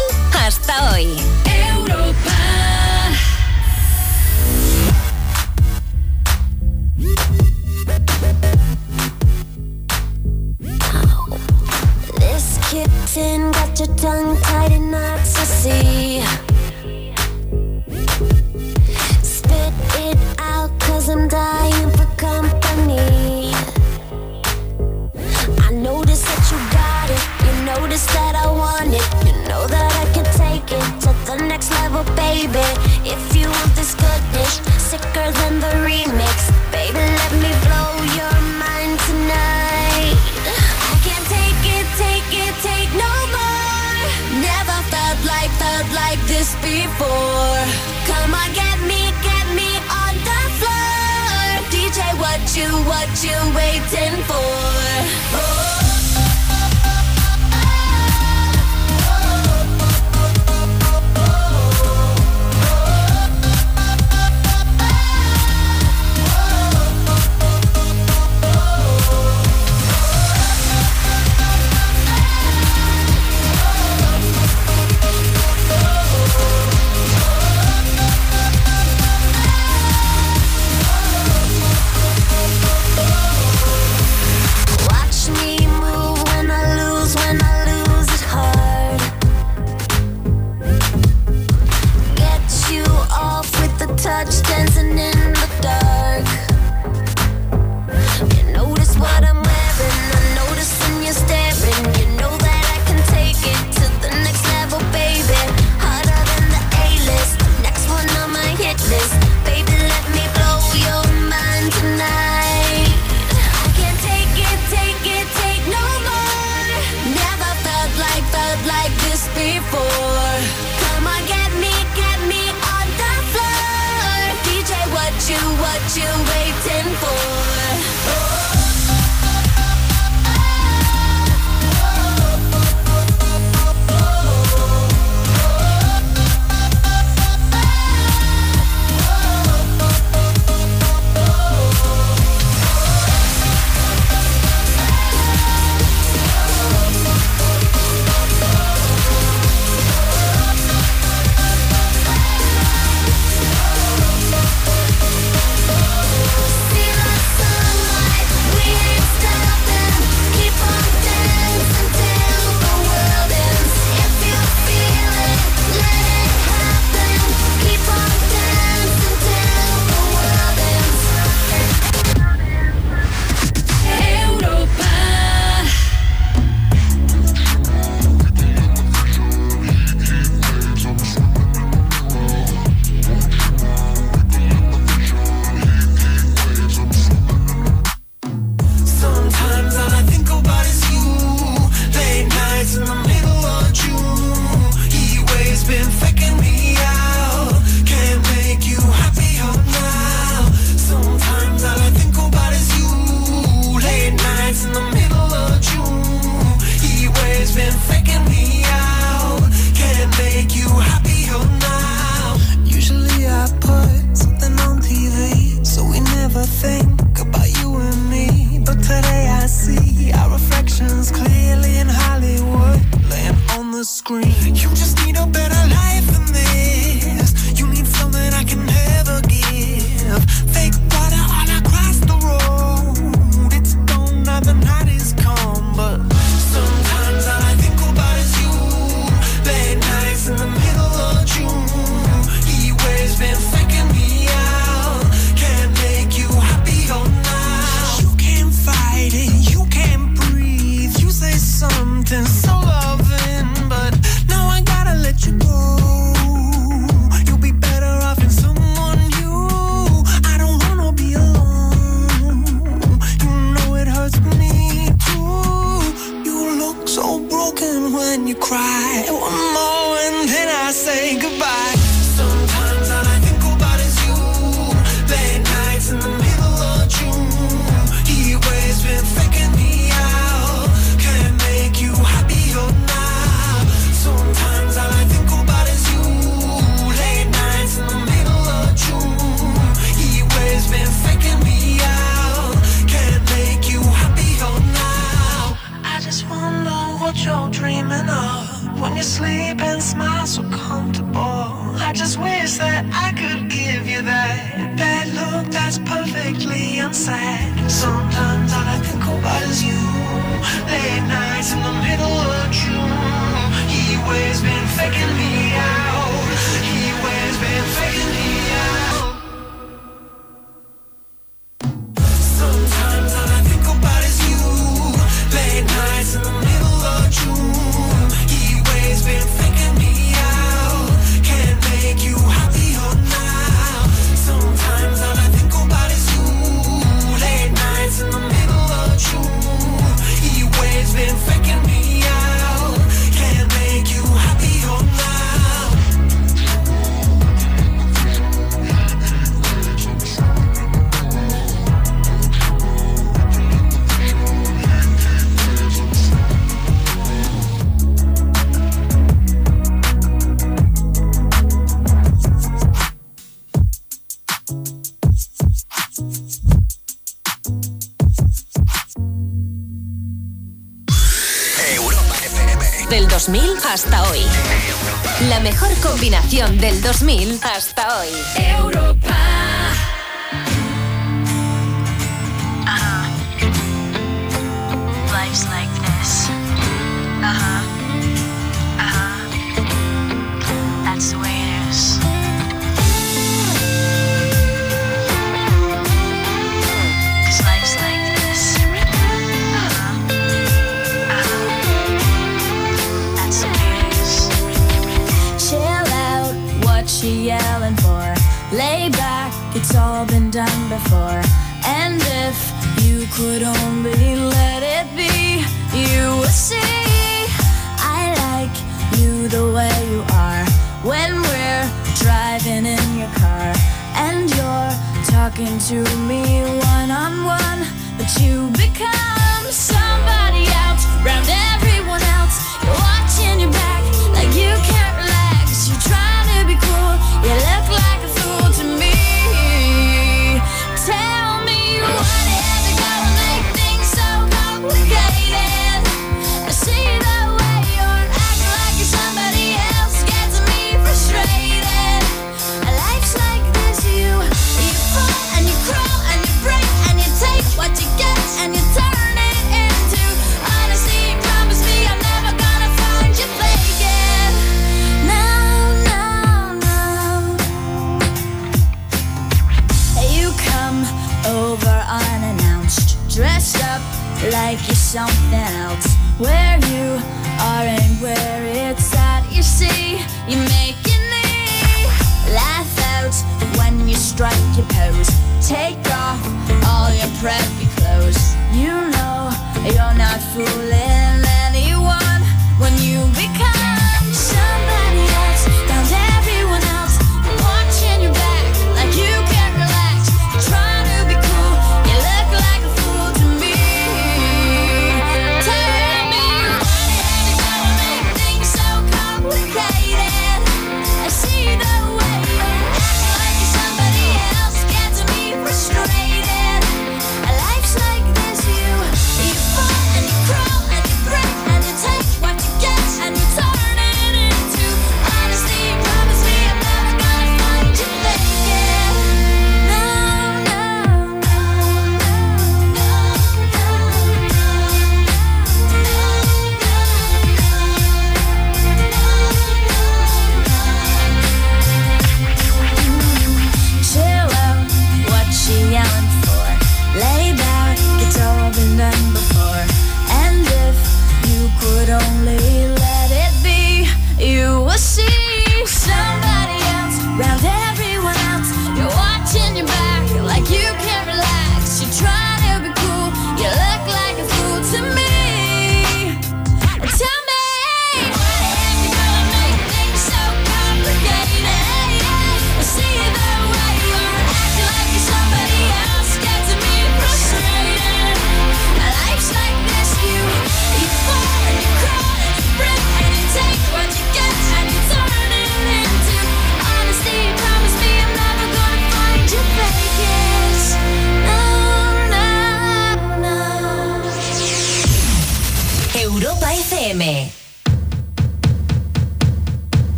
del 2000 hasta hoy.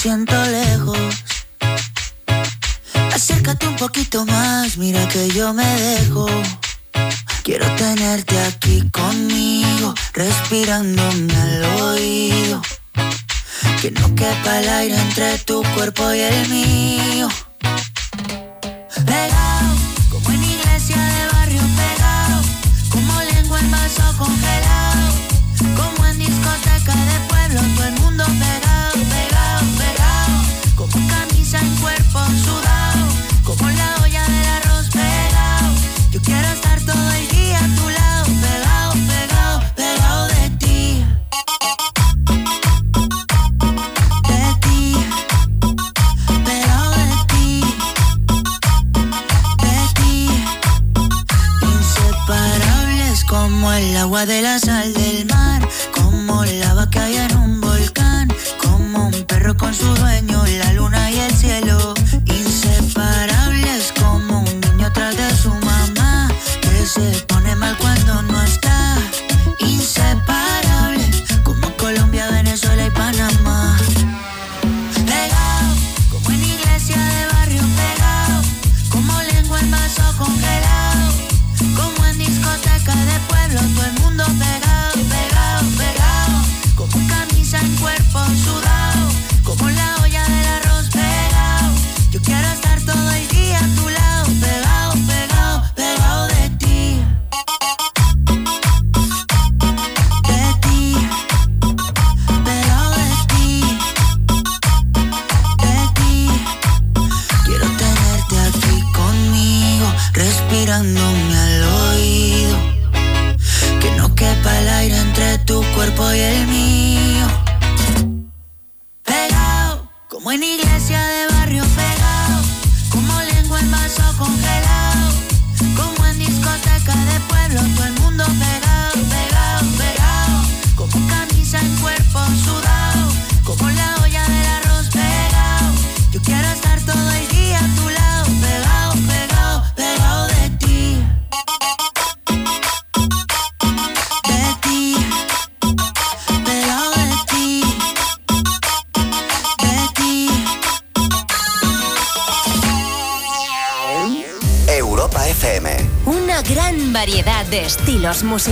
Pero estilos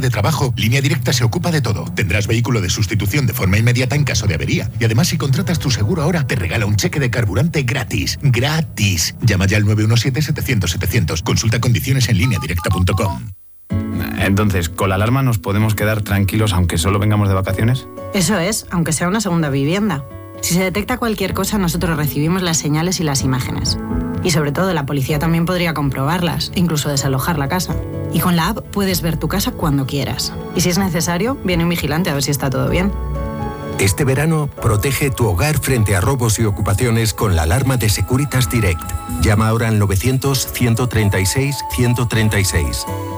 de trabajo, Línea Directa se ocupa de todo. Tendrás vehículo de sustitución de forma inmediata en caso de avería. Y además, si contratas tu seguro ahora, te regala un cheque de carburante gratis. ¡Gratis! Llama ya al 917-700-700. Consulta condiciones en lineadirecta.com. Entonces, ¿con la alarma nos podemos quedar tranquilos aunque solo vengamos de vacaciones? Eso es, aunque sea una segunda vivienda. Si se detecta cualquier cosa, nosotros recibimos las señales y las imágenes. Y sobre todo, la policía también podría comprobarlas, incluso desalojar la casa. Y con la app puedes ver tu casa cuando quieras. Y si es necesario, viene un vigilante a ver si está todo bien. Este verano, protege tu hogar frente a robos y ocupaciones con la alarma de Securitas Direct. Llama ahora al 900-136-136.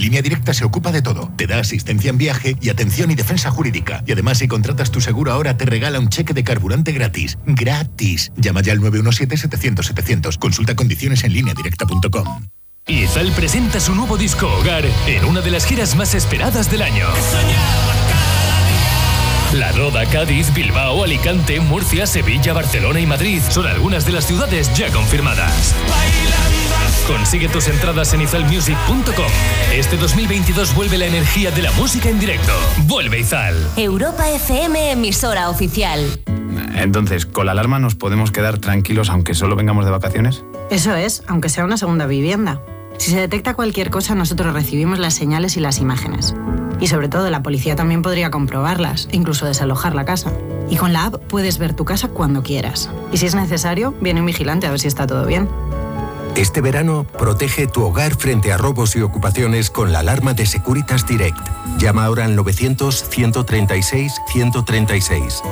Línea Directa se ocupa de todo. Te da asistencia en viaje y atención y defensa jurídica. Y además, si contratas tu seguro ahora, te regala un cheque de carburante gratis. ¡Gratis! Llama ya al 917-700-700. Consulta condiciones en lineadirecta.com. Izal presenta su nuevo disco Hogar en una de las giras más esperadas del año. La Roda, Cádiz, Bilbao, Alicante, Murcia, Sevilla, Barcelona y Madrid son algunas de las ciudades ya confirmadas. Consigue tus entradas en izalmusic.com. Este 2022 vuelve la energía de la música en directo. Vuelve Izal. Europa FM, emisora oficial. Entonces, ¿con la alarma nos podemos quedar tranquilos aunque solo vengamos de vacaciones? Eso es, aunque sea una segunda vivienda. Si se detecta cualquier cosa, nosotros recibimos las señales y las imágenes. Y sobre todo, la policía también podría comprobarlas, incluso desalojar la casa. Y con la app puedes ver tu casa cuando quieras. Y si es necesario, viene un vigilante a ver si está todo bien. Este verano, protege tu hogar frente a robos y ocupaciones con la alarma de Securitas Direct. Llama ahora al 900-136-136.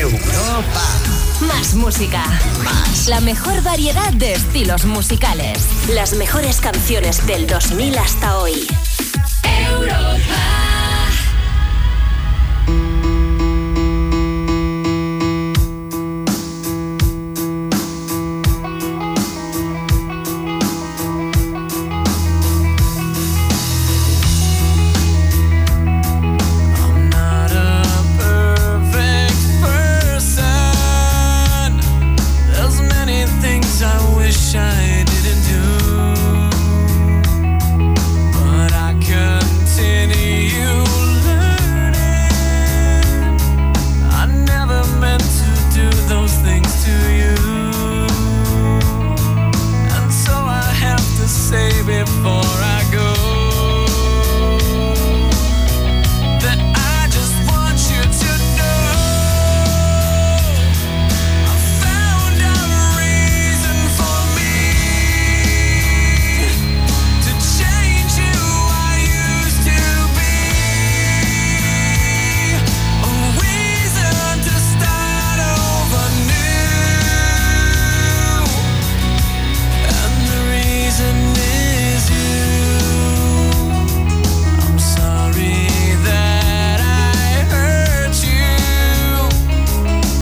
Europa. Más música. La mejor variedad de estilos musicales. Las mejores canciones del 2000 hasta hoy. Europa.